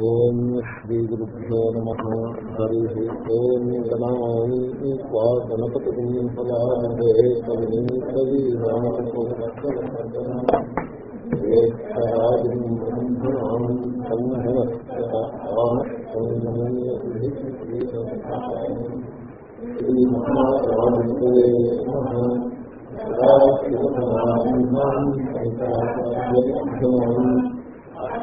ఓం శ్రీ గురుభ్యో నమ. హరి ఓం గణాని గణపతి ఫలాదే కవిని శ్రీ మహారాజే వందే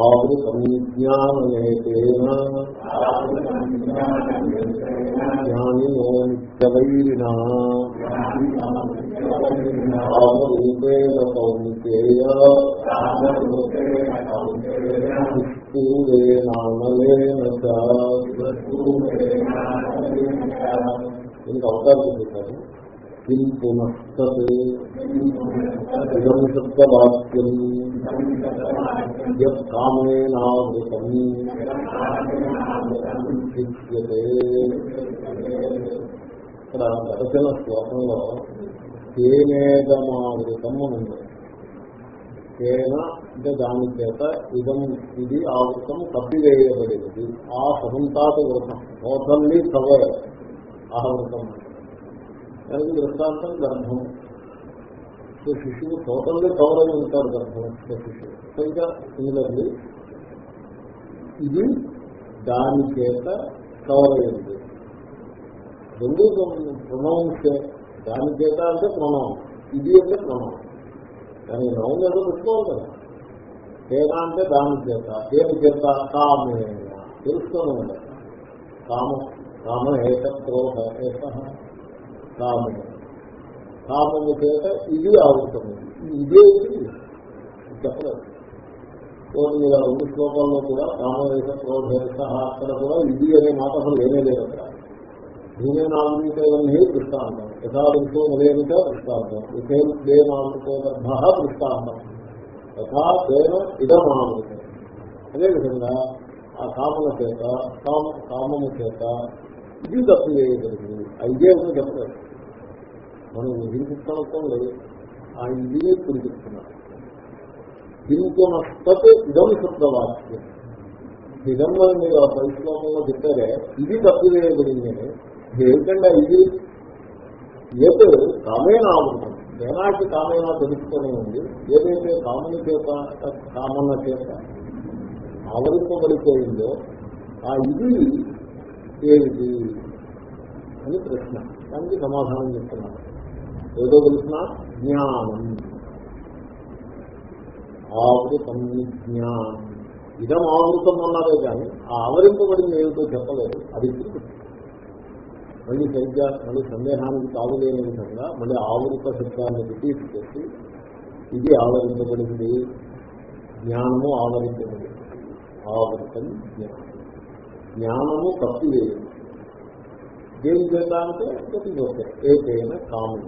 ఆవృతం జ్ఞానినో నిత్యవైరిణ ఆవరూపేణ కౌంతేయ నిష్ఠూరేణానలేన దీనికి అవకాశం చెప్పారు కిం పునస్తత్ इदं శబ్దవాక్యం కామేనావృతం శిష్యతే ఇక్కడ దర్శన శ్లోకంలో తేనేదమావృతం అని ఉంది। తేన అంటే దాని చేత ఇదం ఇది ఆవృతం కప్పివేయబడేది. ఆ సహంతాత వృతం టోటల్లీ కవర్ ఆవృతం. దానికి దృష్టాంతం గర్భం. సో శిశువు టోటల్లీ కవర్ అయి ఉంటారు గర్భం. శిశువు సో సిమిలర్లీ ఇది దాని చేత కవర్ అయింది. రెండు ప్రొనౌన్స్ దాని చేత అంటే ప్రొనౌన్ ఇది అంటే ప్రొనౌన్ కానీ నౌన్ ఏదో పెట్టుకోవాలి కదా. తేనా అంటే దాని చేత. దేని చేత కామే. తెలుసుకోవాలి కామ. కామ ఏక క్రోధ ఏక కామము కామము చేత ఇది ఆవృతము ఇదే ఇది. చెప్పలేదు. కొన్ని రెండు శ్లోకాల్లో కూడా కామవేశ క్రోధేశ అక్కడ కూడా ఇది అనే మాట అసలు లేనే లేదు అక్కడ. భూమి నాలుగుతోవన్నీ దృష్టాంతం. యథాదృష్టో మలేమిట దృష్టాంతం. ఇదేం దేమామృతో గర్భ దృష్టాంతం. యథా దేన ఇదమామృతం అదేవిధంగా ఆ కామల చేత కామ కామము చేత ఇది తప్పు చేయగలిగింది ఇదే ఉంది చెప్పలేదు మనం వినిపిస్తాం లేదు. ఆ ఇదినే పిలిపిస్తున్నారు దీంతో నష్టతే ఇదం శబ్దవాక్యం ఇదంలో మీరు ఆ పరిశ్రమంలో చెప్పారే ఇది తప్పు చేయబడింది అని ఏమిటంటే ఇది? ఏదో కామేనా ఉంటుంది దేనాకి కామేనా తెలుసుకొని ఉంది. ఏదైతే కామని చేత కామన్న చేత ఆవరింపబడిపోయిందో ఆ ఇది ఏది అని ప్రశ్న. దానికి సమాధానం చెప్తున్నాను. ఏదో తెలిసిన? జ్ఞానం. ఆవృతం జ్ఞానం. ఇదం ఆవృతం అన్నారే కానీ ఆ ఆవరింపబడింది ఏమిటో చెప్పలేదు. అది మళ్ళీ సరిగ్గా మళ్ళీ సందేహానికి తాగులేని విధంగా మళ్ళీ ఆవృత శబ్దాన్ని రిపీట్ చేసి ఇది ఆవరింపబడింది. జ్ఞానము ఆవరింపబడింది. ఆవృతం జ్ఞానం. జ్ఞానము కప్పివేయదు దేని చేత అంటే ప్రతిపోతే ఏదైనా కామన్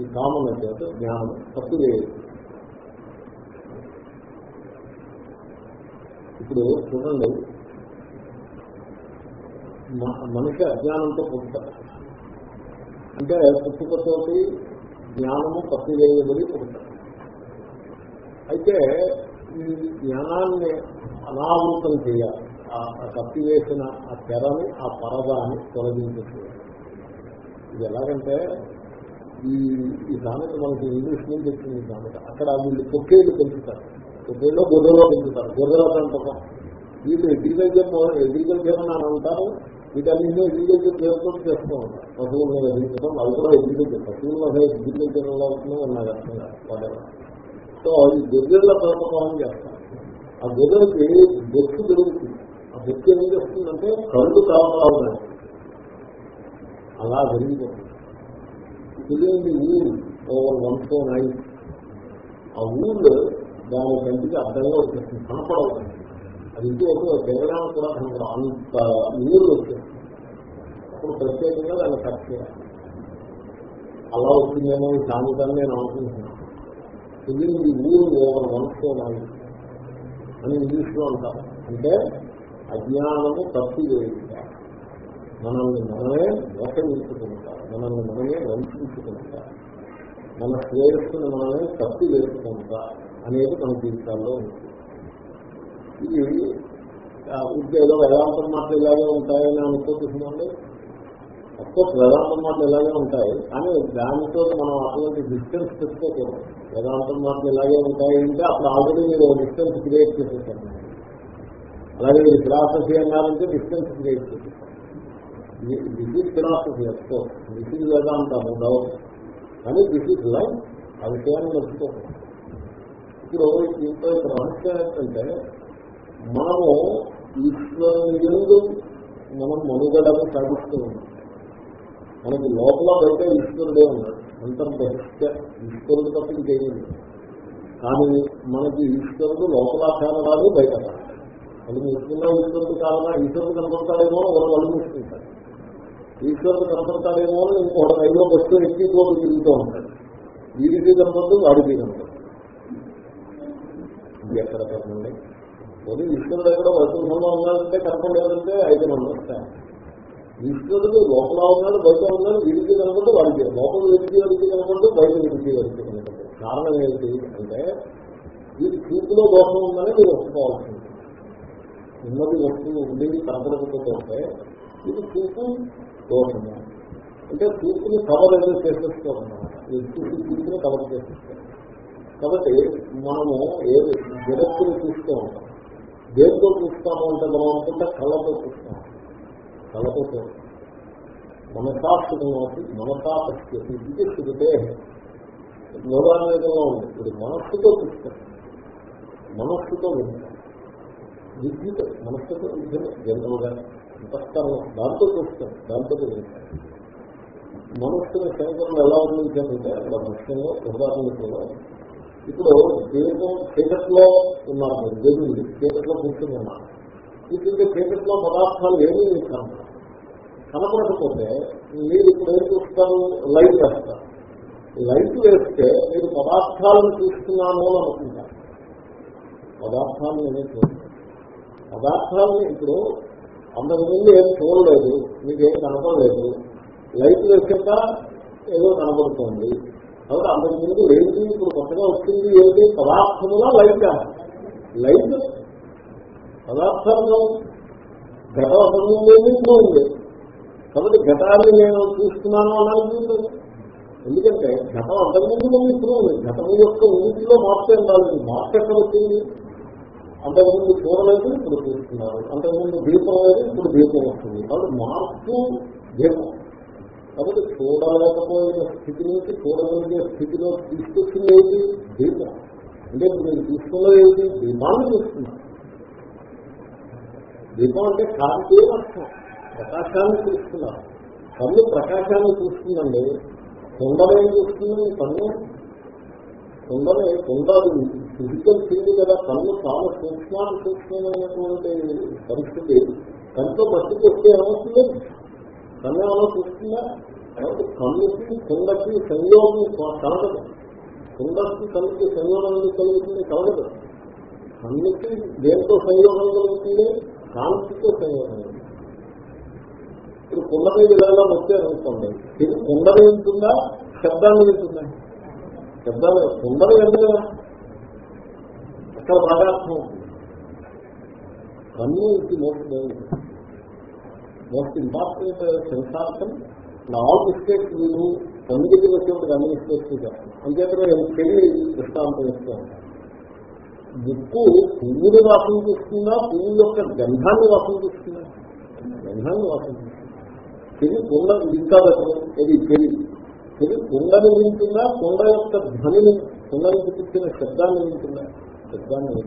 ఈ కామన్ చేత జ్ఞానం. కప్పివేయదు ఇప్పుడు చూడండి. మనిషి అజ్ఞానంతో పుట్టుతారు అంటే పుట్టుకతోటి జ్ఞానము కప్పివేయబడి పుడతారు అయితే ఈ జ్ఞానాన్ని అనావృతం చేయాలి. కప్పివేసిన ఆ తెరని ఆ పరదాన్ని తొలగించేసేయాలి ఇది ఎలాగంటే ఈ ఈ సామెత మనకి ఇంగ్లీష్ నుంచి వచ్చింది ఈ సామెత. అక్కడ వీళ్ళు కొక్కేళ్ళు పెంచుతారు. కొక్కేళ్ళు గొర్రెలో పెంచుతారు. గొర్రెలో పెంపకం. వీళ్ళు అగ్రికల్చర్ అగ్రికల్చర్ అని అంటారు. వీటన్నింటినీ అగ్రికల్చర్ పేరుతో చేస్తూ ఉంటారు. పశువుల మీద పెంచడం అది కూడా అగ్రికల్చర్ పశువుల మీద అగ్రికల్చర్ ఎలా అవుతుందో నాకు అర్థం కాదు సో ఈ గొర్రెల పెంపకం చేస్తారు. ఆ గొర్రెలకి బొక్కు పెరుగుతుంది ఆ బొక్కు ఏం చేస్తుందంటే కళ్ళు కావాలి అలా జరిగిపోతుంది. తెలియని ఊరు? Over one four nine. ఆ ఊళ్ళు దాని కంటికి అర్థంగా వచ్చేస్తుంది కనపడవు అది ఇంటి ఒక దిగడానికి కూడా కనపడదు అంత ఊళ్ళు వచ్చేస్తుంది. అప్పుడు ప్రత్యేకంగా దాన్ని కట్ చేయాలి. అలా వచ్చిందేమో ఈ నేను అనుకుంటున్నాను ఇది ఊరు ఓవర్ వన్ ఫోర్ నైన్ అని ఇంగ్లీష్లో అంటారు. అంటే అజ్ఞానము తప్పి మనల్ని మనమే మోసగించుకుంటారు మనల్ని మనమే వంచుకుంటారు మన శ్రేయస్సును మనమే తప్పి వేసుకుంటా అనేది మన జీవితాల్లో ఉంటుంది ఇది ఉద్యోగం వేదాంతం మాటలు ఇలాగే ఉంటాయని అనుకుంటున్నాండి అఫ్కోర్స్ వేదాంతం మాటలు ఇలాగే ఉంటాయి కానీ దానితో మనం అటువంటి డిస్టెన్స్ పెట్టుకోకూడదు. వేదాంతం మాటలు ఇలాగే ఉంటాయి అంటే అప్పుడు ఆల్రెడీ మీరు డిస్టెన్స్ క్రియేట్ చేసేసారు. అలాగే మీరు ఫిలాసఫీ అన్నారంటే డిస్టెన్స్ క్రియేట్ చేసేసారు this is philosophy of course this is Vedantam doubt కానీ దిస్ ఈజ్ లైఫ్ ఆ విషయాన్ని మర్చిపోకూడదు. ఇప్పుడు దీంతో రహస్యం ఏంటంటే మనము ఈశ్వరుని ఎందు మనం మనుగడను సాగిస్తూ ఉన్నాం మనకి లోపల బయట ఈశ్వరుడే ఉన్నాడు. అంతర్బహిష్ట ఈశ్వరుడు తప్ప ఇంకేమీ కానీ మనకి ఈశ్వరుడు లోపల కారణాలు బయట అది ముసుకున్న ఈశ్వరుడు కారణం ఈశ్వరుడు కనపడతాడేమో ఒక వాళ్ళు మూసుకుంటాడు ఈశ్వరుడు కనపడతాడేమో అని ఇంకొక రైల్లో బస్సు ఎక్కి తోడు తిరుగుతూ ఉంటాడు. వీడికి కనపడదు వాడికి కనపడదు. ఇది ఎక్కడ కనపండి పోనీ ఈశ్వరుడు ఎక్కడ వైకుంఠంలో ఉన్నాడంటే కనపడలేదంటే ఐదు మంది వస్తాయి ఈశ్వరుడు లోపల ఉన్నాడు బయట ఉన్నాడు వీడికి కనపడదు వాడికి లోపల వీడికి వాడికి కనపడదు బయట వీడికి వాడికి కనపడదు. కారణం ఏంటి అంటే వీడి చూపులో దోషం ఉందని మీరు ఒప్పుకోవాల్సి ఉన్నది వస్తువు ఉండేది కనపడకపోతే ఇది చూపు దోషము. అంటే చూపుని కవర్ ఏదో చేసేసుకోవాలన్నమాట ఈ చూపు చూపుని కవర్ చేసేస్తాం కాబట్టి మనము ఏ జగత్తుని చూస్తూ ఉంటాం. దేంతో చూస్తాము అంటే మనం అనుకుంటే కళ్ళతో చూస్తాం. కళ్ళతో చూస్తాం. మనసాక్షితమవుతు మనసాపక్షి ఇది స్థితితే యోగాన్వేదంలో ఉంది. ఇప్పుడు మనస్సుతో చూస్తాం. మనస్సుతో వింటాం. విద్యుత్ మనస్సుతో విద్యను జనరల్గా అంతఃకరణం దాంతో చూస్తాం దాంతో వింటాం మనస్సుని శంకరులు ఎలా వర్ణించారంటే అక్కడ ముఖ్యంగా ఉదాహరణలో ఇప్పుడు దేశం చీకట్లో ఉన్నారు మీరు దేవుడు చీకట్లో కూర్చుని ఉన్నారు. కూర్చుంటే చీకట్లో పదార్థాలు ఏమీ ఇస్తాను కనపడకపోతే మీరు ఇప్పుడు ఏం చూస్తారు? లైట్ వేస్తారు. లైట్ వేస్తే మీరు పదార్థాలను చూస్తున్నాను అని అనుకుంటారు. పదార్థాలను ఏమీ చూస్తాను. పదార్థాలని ఇప్పుడు అంతకుముందు ఏం చూడలేదు మీకేం కనపడలేదు లైట్ వేసాక ఏదో కనపడుతుంది. కాబట్టి అంతకుముందు ముందు ఇప్పుడు కొత్తగా వచ్చింది ఏంటి? పదార్థములా లైట్ లైట్ పదార్థాలు ఘటం అంతకుముందు పోయింది ఇప్పుడు ఉంది కాబట్టి ఘటాన్ని నేను చూస్తున్నాను అనాలి ఎందుకంటే ఘటం అంతకుముందు ముందు ఇప్పుడు ఉంది. ఘటం యొక్క ఉనికిలో మార్పు ఉండాలి మార్పు ఎక్కడ వచ్చింది? అంతకుముందు చూడలేదు ఇప్పుడు చూస్తున్నారు అంతకుముందు దీపం లేదు ఇప్పుడు దీపం వస్తుంది. కాబట్టి మార్పు దీపం. కాబట్టి చూడలేకపోయిన స్థితి నుంచి చూడగలిగే స్థితిలో తీసుకొచ్చింది ఏంటి దీపం. అంటే ఇప్పుడు నేను తీసుకున్నది ఏంటి దీపాన్ని చూస్తున్నారు దీపం అంటే కాంతి అర్థం. ప్రకాశాన్ని చూస్తున్నారు కన్ను ప్రకాశాన్ని చూస్తుందండి. కుండలేం చూస్తుంది కన్ను. కుండలే కుండ ఫిజికల్ ఫీల్డ్ కదా కన్ను చాలా సూక్ష్మాలు సూక్ష్మమైనటువంటి పరిస్థితి. కంట్లో బతికి వస్తే ఏమవుతుంది కన్ను ఏమైనా చూస్తుందా? కాబట్టి కన్నుకి కుండకి సంయోగం కలగదు. కుండకి కన్నుకి సంయోగం కలుగుతుంది? కలగదు. కన్నుకి దేంతో సంయోగం కలుగుతుంది? కాంతితో సంయోగం ఇప్పుడు కుండ మీద ఇలా వచ్చారనుకోండి ఇది కుండలు వింటుందా శబ్దాన్ని వింటుందా శబ్దాలు కుండలు ఎందుకు కదా బాగా పదార్థం ఉంటుంది కన్ను ఇది మోస్ట్ మోస్ట్ ఇంపార్టెంట్ సెన్సార్థం ఆల్ మిస్టేక్స్ వీళ్ళు దగ్గర వచ్చేప్పుడు అన్ని మిస్టేక్స్ అంతేకాదు నేను చెల్లి దృష్టాంతం ఇస్తాను ఉంటాను ముక్కు పువ్వుని వాసన చూస్తుందా పువ్వు యొక్క గంధాన్ని వాసన చూస్తుందా గంధాన్ని వాసన చూస్తుంది చెవి కుండ ఇంకా ఇది చెవి చెవి కుండని వింటుందా కుండ యొక్క ధ్వనిని కుండ నుంచి శబ్దాన్ని వింటుందా శబ్దాన్ని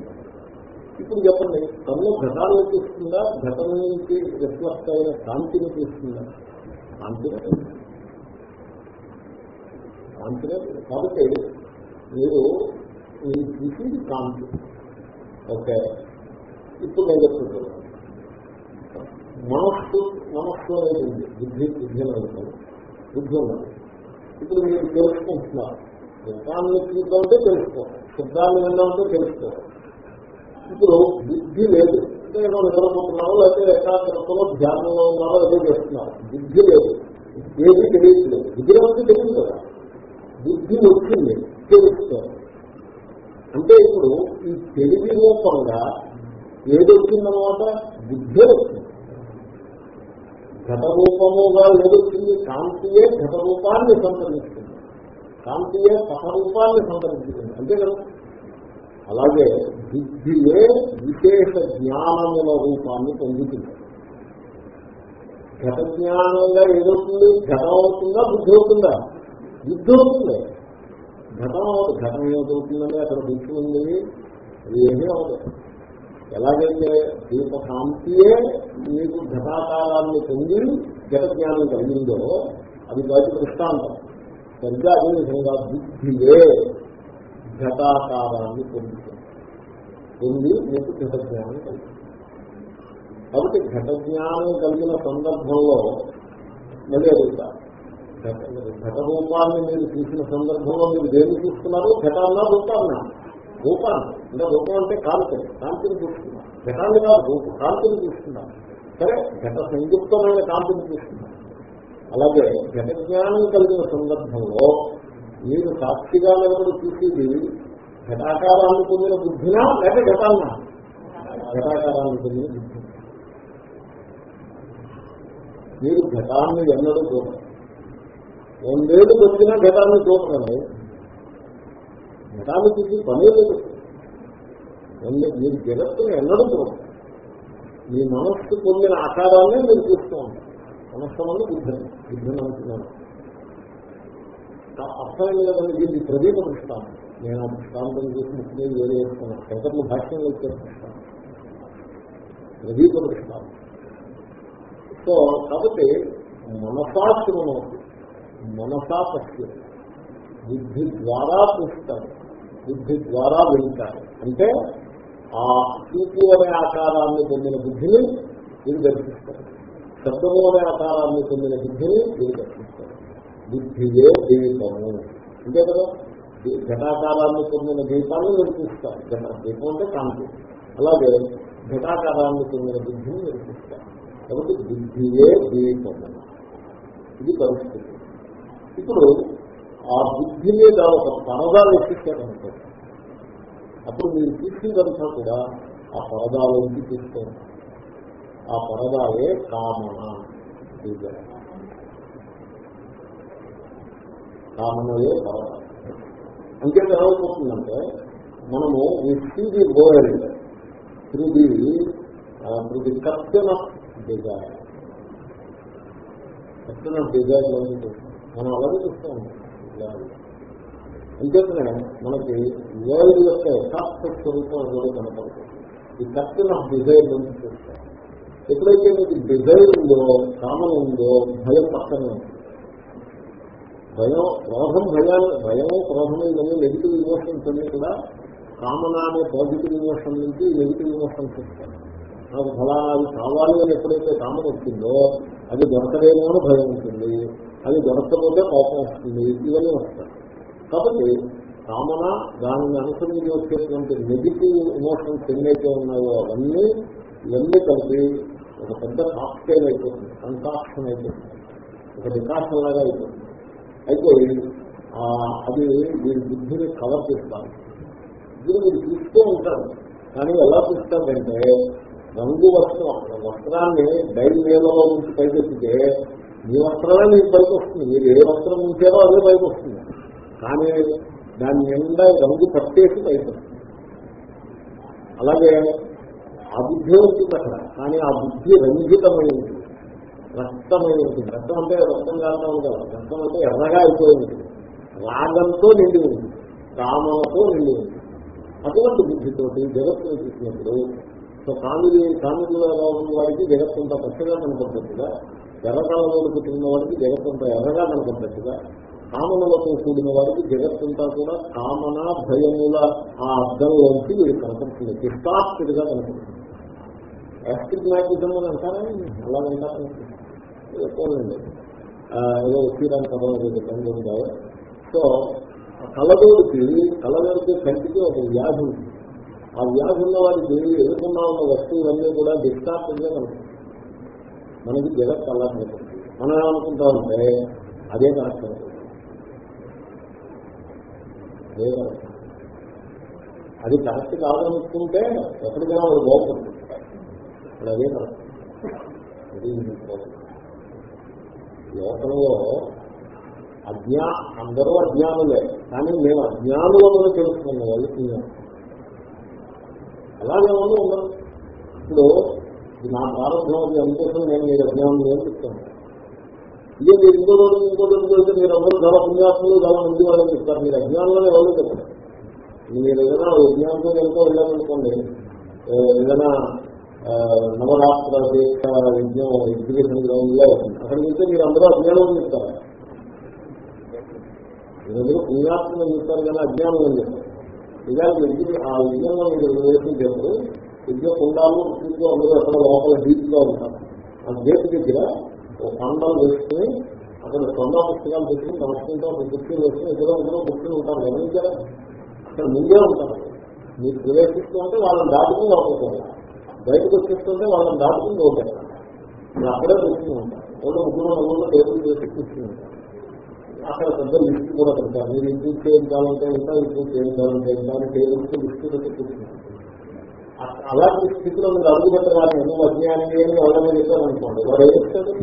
ఇప్పుడు చెప్పండి కన్ను ఘటాలను చూస్తుందా ఘటన నుంచి రిఫ్లెక్ట్ అయిన కాంతిని చూస్తుందా కాంతినే కాంతినే కాబట్టి మీరు మీరు చూసింది కాంతి ఓకే. ఇప్పుడు నేను చెప్తున్నాను మనస్సు మనస్సు అనేది ఉంది. బుద్ధి బుద్ధి అనేది బుద్ధి ఉన్నది ఇప్పుడు మీరు తెలుసుకుంటున్నారు. శబ్దాన్ని చూద్దామంటే తెలుసుకోవాలి. శబ్దాన్ని విన్నామంటే తెలుసుకోవాలి. ఇప్పుడు బుద్ధి లేదు. అంటే ఏదో నిద్రపోతున్నారో లేకపోతే ఏకాగ్రతలో ధ్యానంలో ఉన్నారో ఏదో చేస్తున్నారు బుద్ధి లేదు. ఏది తెలియట్లేదు. బుద్ధి అంటే తెలియదు కదా. బుద్ధి వచ్చింది. తెలుస్తారు అంటే ఇప్పుడు ఈ తెలివి రూపంగా ఏది వచ్చిందనమాట బుద్ధి వచ్చింది. ఘట రూపముగా ఏదొచ్చింది కాంతియే ఘట రూపాన్ని సంతరిస్తుంది కాంతియే సహరూపాన్ని సంతరించుకుంది. అంతే కదా? అలాగే బుద్ధియే విశేష జ్ఞానముల రూపాన్ని పొందుతుంది. ఘట జ్ఞానంగా ఏదవుతుంది? ఘటం అవుతుందా బుద్ధి అవుతుందా బుద్ధి అవుతుంది ఘటం ఘటం ఏదవుతుందని అక్కడ బుద్ధి ఉంది. అది ఏమీ అవ్వదు ఎలాగైతే దీప కాంతియే మీకు ఘటాకారాన్ని పొంది ఘట జ్ఞానం కలిగిందో అది దాటి దృష్టాంతం. సరిగ్గా అదే విధంగా బుద్ధియే ఘటాకారాన్ని పొందుతుంది. పొంది మీకు ఘటజ్ఞానం కలిగింది. కాబట్టి ఘటజ్ఞానం కలిగిన సందర్భంలో మళ్ళీ అడుగుతా. ఘట రూపాన్ని మీరు చూసిన సందర్భంలో మీరు దేన్ని చూస్తున్నారు? ఘటాన్నా రూపాన్నా. రూపాన్ని. అంటే రూపం అంటే కాంతి కాంతిని చూస్తున్నారు. ఘటాన్ని కాదు రూపం. కాంతిని చూస్తున్నారు. సరే ఘట సంయుక్తమైన కాంతిని చూస్తున్నారు. అలాగే ఘట జ్ఞానం కలిగిన సందర్భంలో మీరు సాక్షిగా ఎవరు చూసేది ఘటాకారాన్ని పొందిన బుద్ధినా లేక ఘటాన్నా ఘటాకారాన్ని పొందిన బుద్ధి. మీరు ఘటాన్ని ఎన్నడూ చూడరు. వందేళ్ళు పొందిన ఘటాన్ని చూడకండి ఘటాన్ని చూసి పనే లేదు. మీరు జగత్తును ఎన్నడూ చూడరు. మీ మనస్సు పొందిన ఆకారాన్ని మీరు చూస్తూ ఉంటారు. మనస్సు బుద్ధం బుద్ధం అంటున్నాను అర్థమైంది కదండి దీన్ని ప్రదీప దృష్టాంతం నేను ఆ దృష్టాంతం చేసి ముఖ్యం వేరే వేసుకున్నాను శంకర్లు భాష్యంలో ఇచ్చే దృష్టాంతం ప్రదీప దృష్టాంతం సో కాబట్టి మనసాశ్రమం మనసా పశ్యం. బుద్ధి ద్వారా చూస్తారు బుద్ధి ద్వారా వెళ్తారు అంటే ఆ చూపు అనే ఆకారాన్ని పొందిన బుద్ధిని వీరు దర్శిస్తారు. శబ్దము అనే ఆకారాన్ని పొందిన బుద్ధిని వీరు బుద్ధియే దీపము. అంతే కదా? ఘటాకారాన్ని పొందిన దీపాన్ని నిర్పిస్తారు ఘట దీపం అంటే కాంతి. అలాగే ఘటాకారాన్ని పొందిన బుద్ధిని నిర్పిస్తారు కాబట్టి బుద్ధియే దీపము. ఇది పరిస్థితి. ఇప్పుడు ఆ బుద్ధి మీద ఒక పరదా వేసేసారనుకో అప్పుడు మీరు చూసిందంతా కూడా ఆ పరదాలోకి తీసుకోండి ఆ పరదాయే కామన కామనయే పరద అంటే ఏమైపోతుందంటే మనము we the world through the through the curtain desire curtain desire మనం అలాగే చూస్తూ ఉంటాం అంతేకానే మనకి వరల్డ్ యొక్క యథార్థ స్వరూపం కూడా కనపడుతుంది ఈ కర్తన్ డిజైర్ నుంచి చూస్తాం ఎప్పుడైతే మీకు డిజైర్ ఉందో కామన్ ఉందో భయం పక్కనే ఉంది. భయం క్రోధం భయాలు భయం క్రోధం ఇవన్నీ నెగిటివ్ ఇమోషన్స్ అన్ని కూడా కామన్ అనే పాజిటివ్ ఇమోషన్ నుంచి నెగిటివ్ ఇమోషన్స్ వస్తాయి. నాకు ఫలానా అది కావాలి అని ఎప్పుడైతే కామన వచ్చిందో అది దొరకలేమో అని భయం ఉంటుంది. అది దొరకకపోతే కోపం వస్తుంది. ఇవన్నీ వస్తాయి. కాబట్టి కామన దానిని అనుసరించి వచ్చేటువంటి నెగిటివ్ ఇమోషన్స్ ఎన్నైతే ఉన్నాయో అవన్నీ ఇవన్నీ కలిపి ఒక పెద్ద కాక్టైల్ అయిపోతుంది. కంకాక్షన్ అయిపోతుంది. ఒక డికాషన్ లాగా అయిపోతుంది. అయిపోయి అది వీరి బుద్ధిని కవర్ చేస్తారు. ఇది మీరు చూస్తూ ఉంటారు. కానీ ఎలా చూస్తారంటే రంగు వస్త్రం వస్త్రాన్ని డైల్ నీళ్ళలో నుంచి పైకెత్తితే మీ వస్త్రమే మీకు పైకి వస్తుంది మీరు ఏ వస్త్రం ఉంచారో అదే పైకి వస్తుంది కానీ దాని నిండా రంగు పట్టేసి పైకి వస్తుంది అలాగే ఆ బుద్ధి ఉంటుంది అక్కడ కానీ ఆ బుద్ధి రంజితమై ఉంటుంది రక్తమై ఉంటుంది రక్తం అంటే రక్తం కారణం ఉండదు రక్తం అంటే ఎర్రగా అయిపోయి ఉంటుంది రాగంతో నిండి ఉంది. కామలతో నిండి ఉంది. అటువంటి బుద్ధితోటి జగత్తును చూసినప్పుడు సో కామిడి కామిడిలో ఉన్న వాడికి జగత్తంత పచ్చగా కనపడ్డట్టుగా ఎర్రకాలంలో పుట్టిన వాడికి జగత్తంత ఎర్రగా కనపడ్డట్టుగా కామనలతో కూడిన వాడికి జగత్తంతా కూడా కామన భయముల ఆ అర్థంలోంచి వీడు కనపడుతుంది. డిస్టార్టెడ్గా కనపడుతుంది. యాస్టిగ్మాటిజం అని అంటారా? అలాగంటారా పోలండి. ఏదో వచ్చేదాని పదం ఏదో సో కళ్ళదోడికి కళ్ళదోడికి కంటికి ఒక వ్యాధి ఉంటుంది ఆ వ్యాధి ఉన్న వారికి ఎదుర్కొన్నా ఉన్న వస్తువులన్నీ కూడా డిస్టార్ట్గా కనుక మనకి జగత్ అలా కనపడుతుంది మనం ఏమనుకుంటామంటే అదే కరెక్ట్ అనుకుంటాం అదే కరెక్ట్. అది కరెక్ట్ కాదనుకుంటే ఎప్పటికైనా వాళ్ళు బాగుంటుంది అది అదే లోకంలో అజ్ఞా అందరూ అజ్ఞానులే కానీ మేము అజ్ఞానులను తెలుసుకున్న వాళ్ళు అలాగే వాళ్ళు ఉండదు ఇప్పుడు నా ప్రారంభం అది అందుకోసం నేను మీరు అజ్ఞానం చెప్తాను. ఇదే మీరు ఇంకో రోజు ఇంకో రోజు వెళ్తే మీరు అందరూ చాలా పుణ్యాత్ములు చాలా ముందు వాళ్ళని చెప్తారు. మీరు అజ్ఞానంలోనే ఎవరు చెప్తారు మీరు ఏదైనా అజ్ఞానంతో ఎంతో వెళ్ళాలనుకోండి ఏదైనా నవరాత్ర దీక్ష విజ్ఞానం ఎగ్జిబిషన్ గ్రౌండ్లో అవుతుంది అక్కడికి వెళ్తే మీరు అందరూ అజ్ఞానం చెప్తారు. మీరందరూ పుణ్యాత్మని చెప్తారు కానీ అజ్ఞానం అని చెప్తారు. నిజానికి విద్య ఆ విజ్ఞానంలో మీరు ప్రవేశించేప్పుడు విద్య కుండాలు ఇంట్లో అందరూ అక్కడ లోపల డీప్గా ఉంటారు. ఆ గేట్ దగ్గర ఒక కండాలు వేసుకుని అక్కడ సొంత పుస్తకాలు పెట్టుకుని నమస్కుంటాం బుక్కులు వేసుకుని ఇద్దరు ఇద్దరు బుక్కులు ఉంటారు. గమనించారా అక్కడ ముందే ఉంటారు. మీరు ప్రవేశిస్తూ ఉంటే వాళ్ళని దాటుకుని లోపలికి బయటకు వచ్చేస్తుంటే వాళ్ళని దాటుకుని లోపలి నేను అక్కడే కూర్చుని ఉంటాను. వాళ్ళు ముగ్గురు నలుగురు టేబుల్ చేసి కూర్చుని ఉంటారు. అక్కడ పెద్ద లిస్ట్ కూడా పెడతారు. మీరు ఇంటి చేయించాలంటే ఇంకా ఇంటి చేయించాలంటే ఇంకా టేబుల్స్ లిస్ట్ పెట్టి కూర్చున్నారు అలాంటి స్థితిలో మీరు అడుగు పెట్టగానే నువ్వు అజ్ఞానం ఏమి ఎవరైనా చెప్పారనుకోండి వాడు ఏం చెప్తాడు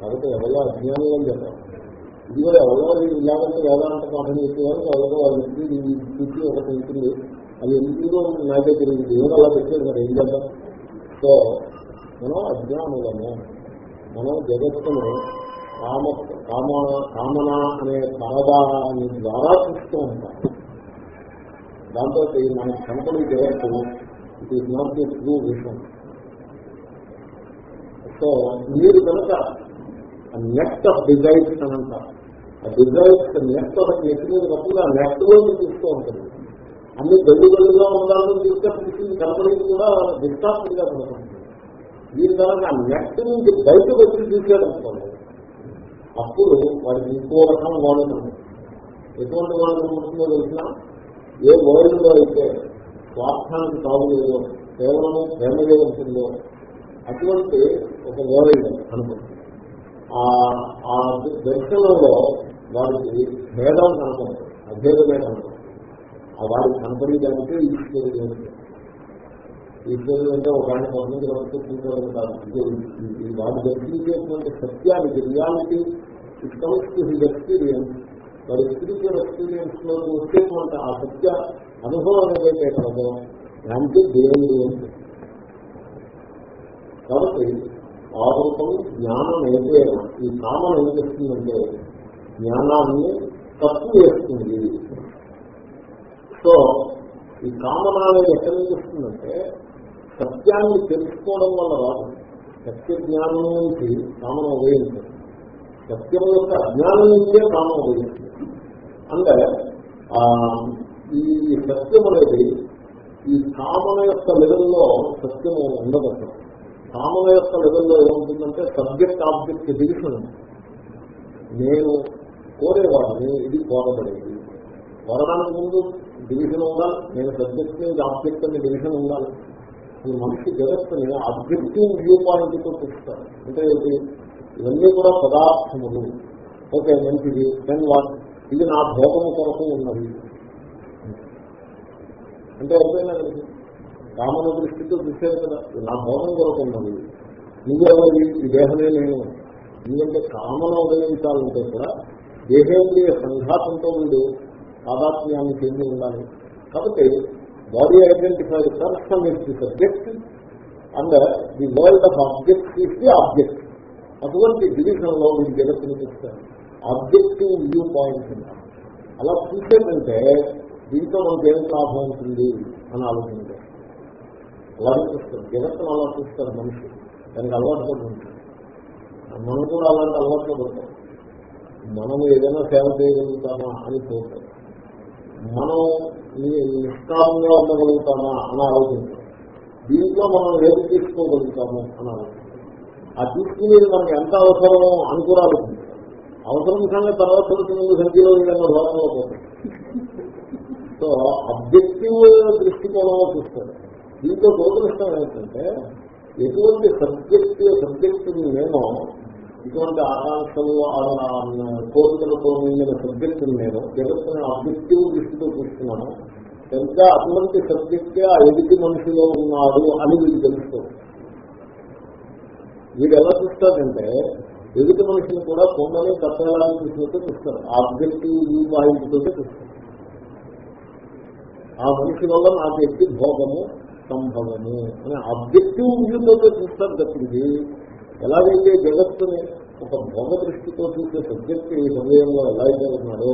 కాబట్టి ఎవరో అజ్ఞానం అని చెప్పారు. ఇదిగో ఎవరో ఇలాగంటే వేదాంత పాఠం చెప్పేవారు ఎవరో వాళ్ళ ఇంటి స్థితి ఒకటి ఉంటుంది. అది ఎందుకు నాకే తెలియదు ఏదో అలా పెట్టారు మరి ఏం చేద్దాం? సో మనం అజ్ఞానులము. మనం జగత్తును కామ కామ కామన అనే పరదాని ద్వారా చూస్తూ ఉంటాం. దాంతో మన కనపడి జగత్తు it is not the true విషయం సో మీరు కనుక నెక్స్ట్ ఆఫ్ డిజైర్స్ అని అంటారు. ఆ డిజైర్స్ నెక్స్ట్ ఒకటి నెక్స్ట్ మీద నెక్స్ట్లో చూస్తూ ఉంటుంది అన్ని గడ్డు గడ్డుగా ఉండాలని తీసుకొచ్చింది తీసుకుని కూడా డిస్టార్టెడ్ కనపడుతుంది మీరు కనుక ఆ నెక్స్ట్ నుంచి బయట వచ్చి చూసేటనుకోండి అప్పుడు వాడికి ఇంకో రకం వాడటం ఎటువంటి వాళ్ళు ఉంటుందో తెలిసిన? ఏ వరల్డ్ అయితే స్వార్థానికి తాగు లేదో కేవలం ప్రేమగా ఉంటుందో అటువంటి ఒక వరల్డ్ అనుకుంటుంది ఆ దర్శనంలో వారికి భేదం కనపడదు అభేదమే కనపడదు ఆ వారికి కనపడేదానికి ఈశ్వరుడు ఈశ్వరుడు అంటే ఒక ఆయన పద్ధతి కూర్చోవడం కాదు వాడు దర్శించేటువంటి సత్యానికి reality it comes to his experience వాడి స్పిరిచువల్ ఎక్స్పీరియన్స్లో వచ్చేటువంటి ఆ సత్య అనుభవం ఏదైతే కలదో దానికి దేవుడు అంటే కాబట్టి ఆ రూపం జ్ఞానం ఏదే ఈ కామం ఏం చేస్తుందంటే జ్ఞానాన్ని తప్పు చేస్తుంది. సో ఈ కామన అనేది ఎక్కడి నుంచి వస్తుందంటే సత్యాన్ని తెలుసుకోవడం వల్ల రాదు. సత్య జ్ఞానం నుంచి కామన ఉదయించదు సత్యం యొక్క అజ్ఞానం నుంచే కామం ఉదయిస్తుంది అంటే ఈ సత్యం అనేది ఈ కామన యొక్క లెవెల్లో సత్యం ఉండదు కామన యొక్క లెవెల్లో ఏముంటుందంటే సబ్జెక్ట్ ఆబ్జెక్ట్ డివిజన్. నేను కోరేవాడిని ఇది కోరబడేది. కోరడానికి ముందు డివిజన్ ఉండాలి. నేను సబ్జెక్ట్ మీద ఆబ్జెక్ట్ అనే డివిజన్ ఉండాలి. ఈ మనిషి జగత్తుని అబ్జెక్టివ్ వ్యూ పాయింట్తో చూస్తారు అంటే ఇవన్నీ కూడా పదార్థములు. ఓకే మంచిది. దెన్ వాట్ ఇది నా భోగము కొరకు ఉన్నది. అంటే అయిపోయినా కామన దృష్టితో చూసేది కదా. నా భోగం కొరకు ఉన్నది. నువ్వెవరి ఈ దేహమే నేను. ఎందుకంటే కామన ఉదయించాలంటే కూడా దేహేంద్రియ సంఘాతంతో వీడు తాదాత్మ్యాన్ని చెంది ఉండాలి. కాబట్టి body identified person is the subject and the world of object is the object అటువంటి డివిజన్లో మీరు జగత్తుని చూస్తారు. ఆబ్జెక్టివ్ వ్యూ పాయింట్ అలా చూసేటంటే దీంతో మనకి ఏం లాభం ఉంటుంది అని ఆలోచించారు అలా చూస్తారు. జగత్తును అలా చూస్తారు మనిషి దానికి అలవాటు పడుతుంటారు ఉంటుంది. మనం కూడా అలాంటి అలవాట్లు పడతాం. మనం ఏదైనా సేవ చేయగలుగుతామా అని చూస్తాం మనం నిష్కామంగా ఉండగలుగుతామా అని ఆలోచించాం. దీంట్లో మనం ఏది తీసుకోగలుగుతాము అని ఆలోచించాం. ఆ తీసుకునేది మనకి ఎంత అవసరమో అని కూడా ఆలోచించాం. అవసరం కన్నా తర్వాత తెలుసుకునే సంఖ్యలో విధంగా లోకంలో పోతుంది సో అబ్జెక్టివ్ దృష్టికోణంలో చూస్తారు దీంతో దురదృష్టం ఏంటంటే ఎటువంటి సబ్జెక్ట్ సబ్జెక్ట్ నేను ఇటువంటి ఆకాంక్షలు కోరికలతో నిండిన సబ్జెక్ట్ నేను జగత్తుని ఆబ్జెక్టివ్ దృష్టితో చూస్తున్నాను. కనుక అటువంటి సబ్జెక్టే ఆ ఎదుటి మనిషిలో ఉన్నాడు అని వీడు తెలుస్తుంది వీడు ఎలా చూస్తారంటే ఎదుటి మనిషిని కూడా కొండని కట్టేలా చూసినట్టు చూస్తారు. ఆబ్జెక్టివ్ వ్యూ పాయింట్ చూస్తారు. ఆ మనిషి వల్ల నాకు ఎట్టి భోగము సంభవము అని ఆబ్జెక్టివ్ వ్యూతో చూస్తారు తప్పింది ఎలాగైతే జగత్తుని ఒక భోగ దృష్టితో చూసే సబ్జెక్ట్ ఈ హృదయంలో ఎలా అయితే ఉన్నాడో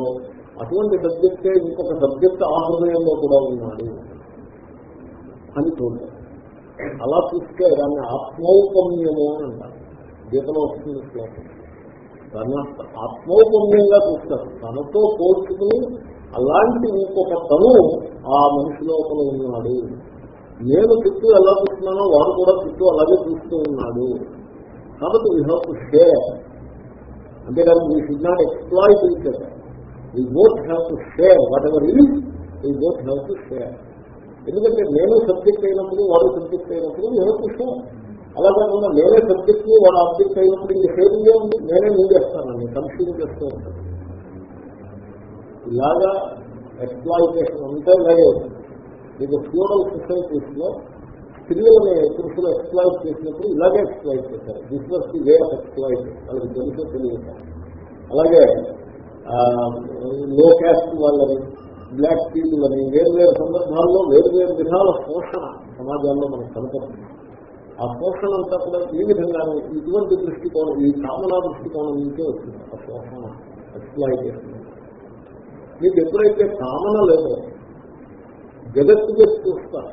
అటువంటి సబ్జెక్టే ఇంకొక సబ్జెక్ట్ ఆ హృదయంలో కూడా ఉన్నాడు అని చూడాలి అలా చూస్తే దాన్ని ఆత్మౌపమ్యము అని అంటారు. గీతలో వస్తుంది శ్లోకం. దాన్ని ఆత్మౌపమ్యంగా చూస్తారు. తనతో పోల్చుకుని అలాంటి ఇంకొక తను ఆ మనిషి లోపల ఉన్నాడు. నేను చుట్టూ ఎలా చూస్తున్నానో వాడు కూడా చుట్టూ అలాగే చూస్తూ ఉన్నాడు. కాబట్టి వీ హ్యావ్ టు షేర్ అంతేకాదు వీ షుడ్ నాట్ ఎక్స్ప్లాయిట్ ఇచ్చారు we both have to share whatever is we both have to share ఎందుకంటే నేను సబ్జెక్ట్ అయినప్పుడు వాడు సబ్జెక్ట్ అయినప్పుడు నేను చూసాను అలా కాకుండా నేనే సబ్జెక్ట్ వాడు ఆబ్జెక్ట్ అయినప్పుడు ఇంక షేరింగే ఉంది? నేనే నేను చేస్తానండి? కన్ఫ్యూజ్ చేస్తూ ఉంటాను. ఇలాగా ఎక్స్ప్లాయిటేషన్ ఉంటే ఇలాగే ఉంటుంది మీకు ఫ్యూడల్ సొసైటీస్లో స్త్రీలని పురుషులు ఎక్స్ప్లాయిట్ చేసినప్పుడు ఇలాగే ఎక్స్ప్లాయిట్ చేశారు. This was the way of exploit వాళ్ళకి తెలుసో తెలియదు. అలాగే లో క్యాస్ట్ వాళ్ళని బ్లాక్ పీపుల్ అని వేరు వేరు సందర్భాల్లో వేరు వేరు విధాల పోషణ సమాజాల్లో మనకు కనపడుతుంది. ఆ పోషణ అంతా కూడా ఈ విధంగా ఇటువంటి దృష్టికోణం ఈ కామనా దృష్టికోణం నుంచే వచ్చింది. ఆ పోషణ ఎక్స్ప్లాయిటేషన్ మీకు ఎప్పుడైతే కామన లేదో జగత్తు చేసి చూస్తారు.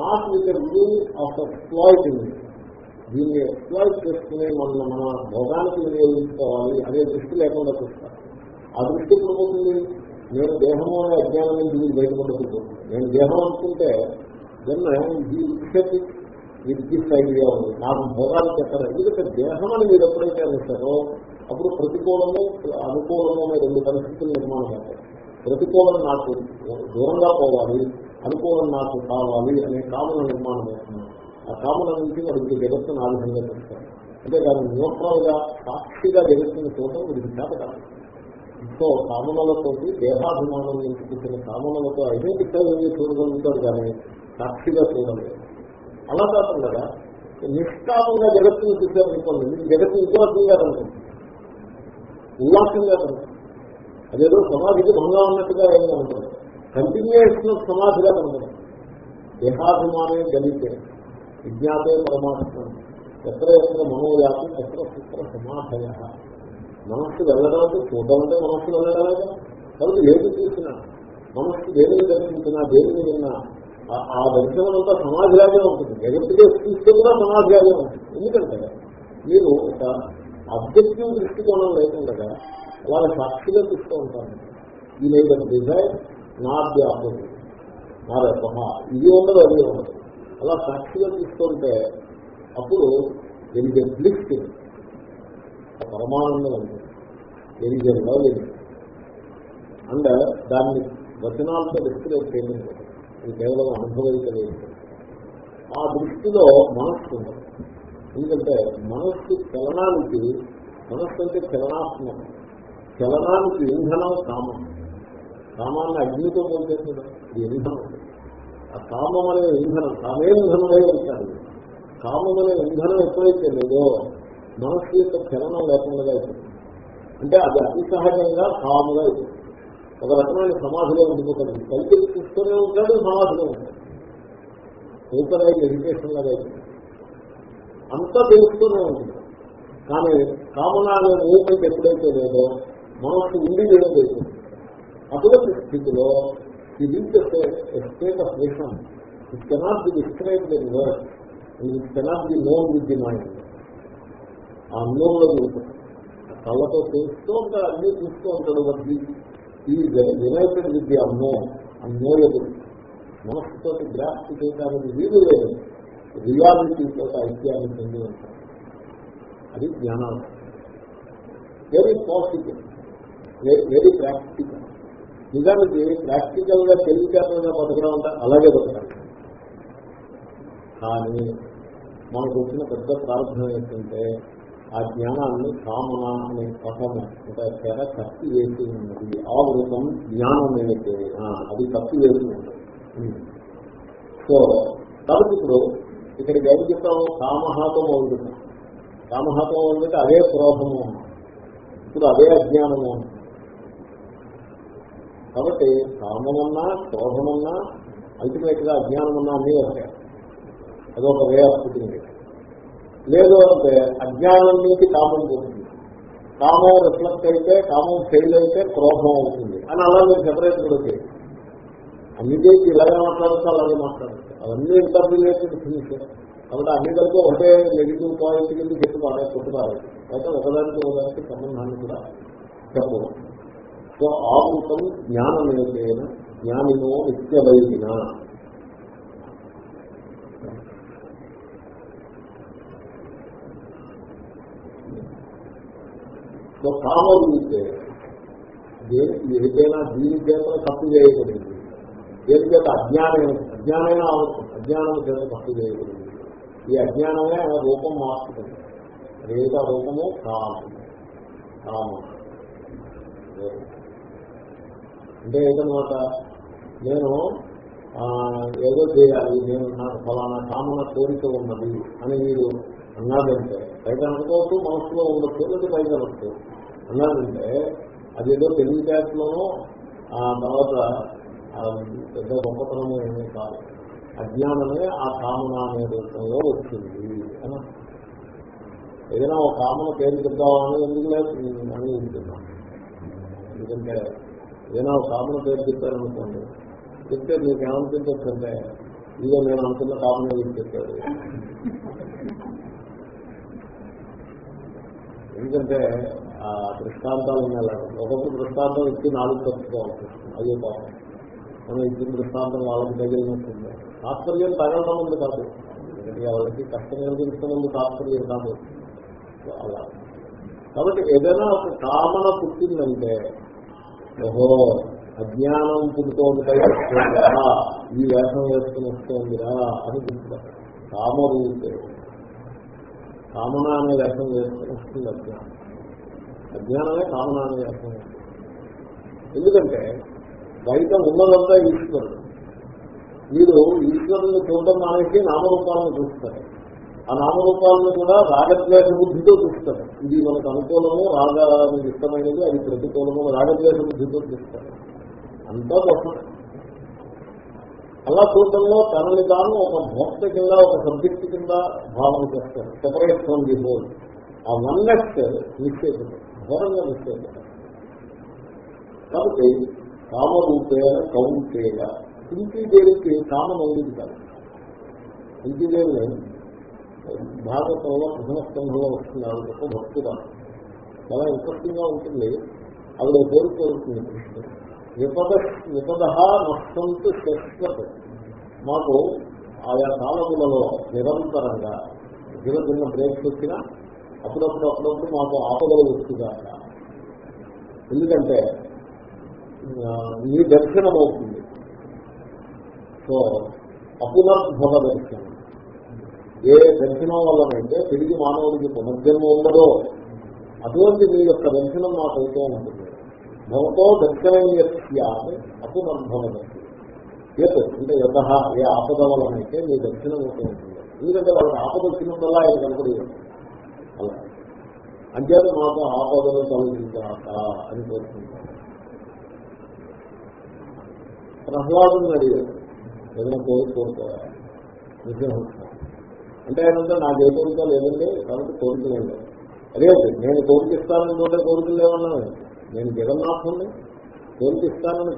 Not with view of exploiting దీన్ని ఎక్స్ప్లాయిట్ చేసుకునే మన మన భోగానికి వినియోగించుకోవాలి. అనే దృష్టి లేకుండా చూస్తారు. ఆ దృష్టి ఎప్పుడు పోతుంది నేను దేహము అనే అజ్ఞానం నుంచి మీరు బయటపడుతుంది నేను దేహం అనుకుంటే దెన్ విత్ దిస్ ఐడియా ఉంది నాకు భోగాలు చెప్పారు. ఎందుకంటే దేహం అని మీరు ఎప్పుడైతే అనేసారో అప్పుడు ప్రతికూలము అనుకూలము అనే రెండు పరిస్థితులు నిర్మాణం అవుతాయి. ప్రతికూలం నాకు దూరంగా పోవాలి. అనుకోవడం నాకు కావాలి అనే కామన నిర్మాణం అవుతుంది ఆ కామన నుంచి వాడికి జగత్తును ఆ విధంగా చెప్తారు అంటే దాన్ని న్యూట్రల్గా సాక్షిగా జగత్తుని చూడటం వీడికి చేత కాదు సో కామనలతోటి దేహాభిమానం నుంచి పుట్టిన కామనలతో ఐడెంటిఫై అయ్యి చూడగలుగుతారు కానీ సాక్షిగా చూడలేదు. అలా కాకుండా నిష్కామంగా జగత్తుని చూసారనుకోండి మీకు జగత్తు ఉల్లాసంగా అనుకుంటుంది ఉల్లాసంగా అనుకుంటుంది అదేదో సమాధికి భంగా ఉన్నట్టుగా ఏం ఉంటుంది. కంటిన్యూషన్ సమాధిగా కనుకుంటుంది దేహాభిమానే గలితే విజ్ఞాతే పరమాత్మ ఎక్కడ ఎక్కడ మనోయాతి ఎక్కడ సూత్ర సమాధయ. మనస్సు వెళ్ళడానికి చూడమంటే మనస్సు వెళ్ళడమే. కాబట్టి ఏది చూసినా మనస్సు దేనిని దర్శించినా దేనిని విన్నా ఆ దర్శనం అంతా సమాధిలాగే ఉంటుంది. జగత్తుగా చూస్తే కూడా సమాధిలాగే ఉంటుంది. ఎందుకంటే మీరు ఒక అబ్జెక్టివ్ దృష్టికోణం లేకుండా వాళ్ళ సాక్షిగా చూస్తూ ఉంటారు. ఈ లేదు డిజైర్ నాట్ ది నా రెపహ ఇది ఉండదు అది ఉండదు అలా సాక్షిగా తీసుకుంటే అప్పుడు ఎనిమిది బ్లిక్ పరమానందం ఉంది. ఎనిమిది లవ్ అండ్ దాన్ని వచనాలతో డిస్క్రైబ్ చేయడం ఇది కేవలం అనుభవించలేదు ఆ దృష్టిలో మనస్సు ఉండదు ఎందుకంటే మనస్సు చలనానికి మనస్సు అంటే చలనాత్మకం. చలనానికి ఇంధనం కామం. కామాన్ని అగ్నితో పోల్చేస్తుంది ఇది ఇంధనం ఆ కామం అనే ఇంధనం కామే ఇంధనమే ఉంటాడు కామం అనే ఇంధనం ఎప్పుడైతే లేదో మనస్సు యొక్క చలనం లేకుండా అయిపోతుంది. అంటే అది అతి సహజంగా కాముగా అయిపోతుంది. ఒక రకమైన సమాధిలో ఉండిపోతుంది కలిపి చూస్తూనే ఉంటాడు సమాధిలో ఉంటాడు. సూపర్ అయితే ఎడ్యుకేషన్ లాగా అయిపోతుంది. అంతా తెలుస్తూనే ఉంటుంది. కానీ కామన అనే మూమెంట్ ఎప్పుడైతే లేదో మనస్సు ఉండి లేదో అయిపోతుంది అటువంటి స్థితిలో ఈ reach state of vision it cannot be describe in word it cannot be known with the mind ఆ అన్నంలో ఉంటుంది కళ్ళతో చూస్తూ ఉంటాడు అన్ని చూస్తూ ఉంటాడు బట్టి ఈ యునైటెడ్ విత్ ది అన్నో అన్నోయబుల్ మనస్సుతో గ్రాఫ్ట్ చేయడానికి వీలు లేదు రియాలిటీతో ఐక్యాన్ని చెంది ఉంటారు అది జ్ఞానం వెరీ పాజిటివ్ వెరీ ప్రాక్టికల్ నిజానికి ప్రాక్టికల్గా తెలివితేటలుగా బతకడం అంటే అలాగే బతకాలి కానీ మనకు వచ్చిన పెద్ద ప్రార్థన ఏంటంటే ఆ జ్ఞానాన్ని కామన అనే పదము అంటే తెర కత్తి వేసి ఉన్నది. ఆ వృతం జ్ఞానం ఏదైతే అది కత్తి వేసి ఉన్నది. సో కాబట్టి ఇప్పుడు ఇక్కడికి ఏం చెప్తాము కామహాతం అవుతుంది కామహాతం మొదలుపెట్టి అదే క్రోధము. ఇప్పుడు అదే అజ్ఞానము. కాబట్టి కామమన్నా క్రోధమన్నా అల్టిమేట్గా అజ్ఞానం ఉన్నా అన్నీ ఒకటే అదొక వే ఆఫ్ పుట్టింగ్ లేదు అంటే అజ్ఞానం నుంచి కామం పోతుంది. కామం రిఫ్లెక్ట్ అయితే కామం ఫెయిల్ అయితే క్రోధం అవుతుంది. అని అలా మీరు సెపరేట్ కూడా చేయండి. అన్ని చేసి ఇలాగే మాట్లాడుతూ అలాగే మాట్లాడుతారు అవన్నీ ఇంటర్వ్యూలేటెడ్ థింగ్స్ కాబట్టి అన్ని కలిపి ఒకటే నెగిటివ్ పాయింట్ కింద చెప్పి పాడే కొట్టుకోవాలి. అయితే ఒకదానికి ఒకదానికి సంబంధాన్ని కూడా చెప్పదు సో ఆవృతం జ్ఞానమేతేన జ్ఞానినో నిత్యవైన సో కామరూపే. ఏదైనా దీని చేత తప్పు చేయకూడదు. దేని చేత అజ్ఞానం అజ్ఞానమైన ఆవృతం అజ్ఞానం చేత తప్పు చేయకూడదు. ఈ అజ్ఞానమే ఆయన రూపం మార్చుతుంది అదేదో రూపము కామం. కామం. అంటే ఏదనమాట నేను ఏదో చేయాలి నేను నాకు ఫలానా కామన కోరిక ఉన్నది అని మీరు అన్నాదంటే బయట అనుకోవచ్చు మనసులో ఉండొచ్చు లేదా బయట అనొచ్చు అన్నాదంటే అదేదో తెలివితేటలోనూ ఆ తర్వాత పెద్ద గొప్పతనము ఏమీ కాదు. అజ్ఞానమే ఆ కామన అనే రూపంలో వచ్చింది అని ఏదైనా ఒక కామన పేరు చెప్తామని ఎందుకు లేదు? అని ఉంటున్నాం ఎందుకంటే ఏదైనా ఒక కామన పేరు చెప్పారనుకోండి. చెప్తే మీకు ఏమనిపించే ఇదో నేను అనుకున్న కామన పేరు చెప్పాడు. ఎందుకంటే ఆ దృష్టాంతాలు ఉన్నాయి? ఒకప్పుడు దృష్టాంతం ఇచ్చి నాలుగు తప్పుకోవాల్సి వస్తుంది అయ్యో పాపం. మనం ఇచ్చిన దృష్టాంతం వాళ్ళకి తగిలినట్టుంది. తాత్పర్యం తగలడం ఉంది కాదు. వాళ్ళకి కష్టం కలిగించడం ఉంది తాత్పర్యం కాదు. అలా. కాబట్టి ఏదైనా ఒక కామన పుట్టిందంటే ఓహో అజ్ఞానం పుడుతోంది ఈ వేషం వేసుకుని వస్తోందిరా అని గుర్తుపట్టారు కామరూపే. కామన అనే వేషం వేసుకుని వస్తుంది అజ్ఞానం. అజ్ఞానమే కామన అనే వేషం ఎందుకంటే బయట ఉన్నదంతా ఈశ్వరుడు. మీరు ఈశ్వరుని చూడటం మానేసి నామరూపాలను చూస్తారు ఆ నామరూపాలను కూడా రాగద్వేష బుద్ధితో చూస్తారు ఇది మనకు అనుకూలము రాగానికి ఇష్టమైనది అది ప్రతికూలము రాగద్వేష బుద్ధితో చూస్తారు అంతా కోసం అలా చూడటంలో తనని తాను ఒక భోక్త కింద ఒక సబ్జెక్ట్ కింద భావన చేస్తారు. సెపరేట్ ఫ్రమ్ ది హోల్ ఆ వన్నెస్ నిశ్చేతం ఘోరంగా నిశ్చేతం కాబట్టి కామరూపేణ ఇంటి దేవికి కామం ఉండేది కాదు? కుంతీదేవిని భాగవతంలో ప్రథమ స్కంధంలో వస్తుంది. ఆవిడ గొప్ప భక్తుగా చాలా ఇంట్రెస్టింగ్గా ఉంటుంది. ఆవిడ కోరుకోరుతుంది కోరుతుంది విపద విపద నష్టంతు శాశ్వత మాకు ఆయా కాలములలో నిరంతరంగా చిన్న చిన్న బ్రేక్స్ వచ్చినా అప్పుడప్పుడు అప్పుడప్పుడు మాకు ఆపదలు వస్తుందా? ఎందుకంటే మీ దర్శనం అవుతుంది సో అపునర్భవ దర్శనం. ఏ దర్శనం వల్లనైతే తిరిగి మానవుడికి పునర్జన్మ ఉండదో అటువంటి మీ యొక్క దర్శనం మాకు అవుతూ ఉంటుంది. భవతో దర్శనీయస్యాన్ని అపునర్భవం ఎత్ అంటే యథ ఏ ఆపద వలనైతే మీ దర్శనం అవుతూ ఉంటుంది. ఎందుకంటే వాళ్ళకి ఆపద వచ్చినప్పుడల్లా ఆయన కనపడి అలా. అంచేత మాకు ఆపదను తొలగించాక అని కోరుకుంటాం ప్రహ్లాదుని అడిగారు. ఏదైనా కోరుకోరుతారా నిజం అంటే ఏంటంటే నాకు ఏ కోరిక లేదండి కాబట్టి కోరిక లేదు అదే నేను కోరికిస్తానని చూడే కోరికలు లేవన్నాను నేను జగన్నాథుని కోరికిస్తానని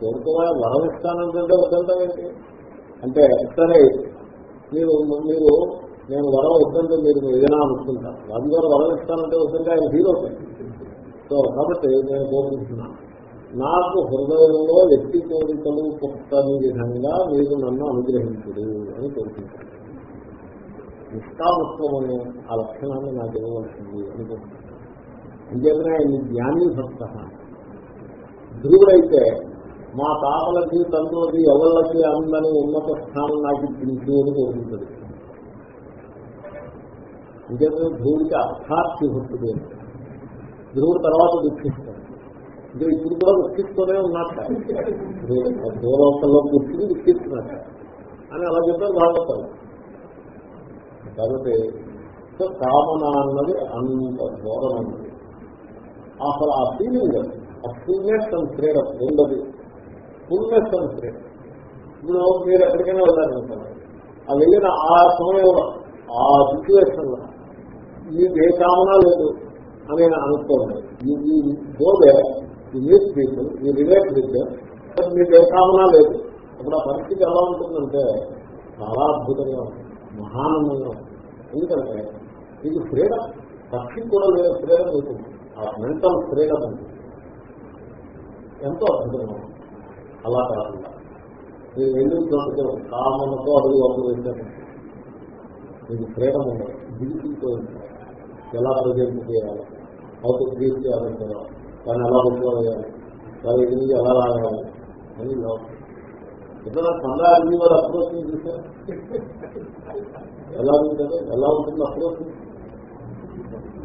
కోరుకోవాలి వరం ఇస్తానంటే వద్దంటే ఏంటి? అంటే సరే మీరు మీరు నేను వరం వద్దంటే మీరు ఏదైనా అనుకుంటారు రాజుగారు వరం ఇస్తానంటే వద్దంటే ఆయన హీరో సో కాబట్టి నేను కోరుకుంటున్నాను నాకు హృదయంలో వ్యక్తి కోరికలు పుట్టని విధంగా మీరు నన్ను అనుగ్రహించడు అని కోరుకుంటాను నిష్కామత్వం అనే ఆ లక్షణాన్ని నాకు ఇవ్వవలసింది అనుకుంటున్నాను. అంచేతనే ఈ జ్ఞాని సంస్థ ధ్రువుడైతే మా తాతలకి తండ్రులకి ఎవళ్ళకి అందని ఉన్నత స్థానం నాకు ఇప్పించు అని కోరుకుంటుంది అంచేతనే ధ్రువుడికి అర్థార్థి భక్తుడు. ధ్రువుడు తర్వాత దుఃఖిస్తాడు. ఇంకా ఇప్పుడు కూడా దుఃఖిస్తూనే ఉన్నట్ట దూరంలో కూర్చుని దుఃఖిస్తున్నట్ట అని అలా చెప్పారు భాగవతాలు కాబట్టి కామన అన్నది అంత దూరం అన్నది అసలు ఆ ఫీలింగ్ ఆ ఫుల్నెస్ అండ్ ఫ్రీడమ్ రెండది ఫుల్నెస్ అండ్ ఫ్రీడమ్ ఇప్పుడు మీరు ఎక్కడికైనా వెళ్ళారనుకోండి ఆ వెళ్ళిన ఆ సమయంలో ఆ సిచ్యువేషన్లో మీకు ఏ కామన లేదు అని అనుకోండి గోదే ఈ మీట్ పీపుల్ ఈ రిలేట్ విత్ మీకు ఏ కామన లేదు. అప్పుడు ఆ పరిస్థితి ఎలా ఉంటుందంటే చాలా అద్భుతంగా ఉంటుంది. మహానందంగా ఉంటుంది. ఎందుకంటే మీకు ఫ్రీడమ్. పక్షి కూడా లేదు ఫ్రీడమ్ అవుతుంది ఆ మెంటల్ ఫ్రీడమ్ ఉంటుంది. ఎంతో అద్భుతంగా అలా కాకుండా మీరు వెళ్ళి చోటుతో కామనతో అడుగు అడుగు వెళ్ళారు మీకు ఫ్రీడమ్ ఉండదు దిగుతుంటూ ఉంటారు. ఎలా ప్రజెంట్ చేయాలి? అవుతూ ట్రీట్ చేయాలంటారు? దాన్ని ఎలా ఉపయోగించాలి దాని నుంచి ఎలా రాయాలి అని ఏదైనా సందా అన్ని వారు అప్రోచింగ్ చూసారు ఎలా ఉంటుంది ఎలా ఉంటుంది అప్రోచింగ్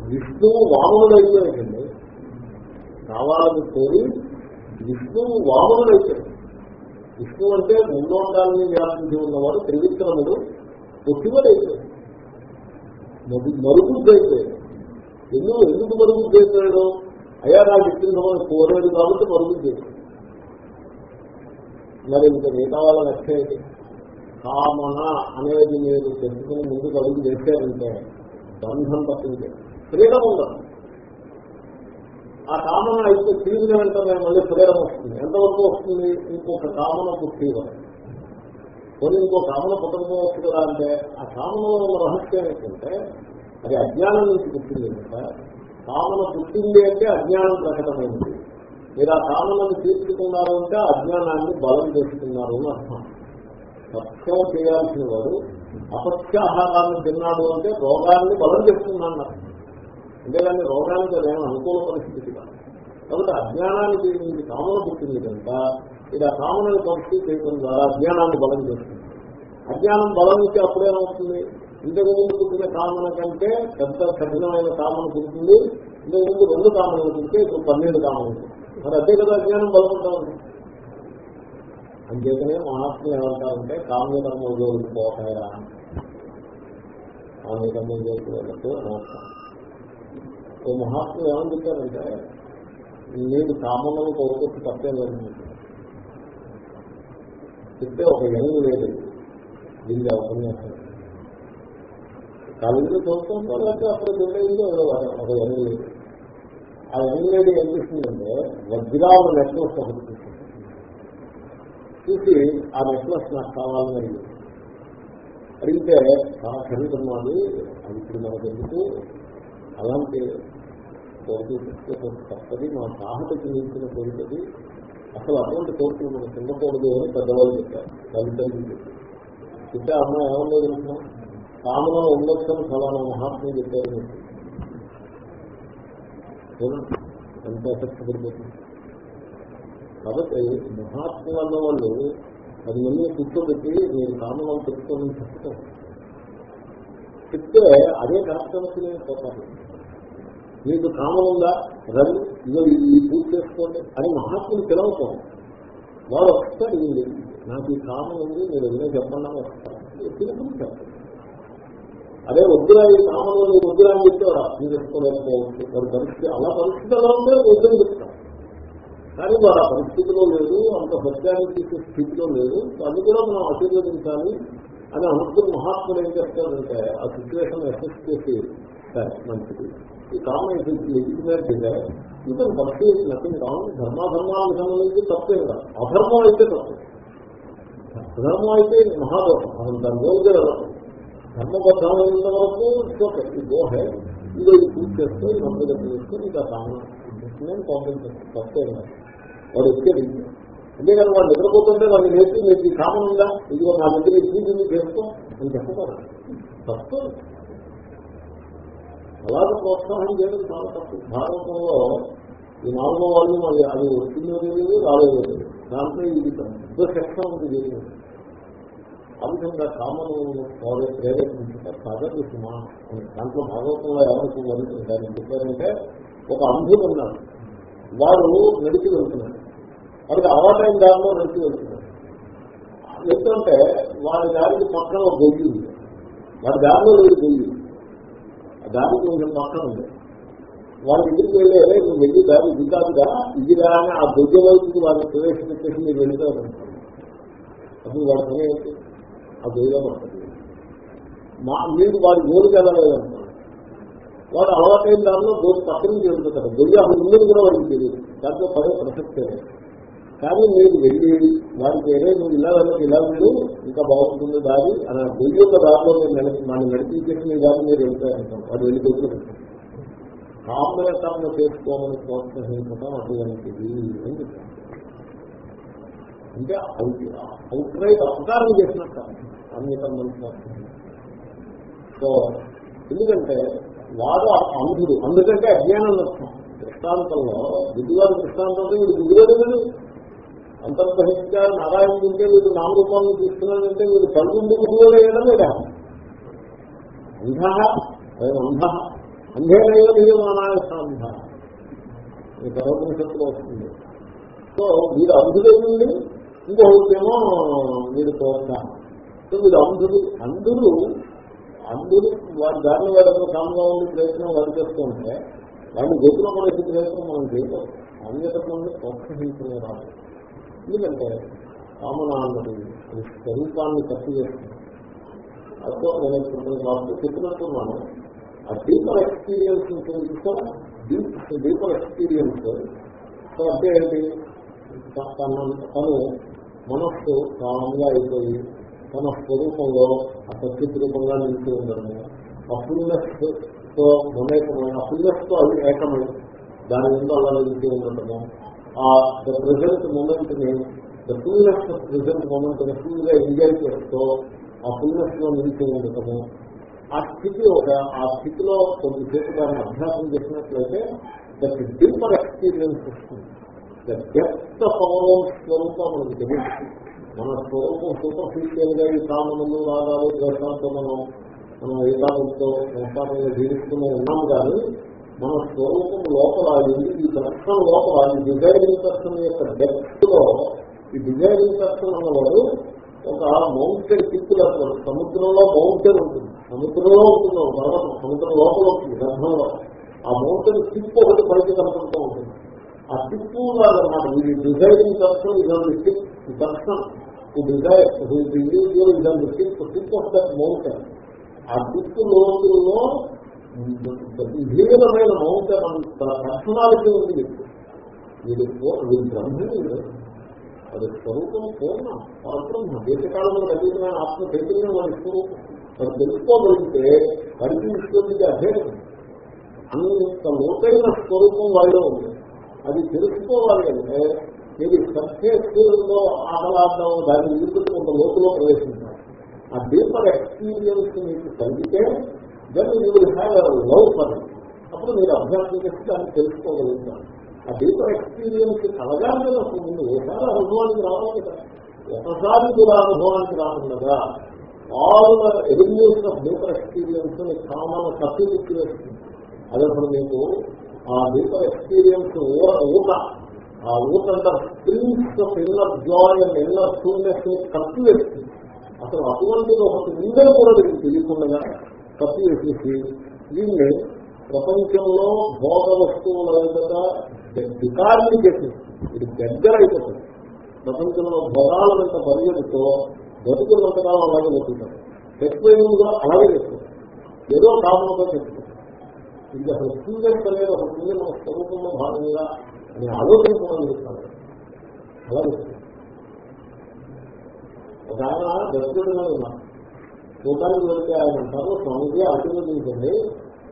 విష్ణువు వామనుడు అయిపోయాడండి కావాలని కోరి విష్ణువు వామనుడు అయిపోయాడు విష్ణువు అంటే ముందోండాలని వ్యాపించి ఉన్నవాడు త్రివిక్రముడు పొట్టివాడు అయిపోయాడు మరుగుద్దు అయిపోయాడు ఎందుకు ఎందుకు మరుగుద్దు అయిపోయాడు అయ్యా నాకు ఇచ్చిన కోరాడు కాబట్టి మరుగుద్దు అయిపోయాడు మరి ఇంకా మిగతా వాళ్ళ లక్ష్యం కామన అనేది మీరు తెలుసుకుని ముందుకు అడుగు చేశారంటే బంధం తప్పించే. ఫ్రీడమ్ ఉండదు ఆ కామన అయితే తీరిన వెంటనే మళ్ళీ ఫ్రీడమ్ వస్తుంది. ఎంతవరకు వస్తుంది? ఇంకొక కామన పుట్టి కొన్ని ఇంకో కామన పుట్టకపోవచ్చు కదా అంటే ఆ కామనలో ఉన్న రహస్యం ఏంటంటే అది అజ్ఞానం నుంచి పుట్టింది కనుక కామన పుట్టింది అంటే అజ్ఞానం ప్రకటమైంది. మీరు ఆ కామలను తీర్చుకున్నారు అంటే అజ్ఞానాన్ని బలం చేసుకున్నారు అని అర్థం. సత్యం చేయాల్సిన వాడు అపత్యాహారాన్ని తిన్నాడు అంటే రోగాన్ని బలం చేస్తున్నాను అంతేగాని రోగానికి అదేమో అనుకూల పరిస్థితి కాదు. కాబట్టి అజ్ఞానానికి మీకు కామన పుట్టింది కనుక ఇది ఆ కామనని పరిస్థితి చేయడం ద్వారా అజ్ఞానాన్ని బలం చేస్తుంది అజ్ఞానం బలం ఇచ్చి అప్పుడేమవుతుంది ఇంతకు ముందు పుట్టిన కామన కంటే పెద్ద కఠినమైన కామన పుడుతుంది. ఇంతకు ముందు రెండు కామనలు పుడితే ఇప్పుడు పన్నెండు కామనలు మరి అదే కదా అజ్ఞానం బలపడతా ఉంది అంచేతనే మహాత్ములు ఏమంటారంటే కామ్యకర్మ జోలికి పోతాయా కామ్యకర్మ జోలికి వెళ్ళట్టు అనవసరం. ఓ మహాత్ములు ఏమని చెప్పారంటే నేను కామంలో కోరుకొచ్చి తప్పే లేదు చెప్తే ఒక ఎనుగు లేదు దీనికి ఉపన్యాసం. కాలేజీలో చదువుతుందో లేకపోతే అప్పుడు తెలియదు ఒక ఎనుగు లేదు ఆ యంగ్ లేడీ ఏం చేసిందంటే వజ్రాల నెక్లెస్ ఒకటి చూసింది చూసి ఆ నెక్లెస్ నాకు కావాలని అడిగింది అడిగితే చాలా ఖరీదమ్మాది అది ఇప్పుడు మనకు ఎందుకు? అలాంటి కోరిక తప్పది మా సాహతకి నిలిచిన కోరికది అసలు అటువంటి కోరికలు మనం తినకూడదు అని పెద్దవాళ్ళు చెప్పారు. తల్లిదండ్రులు చెప్పారు. చెప్తే అమ్మ ఏమన్నా కామలో ఉండొచ్చని ఫలానా మహాత్ములు చెప్పారు. చూడండి. ఎంత ఎఫెక్ట్ పడిపోతుంది కాబట్టి మహాత్ములు అన్న వాళ్ళు అది మంది కూర్చోబెట్టి మీరు కామనం పెట్టుకోవాలని చెప్తాను చెప్తే అదే కరెక్ట్ పోతాను. మీకు కామం ఉందా? రవి ఇదో ఈ పూజ చేసుకోండి అని మహాత్ములు పిలవకూడదు. వాళ్ళు వస్తాడు నాకు ఈ కామం ఉంది మీరు ఎన్నో చెప్పండి అని వస్తారు పిలుపుతారు అదే వద్దురా ఈ కామంలో మీరు వద్దురా అని చెప్తే వాడు అర్థం చేసుకోలేకపోవచ్చు వారి పరిస్థితి అలా పరిస్థితి ఎలా ఉంటే వద్దని చెప్తాను కానీ వాడు ఆ పరిస్థితిలో లేదు అంత సత్యాన్ని తీసే స్థితిలో లేదు. అది కూడా మనం ఆశీర్వదించాలి అని అనుకున్న మహాత్ముడు ఏం చేస్తారంటే ఆ సిచ్యువేషన్ అసెస్ చేసి సరే మంచిది. ఈ కామన్ లెజిటిమేట్ ఇతను భక్తి నథింగ్ రాంగ్ ధర్మాధర్మాల సంబంధించి తప్పేం కాదు. అధర్మం అయితే తప్పే. అధర్మం అయితే మహాదోషం. మనం దాని రోజు ధర్మబద్ధమైనంత వరకు ఈ దోహే ఇదో ఇది పూజ చేస్తే నమ్మకం చేసుకొని ఇంకా కామన్ నేను పంపించాను తప్పేం కాదు. వాడు వచ్చేది అంతేకాదు వాడు నిద్రపోతుంటే వాడిని నేర్చి మీకు ఈ కామన్ ఉందా? ఇదిగో నా దగ్గర ఈ పూజ చేసుకో అని చెప్పకూడదు. తప్పు. అలాగే ప్రోత్సాహం చేయడం చాలా తప్పు. భారతంలో ఈ నాలుగో వాళ్ళు మరి అది వచ్చిందో తెలియదు రాలేదో తెలియదు. దాంట్లో ఇది పెద్ద సెక్షన్ ఉంది జరిగింది ఆ విధంగా కామను వారు ప్రేరేపించుతారు. సాగదు సుమా దాంట్లో భాగవతంలో ఎవరికి వదులుతుంటారు చెప్పారంటే ఒక అంధుడు ఉన్నాడు. వాడు నడిచి వెళ్తున్నాడు. వాడికి అలవాటైన దారిలో నడిచి వెళ్తున్నాడు. ఎందుకంటే వాడి దారికి పక్కన ఒక గొయ్యి ఉంది. వాడి దారిలో లేదు గొయ్యి. ఆ దారికి కొంచెం పక్కన ఉంది. వాళ్ళ ఇంటికి వెళ్ళే నువ్వు వెళ్ళి దారి ఇది కాదుగా ఇదిగా అని ఆ గొయ్య వైపుకి వాళ్ళని ప్రవేశపెట్టేసి మీరు వెళ్తారు అప్పుడు వాడి సమయం ఆ గొయ్యలో పడుతుంది. మా మీరు వాడి గోలు వెళ్ళలేదంటారు వాడు అలవాటైన దానిలో గోలు పక్కన నుంచి వెళ్తుంటారు అసలు ముందు కూడా వాడికి తెలియదు. దాంట్లో పడే ప్రసక్తే కానీ మీరు వెళ్ళి వారికి ఏదో నువ్వు ఇలా వెళ్ళదు ఇలా వెళ్ళు ఇంకా బాగుంటుంది దారి అని ఆ గొయ్యి యొక్క దారిలో మీరు నడిపి నన్ను నడిపించేసి మీ దారి మీరు వెళ్తారంటాం వాడు వెళ్ళి గొయ్యి కామ్యతంగా చేసుకోమని ప్రోత్సహించడం అటువంటిది అని చెప్తాను అంటే అవుట్ రైట్ అపకారం చేసినట్టు అన్యతమ్మని సో ఎందుకంటే వాడు అంధుడు అందుకంటే అజ్ఞానం నష్టం దృష్టాంతంలో బుద్ధివారి దృష్టాంతంలో వీడు బుద్ధివాడు వీడు. అంతర్గ్రహించగా నారాయణ ఉంటే వీడు నామరూపాలను తీసుకున్నాడంటే వీడు కళ్ళు బుద్ధివాడు లేదా అంధ అయం అంధ. అంధేనైవ నియమానాయసాంధ ఈ పరోపనిషత్తులో వస్తుంది. సో వీడు అంధుడేనండి ఇంకొకటేమో మీరు ప్రోత్సాహం సో మీరు అంధుడు అందరూ అందరూ వారి దారిలో వాళ్ళతో కామంగా ఉండే ప్రయత్నం వారు చేస్తూ ఉంటే వాడిని గొప్పలో పడేసి ప్రయత్నం మనం చేయకూడదు అన్యతత్వాన్ని ప్రోత్సహించడం రాదు ఎందుకంటే కామన అన్నది స్వరూపాన్ని ఖర్చు చేస్తుంది. అర్థం నేను ఇప్పుడు చెప్పినట్టున్నాను. ఆ deeper experience deeper experience so అంటే ఏంటి? తను మనస్సు కామంగా అయిపోయి తన స్వరూపంలో ఆ సత్యత రూపంగా నిలిచి ఉండడము. ఆ ఫుల్నెస్తో ఆ ఫుల్నెస్ అది ఏకమై దాని ముందు అలా నిలిచి ఉండడము. ఆ ద ప్రజెంట్ మూమెంట్ని ద ఫుల్నెస్ ప్రజెంట్ మూమెంట్ని ఫుల్గా ఎంజాయ్ చేస్తూ ఆ ఫుల్నెస్లో నిలిచి ఉండటము ఆ స్థితి ఒక ఆ స్థితిలో కొద్దిసేపు దాన్ని అభ్యాసం చేసినట్లయితే దట్ డీపర్ ఎక్స్పీరియన్స్ వస్తుంది. వ్యక్త డెప్త్ స్వరూపం మనకు తెలియదు. మన స్వరూపం సూపర్ఫిషియల్గా ఈ కామనలు రాగాలు దర్శనంతో మనం మనం ఏకాంతంతో సంసారంలో జీవిస్తూనే ఉన్నాం కానీ మన స్వరూపం లోపల ఈ దర్శనం లోపల ఈ డిజైరింగ్ దర్శనం యొక్క డెప్త్లో ఈ డిజైరింగ్ దర్శనం అన్నవాడు ఒక మౌంటైన్ పిక్కులు అసలు సముద్రంలో మౌంటైన్ ఉంటుంది. సముద్రంలో ఉంటుంది పర్వతం. సముద్రం లోపల ఉంటుంది గర్భంలో. ఆ మౌంటైన్ పిక్ ఒకటి పైకి కనపడుతూ ఉంటుంది. ఆ టిప్పు అనమాట ఇది డిజైరింగ్ దర్శనం ఇదంతా టిప్ దర్శనం ఈ డిజైర్ ఇండివిజువల్ ఇదంతా tip tip of that mountain. ఆ టిప్పు లోతుల్లో విభిన్నమైన మౌంటైన్ అంత పర్సనాలిటీ ఉంది. వీడు వీడు బ్రహ్మణుడు అది స్వరూపం పూర్ణ పరబ్రహ్మ. దేశకాలంలో కలిగిన ఆత్మ చైతన్యం వాడి స్వరూపం. అది తెలుసుకోగలిగితే వారికి ఇస్తుంది అభేదం. అంత లోతైన స్వరూపం వాడిలో ఉంది. అది తెలుసుకోవాలి అంటే మీరు సర్ఫేస్లో ఆహ్లాదం దాన్ని విడుదల కొంత లోతులో ప్రవేశించాలి. ఆ డీపర్ ఎక్స్పీరియన్స్ మీకు కలిగితే then you will have love for అప్పుడు మీరు అభ్యాసం చేసి దాన్ని తెలుసుకోగలుగుతారు. ఆ డీపర్ ఎక్స్పీరియన్స్ కలగాలి అసలు ముందు ఒకసారి అనుభవానికి రావాలి కదా. ఒకసారి కూడా అనుభవానికి రాకుండా all avenues of deeper experience common తప్పిదిక్కి వేస్తుంది అది అసలు మీకు ఆ డీపర్ ఎక్స్పీరియన్స్ ఊట ఆ ఊట అంటారు springs of inner joy and inner fullness కప్పి వేస్తుంది అసలు అటువంటిది ఒకటి ఉందని కూడా మీకు తెలియకుండా కప్పి వేసేసి దీన్ని ప్రపంచంలో భోగ వస్తువుల యొక్క వికారాన్ని చేసేస్తుంది ఇది దగ్గర అయిపోతుంది ప్రపంచంలో భోగాల వెంట పరిగెడుతో బతుకున్నంతకాలం అలాగే బతుకుతారు. ఎక్కువ అలాగే చేస్తారు. ఏదో కారణంతో చెప్తారు ఇది అసలు స్టూడెంట్ అనేది ఒక స్టూడెంట్ మన స్వరూపంలో భాగంగా అని ఆలోచన కూడా చేస్తాను అలాగే ఒక ఆయన దర్శకుడుగా ఉన్నారు. చూడటానికి వెళ్తే ఆయన అంటారు స్వామిజీ ఆశీర్వదించండి.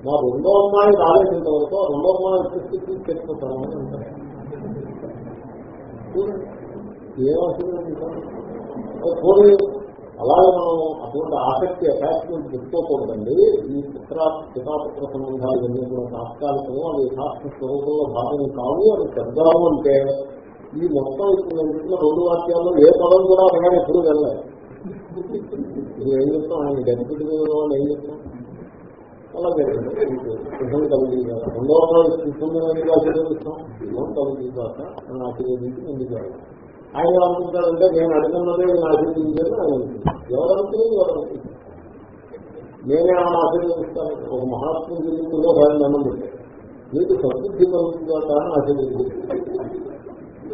మా రెండో అమ్మాయి రాలేనంత వరకు రెండో అమ్మాయి వచ్చేసి తీసుకెళ్ళిపోతామని అంటారు. ఏం ఆశీర్వదించారు అలాగే మనం అటువంటి ఆసక్తి అటాచ్మెంట్ పెట్టుకోకూడదండి ఈ పుత్ర పితాపుత్ర సంబంధాలు ఇవన్నీ కూడా తాత్కాలికము అవి యథార్థ స్వరూపంలో భాగం కావు అది చెప్దాము అంటే ఈ మొత్తం ఇప్పుడు నేను రెండు వాక్యాల్లో ఏ పదం కూడా అడగాలి ఎప్పుడు వెళ్ళాలి ఇది ఏం చెప్తాం ఆయన డెప్యూటీ వాళ్ళు ఏం చెప్తాం అలాగే సుఖం కలిగి రెండో సుఖంగా ఆశీర్వదిస్తాం సుఖం కలిగి కాక నన్ను ఆశీర్వదించి ముందుకు వెళ్ళాలి ఆయన ఏమనుకుంటారంటే నేను అడిగినదే నేను ఆశీర్వదించాను ఆయన అనుకుంటాను ఎవరు? నేనే ఆమె ఆశీర్వదిస్తాను. ఒక మహాత్ముడి జీవితంలో ఆయన నమ్మకం పెట్టారు మీకు సంతృప్తి కలుగుతుందా కానీ ఆశీర్వదించారు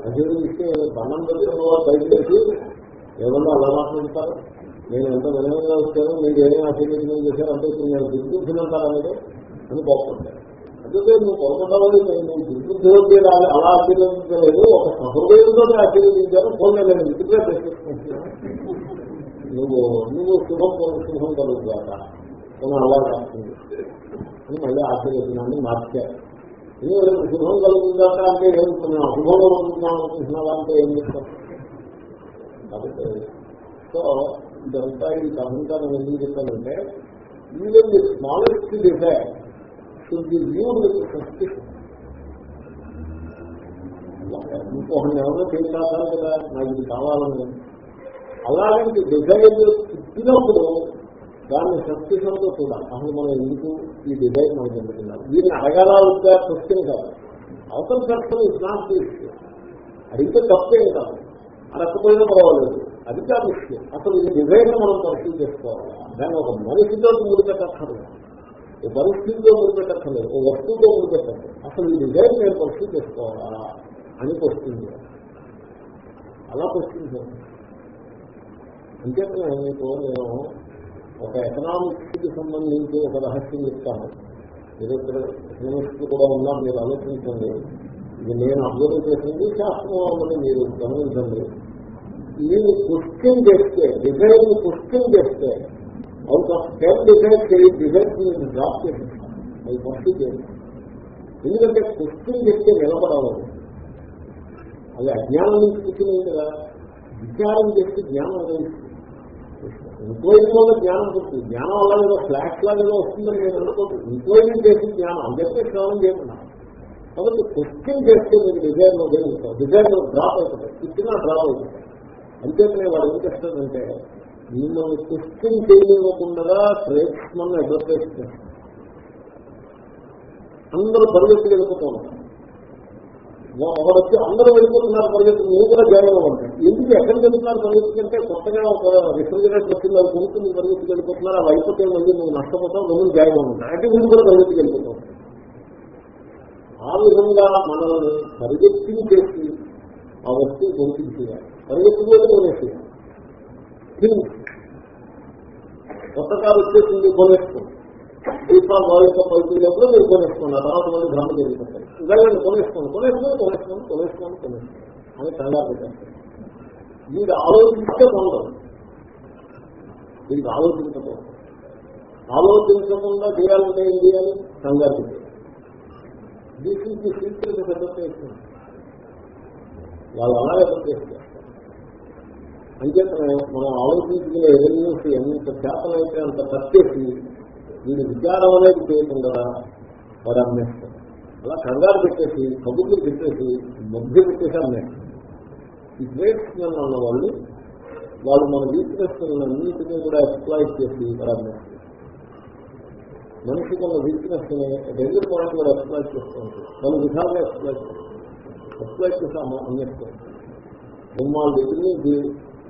ఆశీర్వదిస్తే ధనం పెట్టిన వారు బయటకు ఏమన్నా అలా మాట్లాడతారు. నేను ఎంత వినయంగా వచ్చాను మీరు ఏమేమి ఆశీర్వదనం చేశారు అంటే ఇప్పుడు నేను దుర్బుద్ధినంటారా మీరు అని కోరుకుంటారు ఎందుకంటే నువ్వు కోరుకుంటావని నువ్వు దుర్బుద్ధి రాలి అలా ఆశీర్వదించలేదు ఒక సహృదయంతో ఆశీర్వదించాను ఫోన్ నేను విచిత్ర చేసుకుంటున్నాను నువ్వు నువ్వు శుభం శుభం కలుగుతాక నేను అలా రాస్తుంది అని మళ్ళీ ఆశీర్వచనాన్ని మార్చారు. ఎందుకంటే శుభం కలుగుతాక అంటే ఏమనుకున్నాం అశుభం కలుగుతున్నాం అనుకుంటున్నావా అంటే ఏం చెప్తాం కాబట్టి సో ఇదంతా ఈ కథంతా నేను ఎందుకు చెప్పానంటే even the smallest desire should be viewed with suspicion ఇంకొకరిని ఎవరో చేయగలుగుతారు కదా నాకు ఇది కావాలని. అలాంటి డిజైర్ తిప్పినప్పుడు దాన్ని సస్పిషన్తో చూడాలి. అసలు మనం ఎందుకు ఈ డిజైర్ మనం చెందుతున్నాం దీన్ని అడగాల వద్దా? క్వశ్చన్ కాదు. అవసరం పర్సన్ ఇస్ నాట్ విషయం అడిగితే తప్పేం కాదు. అడగకపోయినా పర్వాలేదు. అది కాదు విషయం. అసలు ఈ డిజైన్ మనం పరిశీలి చేసుకోవాలి. దాన్ని ఒక మనిషితో ముడిపెట్టక్కర్లేదు ఓ పరిస్థితితో ముడిపెట్టక్కర్లేదు ఓ వస్తువుతో ముడిపెట్టండి అసలు ఈ డిజైన్ నేను పరిస్థితి చేసుకోవాలా అని క్వశ్చన్ అలా క్వశ్చన్ అంతే మీకు నేను ఒక ఎకనామిక్స్కి సంబంధించి ఒక రహస్యం చెప్తాను. మీరు ఇక్కడ ఎకనామిక్స్ కూడా ఉన్నారు మీరు ఆలోచించండి. ఇది నేను అబ్జర్వ్ చేసింది శాస్త్రం మీరు గమనించండి. మీరు క్వశ్చన్ చేస్తే డిజైన్ క్వశ్చన్ చేస్తే out of ten design design నేను డ్రాప్ చేసేస్తాను అది ఫస్ట్ చేయండి ఎందుకంటే క్వశ్చన్ చెప్తే నిలబడాలి అది అజ్ఞానం నుంచి కూర్చున్నాయి కదా. విచారం చేస్తే జ్ఞానం ఉదయిస్తుంది ఇంక్వైరీ వల్ల జ్ఞానం వస్తుంది. జ్ఞానం వల్ల ఏదో ఫ్లాష్ లాగా ఏదో వస్తుందని నేను అనుకోదు ఎంక్వైరీ చేసి జ్ఞానం. అందరికీ శ్రవణం చేయకుండా. కాబట్టి క్వశ్చన్ చేస్తే మీకు డిజైన్ ఉపయోగిస్తాం డిజైన్ డ్రాప్ అవుతుంది. ఇచ్చినా డ్రాప్ అవుతుంది. అంతేకానే వాడు ఏం చేస్తాడంటే మిమ్మల్ని క్వశ్చన్ చేయనివ్వకుండా ట్రేడ్స్మన్ అడ్వర్టైజ్ చేస్తారు. అందరూ పరిగెత్తి వెళ్ళిపోతున్నారు ఉంటారు ఒకరు వచ్చి అందరూ వెళ్ళిపోతున్నారు పరిగెత్తి నేను కూడా జాయిన్ అవ్వండి. ఎందుకు ఎక్కడ వెళ్తున్నారు పరిగెత్తుకంటే కొత్తగా ఒక రిఫ్రిజిరేటర్ వచ్చింది అది కొనుక్కుని పరిగెత్తి వెళ్ళిపోతున్నారు అవి అయిపోతే మళ్ళీ నువ్వు నష్టపోతావు నువ్వు జాయిన్ అవ్వండి. అంటే వీళ్ళు కూడా పరిగెత్తి వెళ్ళిపోతావు ఆ విధంగా మనల్ని పరిగెత్తించేసి ఆ వస్తువు కొనిపించేయాలి పరిగెత్తుకోవాలి కొనేసేయాలి. కొత్త కారు వచ్చేసింది కొనేసుకోండి. దీపాలు వాయిస్ పైపులప్పుడు మీరు కొనేసుకోండి. ఆ తర్వాత మళ్ళీ భ్రమ జరిగిపోతాయి వెళ్ళండి కొనేసుకోండి కొనేసుకోండి కొనేసుకోండి కొనేసుకోండి కొనేసుకోండి. అని కంగారు పెట్టేస్తారు. మీరు ఆలోచించే పొందరు దీనికి ఆలోచించకూడదు. ఆలోచించకుండా చేయాలంటే ఏం చేయాలి? కంగారు పెట్టాలి దిస్ ఈజ్ ది సీక్రెట్ వాళ్ళు అలాగే చేస్తారు అంచేతనే మనం ఆలోచించుకునే రెవెన్యూస్ ఎంత శాతమైతే అంత కట్టేసి వీడి విచారం అనేది చేయకుండా వాడు అమ్మేస్తారు అలా కంగారు పెట్టేసి కబుర్లు పెట్టేసి మధ్య పెట్టేసి అమ్మేస్తారు ఈ ట్రేడ్స్మెన్ అన్న వాళ్ళు వాళ్ళు మన వీక్నెస్ అన్నింటినీ కూడా ఎక్స్ప్లాయిట్ చేసి వాడు అమ్మేస్తారు మనిషికి ఉన్న వీక్నెస్ని దగ్గర పాయింట్ కూడా ఎక్స్ప్లాయిట్ చేస్తూ ఉంటారు మన విధాలుగా ఎక్స్ప్లాయిట్ చేస్తారు ఎక్స్ప్లాయిట్ చేసి అమ్మేస్తారు బొమ్మాల దగ్గర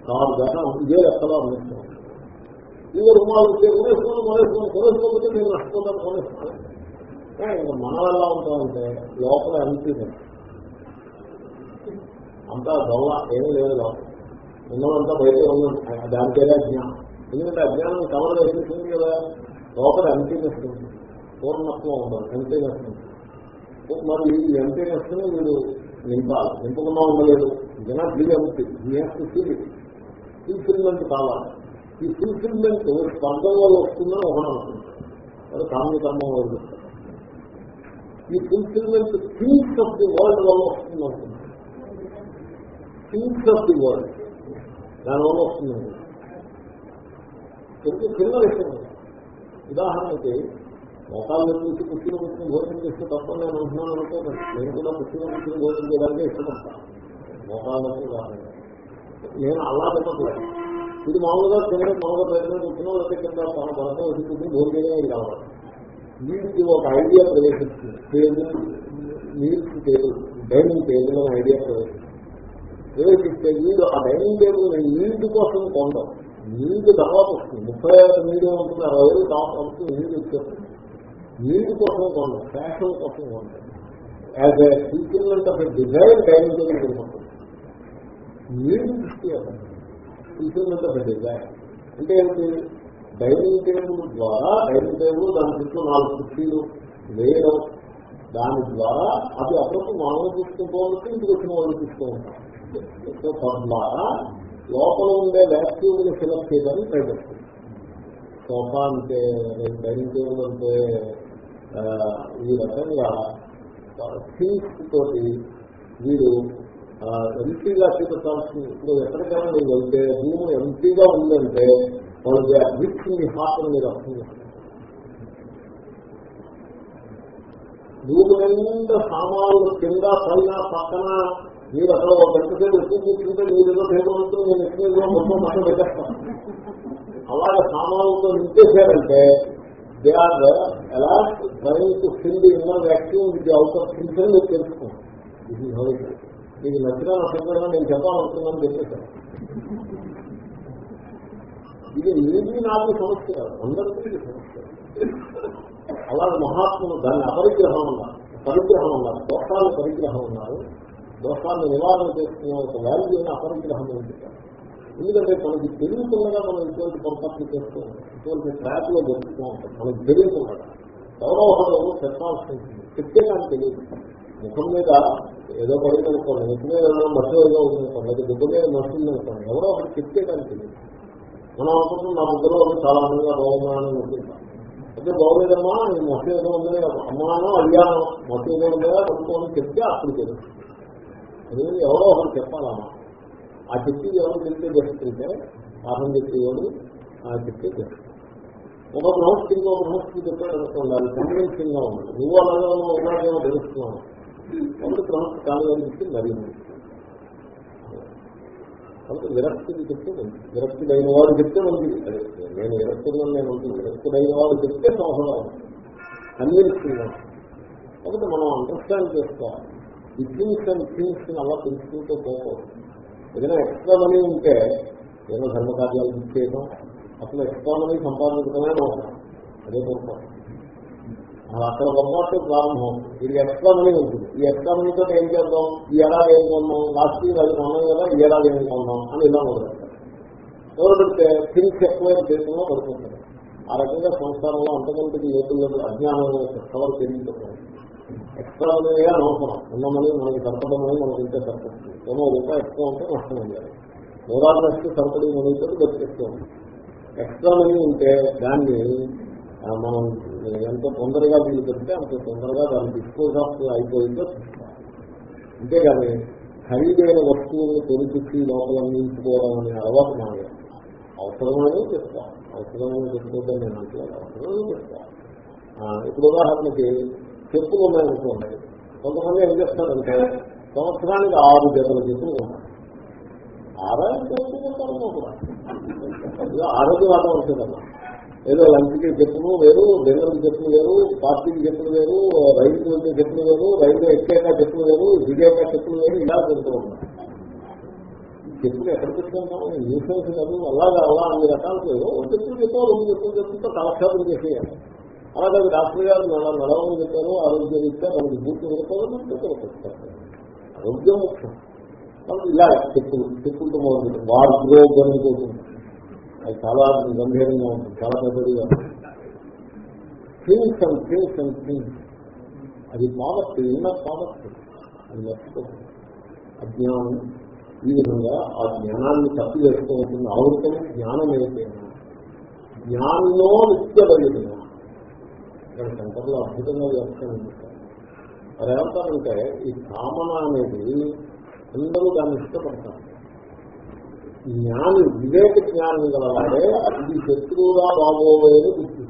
నాలుగు దాకా ఇదే లెక్కలో అమ్మేస్తాం ఇదే రుమాలు ఉంటే కొనేసుకొని కొనేసుకొని కొనేసుకోకపోతే నేను నష్టపోతాను కొనేస్తాను ఇంకా మనం ఎలా ఉంటామంటే లోపల అనిపించింది అంతా దొంగ ఏమీ లేదు లోపల ఉన్నదంతా బయట ఉన్నది దానికేదే అజ్ఞానం ఎందుకంటే అజ్ఞానం కవర్ వేసేసింది కదా. లోపల అనిపించేస్తుంది పూర్ణత్వం ఉండదు ఎంపీనెస్ మరి ఈ ఎంపీనెస్ని మీరు నింపాలి. నింపకుండా ఉండలేదు. జనా ఫీల్ అవుతుంది ఫుల్ఫిల్మెంట్ కావాలి. ఈ ఫుల్ఫిల్మెంట్ స్పర్ధం వల్ల వస్తుందని ఒకటి అనుకుంటారు అది కామ్యకర్మం వల్ల ఈ fulfilment things of the world వల్ల వస్తుంది అనుకుంటారు థింగ్స్ ఆఫ్ ది వరల్డ్ దానివల్ల వస్తుందండి కొంచెం చిన్న విషయం ఉదాహరణకి మోకాళ్ళు చూసి పుట్టిన పుట్టిన భోజనం చేస్తే తప్ప నేను అంటున్నాను అనుకోకండి నేను కూడా పుట్టిన పుట్టిన భోజనం చేయడానికి ఇష్టపడతాను. మోకాళ్ళకి ఉదాహరణ నేను అలా పెట్టలేదు ఇది మామూలుగా కింద మామూలుగా ప్రయత్నం కూర్చున్నా లేకపోతే కింద తన భర్త వదిలిపోతుంది భోజనమే కావాలి. వీటికి ఒక ఐడియా ప్రవేశిస్తుంది. Table meals table dining table అనే ఐడియా ప్రవేశిస్తుంది. ప్రవేశిస్తే వీడు ఆ డైనింగ్ టేబుల్ నీటి కోసం కొండం నీటి తర్వాత వస్తుంది. ముప్పై ఐదు మీడియం ఉంటుంది అరవై ఐదు తర్వాత వస్తుంది నీరు వచ్చేస్తుంది. నీటి కోసం కొండం ఫ్యాషన్ కోసం కొండం as a fulfilment of design dining table కొనుక్కుంటుంది మీరు దృష్టి ఫీల్మెంట్ పెద్దగా అంటే ఏంటి డైనింగ్ టేబుల్ ద్వారా డైనింగ్ టేబుల్ దాని చుట్టూ నాలుగు కుర్చీలు వేయడం. దాని ద్వారా అది అప్పుడప్పుడు మనం తీసుకుంటూ ఇంటికి వచ్చిన వాళ్ళు తీస్తూ తద్వారా లోపల ఉండే వ్యాక్యూమ్ని ఫిలప్ చేయడానికి ట్రై చేస్తుంది సోఫా అంటే డైనింగ్ టేబుల్ అంటే ఈ రకంగా థింగ్స్ తోటి వీడు ఎంపీగా చూపించాల్సింది ఇప్పుడు ఎక్కడికైనా మీరు వెళ్తే భూమి ఎంపీగా ఉందంటే వాళ్ళకి రిచ్ మీ హార్ట్ అని మీరు అర్థం చేసుకోండి రూమ్ నిండా సామాన్లు కింద పైన పక్కన మీరు అక్కడ ఒక గంట సేపు ఎక్కువ కూర్చుంటే మీరు ఏదో సేపు ఉంటుంది నేను ఎక్కువ మొత్తం పక్కన పెట్టేస్తాను. అలాగే సామాన్లతో నింపేశారంటే దే ఆర్ ఎలా train to fill the inner vacuum without of fills అని మీరు తెలుసుకోండి ఇది మీకు నచ్చిన నచ్చకుండా నేను చెప్పాలనుకున్నాను చెప్పేశాను. ఇది నీది నాకు సమస్య కాదు అందరికీ ఇది సమస్య అలాగే మహాత్ములు దాన్ని అపరిగ్రహం ఉన్నారు పరిగ్రహం ఉన్నారు దోషాలు పరిగ్రహం ఉన్నారు దోషాన్ని నివారణ చేసుకునే ఒక వాల్యూని అపరిగ్రహం అని చెప్పారు. ఎందుకంటే మనకి తెలియకుండా మనం ఇటువంటి పొరపాట్లు చేస్తూ ఉంటాం. ఇటువంటి ట్రాక్లో దొరుకుతూ ఉంటాం. మనకి తెలియకుండా. ఎవరో ఒకరు చెప్పాల్సి ఉంటుంది. చెప్తే నాకు తెలియదు. ముఖం మీద ఏదో పడింది అనుకోండి ముఖం మీద ఏదో మధ్య ఏదో ఉంది అనుకోండి అది దుబ్బ మీద అనుకోండి ఎవరో ఒకటి చెప్తే కానీ మనం అనుకుంటున్నాం నా ముగ్గురు చాలా అందంగా బాగున్నా అని అనుకుంటాం అయితే బాగోలేదమ్మా నేను మొత్తం ఏదో ఉంది అమ్మానో అడిగాను మొత్తం ఏదో ఉందా పట్టుకోని చెప్తే అప్పుడు తెలుస్తుంది అది ఎవరో ఒకటి చెప్పాలమ్మా. ఆ చెప్పి ఎవరు చెప్తే బెస్ట్ పాఠం చెప్పేవాడు ఆ చెప్తే బెస్ట్ ఒక బ్రహ్మస్కి ఒక బ్రహ్మస్కి చెప్పాడు అనుకోండి అది కన్విన్సింగ్గా ఉంది. నువ్వు అలాగే ఉన్నావు ఉన్నాడేమో తెలుస్తున్నావు. కాబట్టి బ్రహ్మస్కి కాలుగా చెప్తే మరి కాబట్టి విరక్తికి చెప్తే మంచిది విరక్తుడైన వాడు చెప్తే మంచిది నేను విరక్తున్నాను నేను ఉంటుంది విరక్తుడైన వాడు చెప్తే సంవత్సరం కన్విన్సింగ్ కాబట్టి మనం అండర్స్టాండ్ చేసుకోవాలి. ఈ థింగ్స్ అండ్ థింగ్స్ అలా తెలుసుకుంటూ పోకూడదు ఏదైనా ఎక్స్ట్రా మనీ ఉంటే ఏదైనా ధర్మ కార్యాలు చేయడం అసలు ఎక్స్ట్రా మనీ సంపాదించడమే అవసరం అదే పోతాం అక్కడ పొరపాటు ప్రారంభం. ఇది ఎక్స్ట్రా మనీ ఉంటుంది ఈ ఎక్స్ట్రా మనీతో ఏం చేద్దాం? ఈ ఏడాది ఏం కొన్నాం? లాస్ట్ ఇయర్ అది కొన్నాం కదా ఈ ఏడాది ఏం కొన్నాం? అని ఇలా మొదలెడతారు మొదలుపెడితే థింగ్స్ ఎక్కువైన దేశంలో పడుతుంటారు ఆ రకంగా సంస్కారంలో అంతకంటే యువతులకు అజ్ఞానం కవర్ తెలియకపోవడం. ఎక్స్ట్రా అనేది అనవసరం. ఉన్నమని మనకి సరిపడమని మనకి ఇంటే సరిపడుతుంది ఏమో రూపాయి ఎక్కువ ఉంటే నష్టం ఉండాలి నూరాలు నష్ట సరిపడి మనీతో బతికేస్తూ ఉంది ఎక్స్ట్రా మనీ ఉంటే దాన్ని మనం ఎంత తొందరగా వీలు పెడితే అంత తొందరగా దాని డిస్పోజ్ ఆఫ్ అయిపోయిందో అంతేగాని ఖరీదైన వస్తువులను తొలిపించి లోపల అందించుకోవడం అనే అలవాటు మానే అవసరమైనవి చెప్తాను అవసరమైన చెప్పుకోవద్దని నేను అంటున్నాను అవసరమైనవి చెప్తాను ఇప్పుడు ఉదాహరణకి చెప్పులు ఉన్నాయనుకోండి. కొంతమంది ఏం చేస్తారంటే సంవత్సరానికి ఆరు జతల చెప్పులు ఉన్నాయి ఆరోగ్య చెప్పుకుంటారమ్మా కూడా. ఇదిగో ఏదో లంచ్కి చెప్పులు వేరు డిన్నర్కి చెప్పులు వేరు పార్టీకి చెప్పులు వేరు రైలుకి వెళ్తే చెప్పులు వేరు రైలు ఎక్కాక చెప్పులు వేరు దిగాక చెప్పులు వేరు ఇలా పెడుతూ ఉన్నాయి చెప్పులు ఎక్కడ పెట్టుకుంటాము న్యూసెన్స్ కాదు అలాగా అలా అన్ని రకాలు చెప్పులు చెప్పారు రెండు చెప్పులు చెప్పులతో కాలక్షేపం చేసేయాలి. అలాగే డాక్టర్ గారు నడ నడవని చెప్పారు ఆరోగ్యం ఇస్తే మనకి బూట్లు కొనుక్కోవాలంటే కొనుక్కొస్తారు ఆరోగ్యం ముఖ్యం. ఇలా చెప్పులు చెప్పులతో మొదలు వార్డ్రోబ్ అని అది చాలా గంభీరంగా ఉంటుంది చాలా పెద్దదిగా things and things and things అది పావర్టీ ఇన్నర్ పావర్టీ. అది మర్చిపోతుంది అజ్ఞానం ఈ విధంగా ఆ జ్ఞానాన్ని తప్పు వేస్తూ ఉంటుంది ఆవృతం జ్ఞానం ఏదైనా జ్ఞానంలో నిత్యమైన ఇక్కడ శంకర్లు అద్భుతంగా వ్యాఖ్యానం చేశారు. మరి ఏమంటారంటే ఈ కామన అనేది అందరూ దాన్ని ఇష్టపడతారు. జ్ఞాని వివేక జ్ఞానం గలవాడే ఇది శత్రువుగా బాగోవేది గుర్తిస్తుంది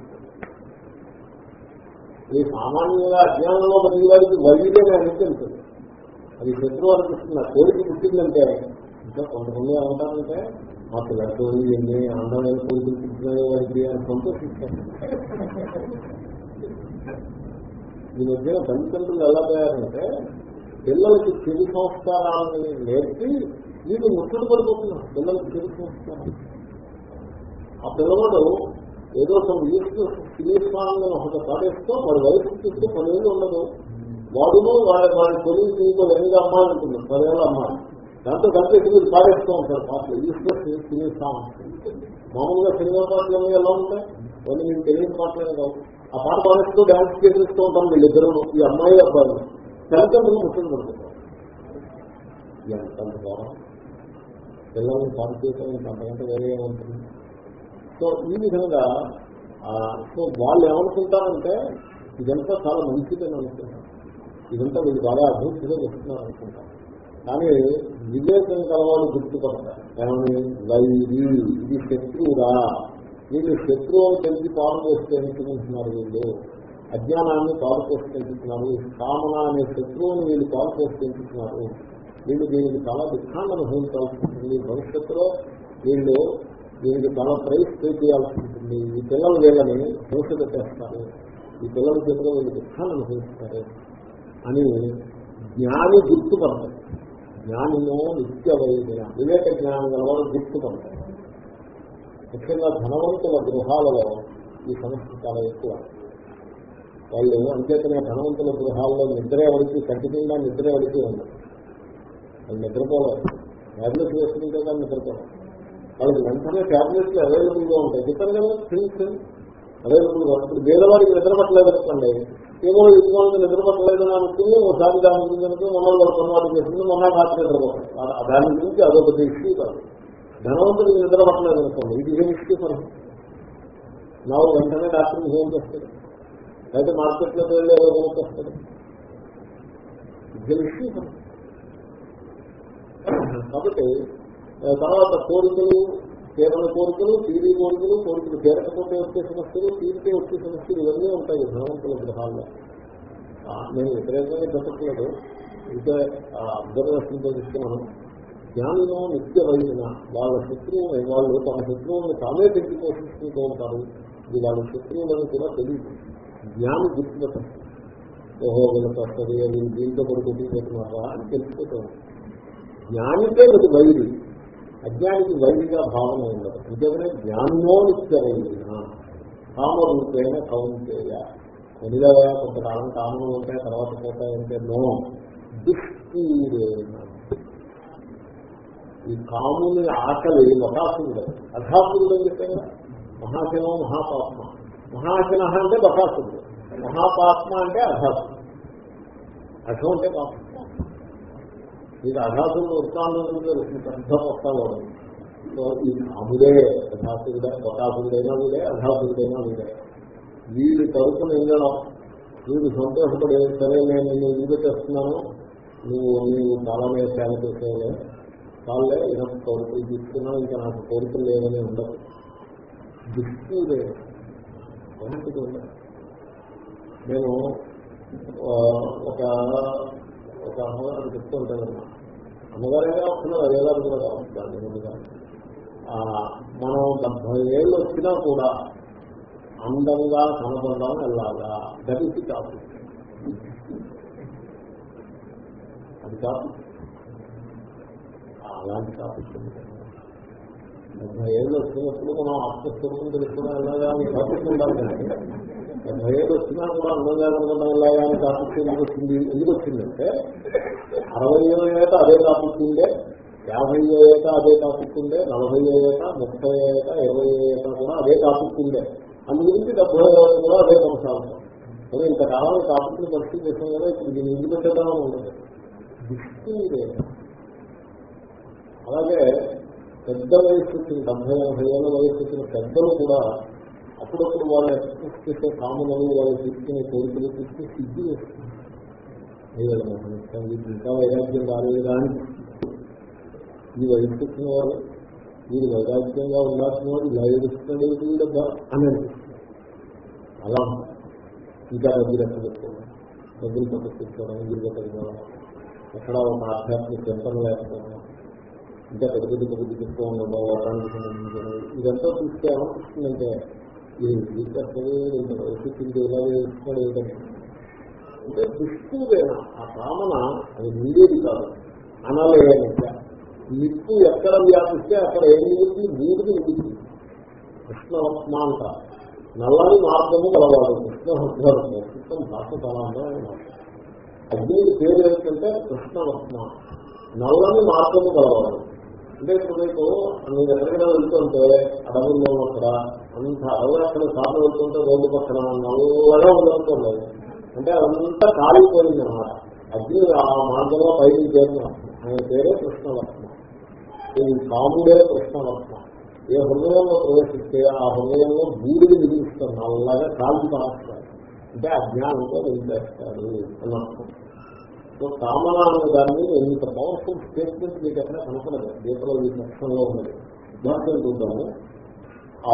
ఈ సామాన్యంగా అజ్ఞానంలో బతికి వాడికి వైద్యుడే అనిపించింది అది శత్రువు అనిపిస్తుంది. కోరిక పుట్టిందంటే ఇంకా కొంతమంది ఏమంటారంటే మా పిల్లలతో ఎన్ని అందమైన కోరికలు పుట్టినాయో వాడికి అని సంతోషిస్తాను ఈ మధ్యన తల్లిదండ్రులు ఎలా తయారంటే పిల్లలకి చెడు సంస్కారాన్ని నేర్పి వీళ్ళు ఒత్తిడి పడిపోతున్నారు పిల్లలకు తెలుసుకుంటున్నారు ఆ పిల్లవాడు ఏదో some useless సినిమాలను ఒక పడేస్తూ వాడి వయసు చూస్తే పదేళ్ళు ఉండదు. వాడును వాడి వాడి తొలి ఇంకో ఎనిమిది అమ్మాయి ఉంటుంది. పదేళ్ళ అమ్మాయి దాంతో కలిపి వీళ్ళు పాడేస్తూ ఉంటారు. పాటలు యూస్లెస్ సినిమా మామూలుగా సినిమా పాటలు అనేవి ఎలా ఉంటాయి? వాళ్ళు మీకు తెలియని పాటలే కావు. ఆ పాట పాడేస్తూ డాన్స్ చేసేస్తూ ఉంటాం వీళ్ళిద్దరు. ఈ అమ్మాయి అబ్బాయి తల్లిదండ్రులు ముచ్చట పడుతుంటారు ఎంత గౌరవం పిల్లల్ని పాటు చేయడానికి అంతకంటే వేరే ఉంటుంది సో ఈ విధంగా సో వాళ్ళు ఏమనుకుంటారంటే ఇదంతా చాలా మంచిదని అనుకుంటారు. ఇదంతా వీళ్ళు బాగా అభివృద్ధిగా వస్తున్నారు అనుకుంటారు. కానీ వివేకం కలవాళ్ళు గుర్తుపడతారు. ఏమని వైరి ఇది శత్రువురా? వీళ్ళు శత్రువు అని తెలిసి పాలు పోస్తే ఎంచుకుంటున్నారు వీళ్ళు? అజ్ఞానాన్ని పాలు పోస్తే ఎంచుకున్నారు కామన అనే శత్రువుని వీళ్ళు పాలు పోస్తే ఎంచుకున్నారు వీళ్ళు దీనికి చాలా దుఃఖాన్ని అనుభవించాల్సి ఉంటుంది. భవిష్యత్తులో వీళ్ళు దీనికి చాలా ప్రైస్ పే చేయాల్సి ఉంటుంది. ఈ పిల్లలు వీళ్ళని భవిష్యత్తు చేస్తారు. ఈ పిల్లల చేతిలో వీళ్ళు దుఃఖాన్ని అనుభవిస్తారు అని జ్ఞాని గుర్తుపడతారు. జ్ఞానినో నిత్య వైద్య వివేక జ్ఞానం గలవాడు గుర్తుపడతారు. ముఖ్యంగా ధనవంతుల గృహాలలో ఈ సమస్య చాలా ఎక్కువ. వాళ్ళు అంచేతనే ధనవంతుల గృహాల్లో నిద్ర ఎవరికి కంటి నిద్ర ఎవరికి ఉండదు వాళ్ళు నిద్రపోవాలి. ట్యాబ్లెట్ వేసుకుంటే కానీ నిద్రపోవాలి. వాళ్ళకి వెంటనే ట్యాబ్లెట్లు అవైలబుల్గా ఉంటాయి. చెప్పారు కదా థింగ్స్ అవైలబుల్గా ఇప్పుడు పేదవాడికి నిద్రపట్టలేదు అనుకోండి ఏమో ఇటువంటి నిద్ర పట్టలేదని అనుకుని ఒకసారి దాని గురించి అనుకుని మొన్న వాళ్ళు చేసింది మొన్న రాత్రి నిద్రపోతాం దాని గురించి అదొక ఇష్యూ కాదు. ధనవంతుడికి నిద్రపట్టలేదు అనుకోండి ఇది ఏం ఇష్యూ మనం? నా వెంటనే డాక్టర్ని ఫోన్ చేస్తాడు అయితే మార్కెట్లోకి వెళ్ళి ఏదో కొనుక్కొస్తాడు ఇది ఇష్యూ మనం? కాబట్టి తర్వాత కోరికలు తీరని కోరికలు తీరి కోరికలు కోరికలు తీరకపోతే వచ్చే సమస్యలు తీరితే వచ్చే సమస్యలు ఇవన్నీ ఉంటాయి ధనవంతుల గ్రహాల్లో నేను వ్యతిరేకంగా చెప్పట్లేదు. ఇంకా అబ్జర్వేషన్తో ఇస్తున్నాను జ్ఞానిలో నిత్య వైద్యున వాళ్ళ శత్రువు వాళ్ళు తమ శత్రువులను తామే పెట్టి పోషిస్తుంటూ ఉంటారు. ఇది వాళ్ళ శత్రువులను కూడా తెలియదు. జ్ఞాని గుర్తుపెట్టారు ఓహో వీళ్ళకి వస్తుంది వీళ్ళు దీంతో కూడా గుర్తుపెట్టుకున్నారా అని తెలిసిపోతూ ఉంటారు. జ్ఞానికే అది వైరి. అజ్ఞానికి వైరిగా భావన ఉండదు నిజమే జ్ఞానో నిత్య కామరూపేణ కౌంటేయ కొనిగా కొంతకాలం కామలు ఉంటాయి తర్వాత పోతాయంటే నో. దుష్పూరేణ ఈ కాముని ఆకలి బకాసురుడు అఘాసురుడు అని చెప్పారు మహాశివ మహాపాత్మ మహాశిన అంటే బకాసురుడు మహాపాత్మ అంటే అఘాసుడు అఘం అంటే పాపం. మీరు అఘాసులు వృత్తాంతం పెద్ద వస్తాను సో ఈ అముడే అఘాసుడే బకాసుడైనా వీడే అఘాసుడైనా వీడే. వీడి తరపున వెళ్ళడం వీడు సంతోషపడే సరే నేను నిన్ను ఇది చేస్తున్నాను? నువ్వు నీవు చాలానే సేవ చేసేవే. వాళ్ళే ఇలా కోరికలు తీసుకున్నా ఇంకా నాకు కోరికలు లేవని ఉండదు. దుష్టుడే లేదు. ఉండదు. నేను ఒక ఒక అమ్మగారు చెప్తూ ఉంటారన్నమాట అమ్మగారేగా వస్తున్నారు అదేగారు కూడా దాని ముందుగా. మనం డెబ్బై ఏళ్ళు వచ్చినా కూడా అందంగా కనపడడం ఎలాగా? దట్ కాదు అది కాదు. అలాంటి టాపిక్ డెబ్బై ఏళ్ళు వచ్చినప్పుడు మనం ఆత్మస్వరూపం తెలుసుకున్నా ఎలాగా? అని టాపిక్ ఉండాలి డెబ్బై ఏడు వచ్చినా కూడా అందంగా కనపడడం ఎలాగా అని టాపిక్ ఎందుకు వచ్చింది? ఎందుకు వచ్చిందంటే అరవై ఏట అదే టాపిక్ ఉండే యాభై ఏట అదే టాపిక్ ఉండే నలభై ఏట ముప్పై ఏట ఇరవై ఏట కూడా అదే టాపిక్ ఉండే. అందు గురించి డెబ్బై ఏళ్ళు కూడా అదే కొనసాగుతాం కానీ ఇంతకాలం ఈ టాపిక్ని పరిస్థితి చేసాం కదా ఇప్పుడు దీన్ని ఎందుకు పెట్టడం ఉండదు? దిష్టి అలాగే పెద్ద వయసు వచ్చిన డెబ్బై ఎనభై ఏళ్ళ వయసు వచ్చిన పెద్దలు కూడా అప్పుడప్పుడు వాళ్ళు ఎక్స్ప్రెస్ చేసే కామనలు వాళ్ళు తీసుకునే కోరికలు తీసుకుని సిద్ధి వేస్తుంది. ఇంకా వైరాగ్యం రాలేదా అని ఈ వయసు వాళ్ళు వీరు వైరాగ్యంగా ఉండాల్సిన వాడు ఇలా ఏడుస్తున్నాడు వీడబ్బా అని అనిపిస్తుంది అలా ఇంకా డబ్బులు ఎక్కడ పెట్టుకోవడం డబ్బులు పట్టుకోవడం వీరు పెట్టడం ఎక్కడ ఒక ఆధ్యాత్మిక చింతన లేకపోవడం. ఇంకా పెద్ద పెద్ద పెద్ద చెప్తూ ఉండడం వారానికి ఇదంతా చూస్తే ఏమనిపిస్తుందంటే ఈ జీవితప్పుడు ఇంత ఇలా వేస్తున్నాడు ఏంటంటే అంటే దుష్టుదేనా ఆ కామన అది ఉండేది కాదు. అనలేనిక నిప్పు ఎక్కడ వ్యాపిస్తే అక్కడ ఏం మిగులుతుంది బూడిది మిగులుతుంది కృష్ణవత్మ అంట నల్లని మార్గము కలవాడు. కృష్ణవత్మ కృష్ణం భాష చాలా అందమైన పేరు ఏంటంటే కృష్ణవత్మ నల్లని మార్గము కలవాడు. అంటే ఇప్పుడు మీకు మీరు ఎక్కడికైనా వెళ్తుంటే అడవుల్లో అక్కడ అంత అడవులు అక్కడ సార్లు వెళ్తుంటే రోడ్డు పక్కన నల్లగా ఉండదు అంటే అదంతా కాలిపోయింది అన్నమాట. అగ్ని ఆ మార్గంలో పైకి చేరిన ఆయన పేరే కృష్ణవత్మ ఈ కాముడే కృష్ణవత్మ ఏ హృదయంలో ప్రవేశిస్తే ఆ హృదయంలో బూడిని మిగిలిస్తారు అలాగే కాల్చి పారేస్తారు అంటే అజ్ఞానంతో నిలిపేస్తాడు అన్నర్థం సో కామన అనే దాని మీద ఇంత పవర్ఫుల్ స్టేట్మెంట్ మీకు ఎక్కడ కనపడదు దీపంలో ఈ లక్షణంలో ఉన్నది ఉదాహరణ చూద్దాము.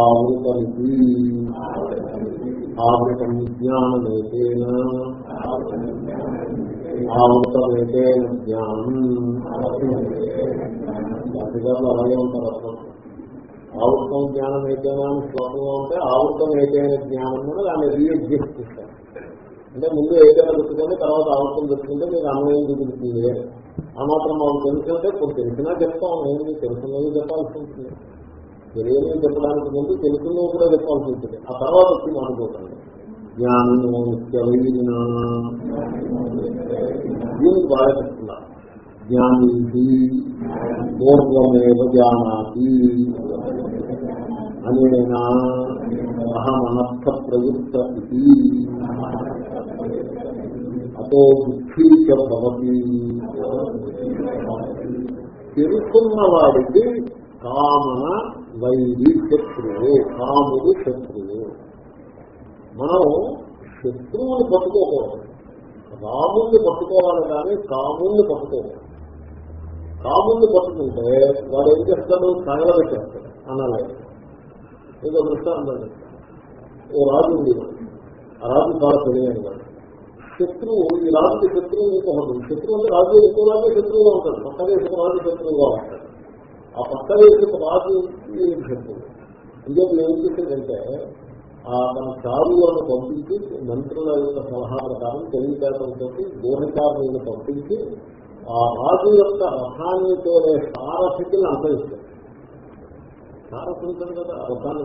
ఆవృతమితి ఆవృతం జ్ఞానమేతేన ఆవృతమేతేన జ్ఞానం. శాస్త్రిగారులు అలాగే ఉంటారు అర్థం ఆవృతం జ్ఞానం ఏదైనా అని శ్లోకంలో ఉంటే ఆవృతం ఏదైనా జ్ఞానం కూడా దాన్ని రీఅడ్జస్ట్ చేస్తారు. అంటే ముందు ఏదైనా పెట్టుకుంటే తర్వాత అవసరం పెట్టుకుంటే మీకు అన్వయం కుదురుతుంది. ఆ మాత్రం మాకు తెలుసుంటే ఇప్పుడు తెలిసినా చెప్తాం. నేను మీకు తెలుసున్నది చెప్పాల్సి ఉంటుంది. తెలియని చెప్పడానికి ముందు తెలుసున్నది కూడా చెప్పాల్సి ఉంటుంది. ఆ తర్వాత వచ్చి మాట్లాడుతుంది జ్ఞానము నిత్యవైన దీనికి బాగా చెప్తున్నారు జ్ఞానీ పూర్వమేవ జానాతి అనేనా. అహమనర్థ ప్రయుక్త ఇది. అతో బుద్ధి భవతి తెలుసున్నవాడికి కామన వైరి శత్రువు కాముడు శత్రువు. మనం శత్రువుని పట్టుకోకూడదు. రాముణ్ణి పట్టుకోవాలి కానీ కాముణ్ణి పట్టుకోకూడదు. కాముణ్ణి పట్టుకుంటే వాడు ఏం చేస్తాడు? తగలబెట్టేస్తాడు. అనాలి. ఏదో దృష్టాంతం ఓ రాజు ఉంది ఆ రాజు చాలా తెలియని వాడు శత్రువు ఈ రాజుకి శత్రువు ఇంకొకటి శత్రువు అంటే రాజు ఎక్కువ రాజు శత్రువుగా ఉంటాడు. పక్క దేశం రాజు శత్రువుగా ఉంటాడు. ఆ పక్క దేశం రాజు శత్రువు. ఇంకొక ఏం చేసిందంటే ఆ మన చారులను పంపించి మంత్రుల యొక్క సలహా ప్రకారం తెలివితేటలతో దోహకారులను పంపించి ఆ రాజు యొక్క రథాన్ని తోడే సారథికి అంతరిస్తారు సారథి కదా. రథాన్ని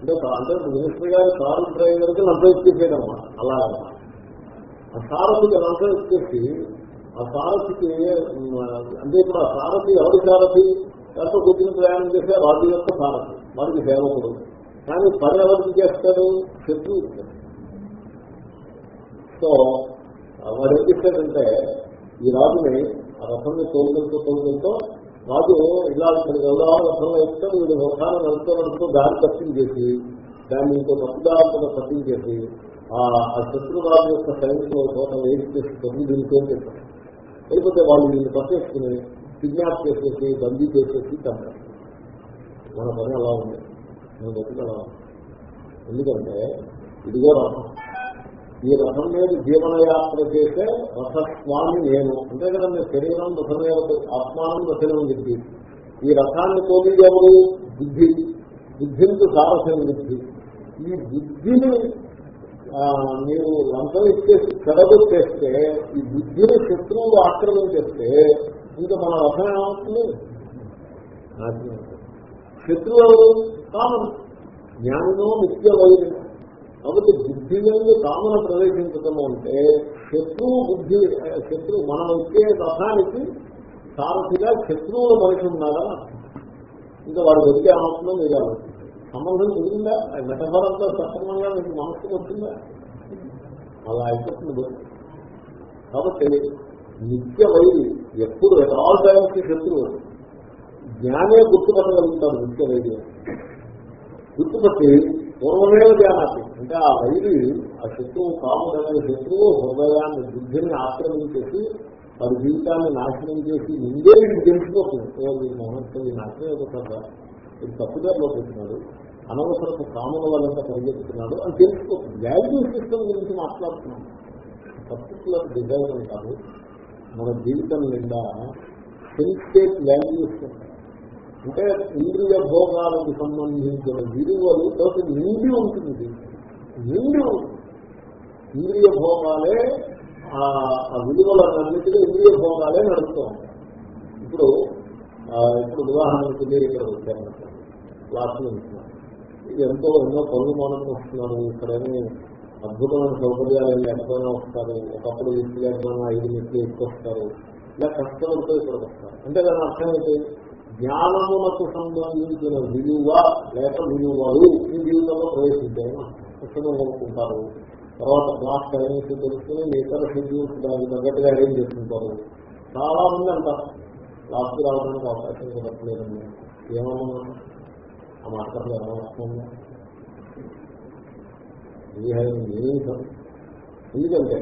అంటే అంటే మినిస్టర్ గారి కారు డ్రైవర్కి లంచం ఇచ్చేసేది అనమాట ఆ సారథికి లంచం ఇచ్చేసి ఆ సారథికి అంటే ఇప్పుడు ఆ సారథి ఎవరి సారథి? ఎంతో కూర్చుని ప్రయాణం చేసే రాజు యొక్క సారథి. వారికి సేవకుడు. కానీ పని ఎవరికి చేస్తాడు? శత్రువు సో వాడు ఏం చేశాడంటే ఈ రాజుని ఆ రథంని తోలుతో తోలుతో రాజు ఇలా ఇక్కడ రథంలో ఇస్తాడు వీడు రథాన్ని నడుస్తూ నడుస్తూ దారి కట్టింగ్ చేసి దాన్ని ఇంకో తప్పుదారంతో కట్టింగ్ చేసి ఆ శత్రురాజు యొక్క సైనికులు చోట వేసి చేసి తొమ్మిది దీనితో చెప్పారు లేకపోతే వాళ్ళు వీళ్ళు పట్టేసుకుని కిడ్నాప్ చేసేసి బందీ చేసేసి చంపారు. మన పని అలా ఉంది. మన బతుకు అలా ఉంది. ఎందుకంటే ఇదిగో రథం. ఈ రథం మీద జీవనయాత్ర చేసే రథస్వామి నేను. అంతే కదండి శరీరం రథమే ఆత్మానం రథమే బుద్ధి. ఈ రథాన్ని తోలిది ఎవరు బుద్ధి. బుద్ధింతో సారథ్యం బుద్ధి. ఈ బుద్ధిని మీరు లంచం ఇచ్చేసి చెడగొట్టేస్తే ఈ బుద్ధిని శత్రువులు ఆక్రమించేస్తే ఇంకా మన రసం ఏమవుతుంది శత్రువు ఎవరు? కామన్. జ్ఞానమో నిత్య వైద్యం కాబట్టి బుద్ధి మీద కామన ప్రవేశించటం అంటే శత్రువు బుద్ధి శత్రువు మనం ఇచ్చే రథానికి సారథిగా శత్రువుల మనిషి ఉన్నారా? ఇంకా వాడు వచ్చే ఏమవుతుందో మీరు సంబంధం కుదిరిందా మెటఫర్ అంతా సక్రమంగా మీకు మనసుకు వచ్చిందా? అలా అయిపోతుంది. కాబట్టి నిత్య వైరి ఎప్పుడు ఆల్ టైమ్స్ శత్రువు. జ్ఞానే గుర్తుపట్టగలుగుతారు నిత్య వైద్యం గుర్తుపట్టి పూర్వమేవ జ్ఞానాన్ని అంటే ఆ వైరి ఆ శత్రువు కాముడనే శత్రువు హృదయాన్ని బుద్ధిని ఆక్రమించేసి వారి జీవితాన్ని నాశనం చేసి ముందే వీడికి తెలిసిపోతుంది. ఓ వీడి నాశనం అయిపోతుందా తప్పుదారిలో పెట్టినాడు. అనవసరపు కామల వల్ల పరిగెత్తుతున్నాడు అని తెలుసుకో. వాల్యూ సిస్టమ్ గురించి మాట్లాడుతున్నాం. పర్టికులర్ డిజైన్ అంటారు మన జీవితం నిండా సెన్స్టేట్ వాల్యూస్ అంటే ఇంద్రియ భోగాలకు సంబంధించిన విలువలు తోటి నిండి ఉంటుంది నిండి ఉంటుంది. ఇంద్రియ భోగాలే ఆ ఆ విలువలన్నిటికీ ఇంద్రియ భోగాలే నడుస్తూ ఉంటాయి. ఇప్పుడు ఇప్పుడు ఉదాహరణకు మీరు ఇక్కడ వచ్చారు క్లాస్ నుంచి ఎంతో ఎన్నో పనులు మనం వస్తున్నారు ఇక్కడేమి అద్భుతమైన సౌకర్యాలు ఎక్కడైనా వస్తారు ఒకప్పుడు ఇల్లు లేకపోయినా ఐదు మెట్లు ఎక్కువస్తారు ఇలా కష్టపడితో ఇక్కడికి వస్తారు. అంటే దాని అర్థమైతే ఏంటి? జ్ఞానములకు సంబంధించిన విలువ లేక విలువలు ఈ జీవితంలో ప్రవేశించాయని పుస్తకం కొనుక్కుంటారు తర్వాత క్లాస్ టైమింగ్స్ తెలుసుకుని ఇతర షెడ్యూల్స్ దానికి తగ్గట్టుగా అరేంజ్ చేసుకుంటారు. చాలా మంది అంటారు. క్లాస్కి రావడానికి అవకాశం దొరకలేదండి ఏమన్నా ఆ మాట్లాడలేదు ఏమన్నా ఎందుకంటే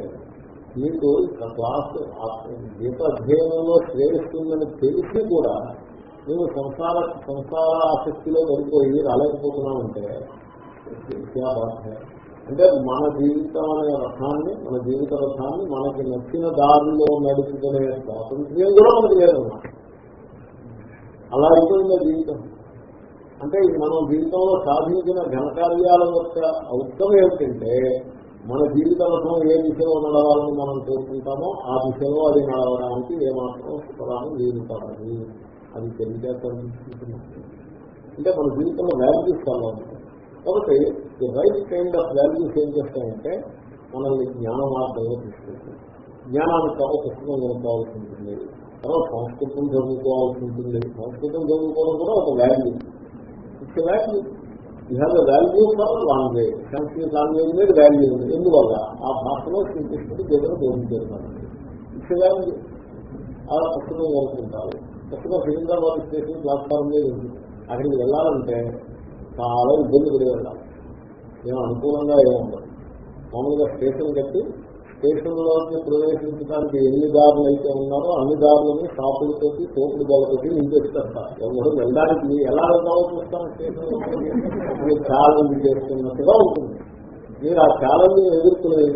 మీకు క్లాస్ ఆ గీత అధ్యయనంలో శ్రేయిస్తుందని తెలిసి కూడా నేను సంసార సంసార ఆసక్తిలో పడిపోయి రాలేకపోతున్నామంటే క్యా అంటే మన జీవితం అనే రథాన్ని మన జీవిత రథాన్ని మనకి నచ్చిన దారిలో నడుచుకునే స్వాతంత్ర్యం కూడా మనకి లేదన్నమాట. అలా అయిపోయింది జీవితం? అంటే మనం జీవితంలో సాధించిన ఘనకార్యాల యొక్క అవసరం ఏమిటంటే మన జీవితంలో ఏ దిశలో నడవాలని మనం కోరుకుంటామో ఆ దిశలో అది నడవడానికి ఏమాత్రం సుఖరాన్ని వీలు అది తెలియజేస్తాను అంటే మన జీవితంలో వాల్యూస్ చాలా ఉంటాయి. కాబట్టి the right kind of values ఏం చేస్తాయంటే మనల్ని జ్ఞాన మార్గంలో తీసుకెళ్తుంది జ్ఞానానికి తర్వాత పుస్తకం కొనుక్కోవాల్సి ఉంటుంది. తర్వాత సంస్కృతం చదువుకోవాల్సి ఉంటుంది. సంస్కృతం చదువుకోవడం కూడా ఒక value it's value you have a value for language Sanskrit language మీద వాల్యూ ఉంది. ఎందువల్ల? ఆ భాషలో శ్రీకృష్ణుడు దేవుడు బోధించారు ఇట్స్ వాల్యూ ఆ పుస్తకం కోరుకుంటారు పుస్తకం సికింద్రాబాద్ స్టేషన్ ప్లాట్ఫామ్ మీద ఉంది. అక్కడికి వెళ్ళాలంటే చాలా ఇబ్బంది పడి వెళ్ళాలి మేము అనుకూలంగా ఏముండదు మామూలుగా స్టేషన్ కట్టి స్టేషన్లోకి ప్రవేశించడానికి ఎన్ని దారులు అయితే ఉన్నారో అన్ని దారులని షాపులతోటి తోపుడు బలతోటి నింపేస్తారు ఎవరు వెళ్ళడానికి ఎలా వెళ్తామో చూస్తాను స్టేషన్ ఛాలెంజ్ చేస్తున్నట్టుగా ఉంటుంది. మీరు ఆ ఛాలెంజ్ ఎదుర్కొని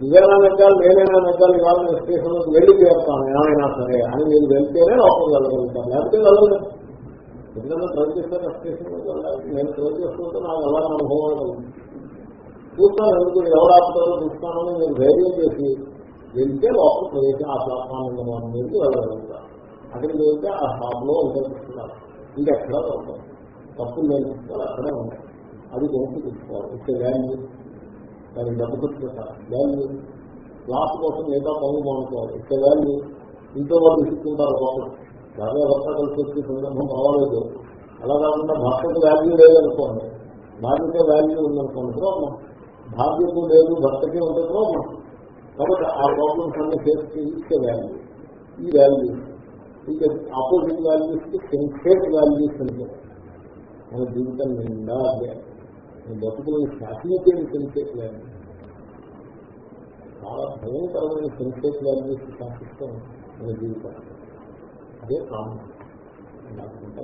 నువ్వేనా నెగ్గాలి నేనైనా నెగ్గాలి ఇవాళ నేను స్టేషన్లోకి వెళ్ళి చేస్తాను ఏమైనా సరే అని మీరు వెళ్తేనే లోపల వెళ్ళగలుగుతాను లేకపోతే వెళ్ళలేదు ఎందుకంటే ట్రై స్టేషన్లోకి వెళ్ళాలి. నేను ట్రై చేసుకుంటే నాకు ఎలా అనుభవం చూస్తాను ఎందుకు ఎవరు ఆపుతారో చూస్తానని నేను ధైర్యం చేసి వెళ్తే లోపల ప్రవేశం ఆ ప్లాట్ఫామ్ మీదకి వెళ్ళగలుగుతాను అక్కడికి వెళ్తే ఆ షాప్లో ఉపయోగిస్తున్నారు ఎక్కడ దొరకదు తప్పులు లేని అక్కడే ఉంటాయి అది కొనుక్కు తీసుకోవాలి ఇచ్చే వాల్యూ దానికి డబ్బు ఖర్చు పెట్టాలి. వాల్యూ క్లాస్ కోసం మిగతా పనులు బాగుంటున్నారు ఇచ్చే వాల్యూ ఇంట్లో వాళ్ళు ఇసుకుంటారు లోపల బాగా భర్త కలిసి వచ్చే సందర్భం పర్వాలేదు అలా కాకుండా భర్తకు వాల్యూ లేదనుకోండి. భార్యకే వాల్యూ ఉందనుకోండి ప్రాబ్లం భార్యకు లేదు భర్తకే ఉంటే ప్రాబ్లం కాబట్టి ఆ ప్రాబ్లమ్స్ అన్ని ఫేస్ ఇచ్చే వాల్యూ ఈ వాల్యూ ఇంకా ఆపోజిట్ వాల్యూస్కి సెన్సేట్ వాల్యూస్ అంటే మన జీవితం నిండా అదే. మన బతుకులను శాసించేది సెన్సేట్ వాల్యూ చాలా భయంకరమైన సెన్సేట్ వాల్యూస్ శాసిస్తాం మన జీవితం. అదే కామన్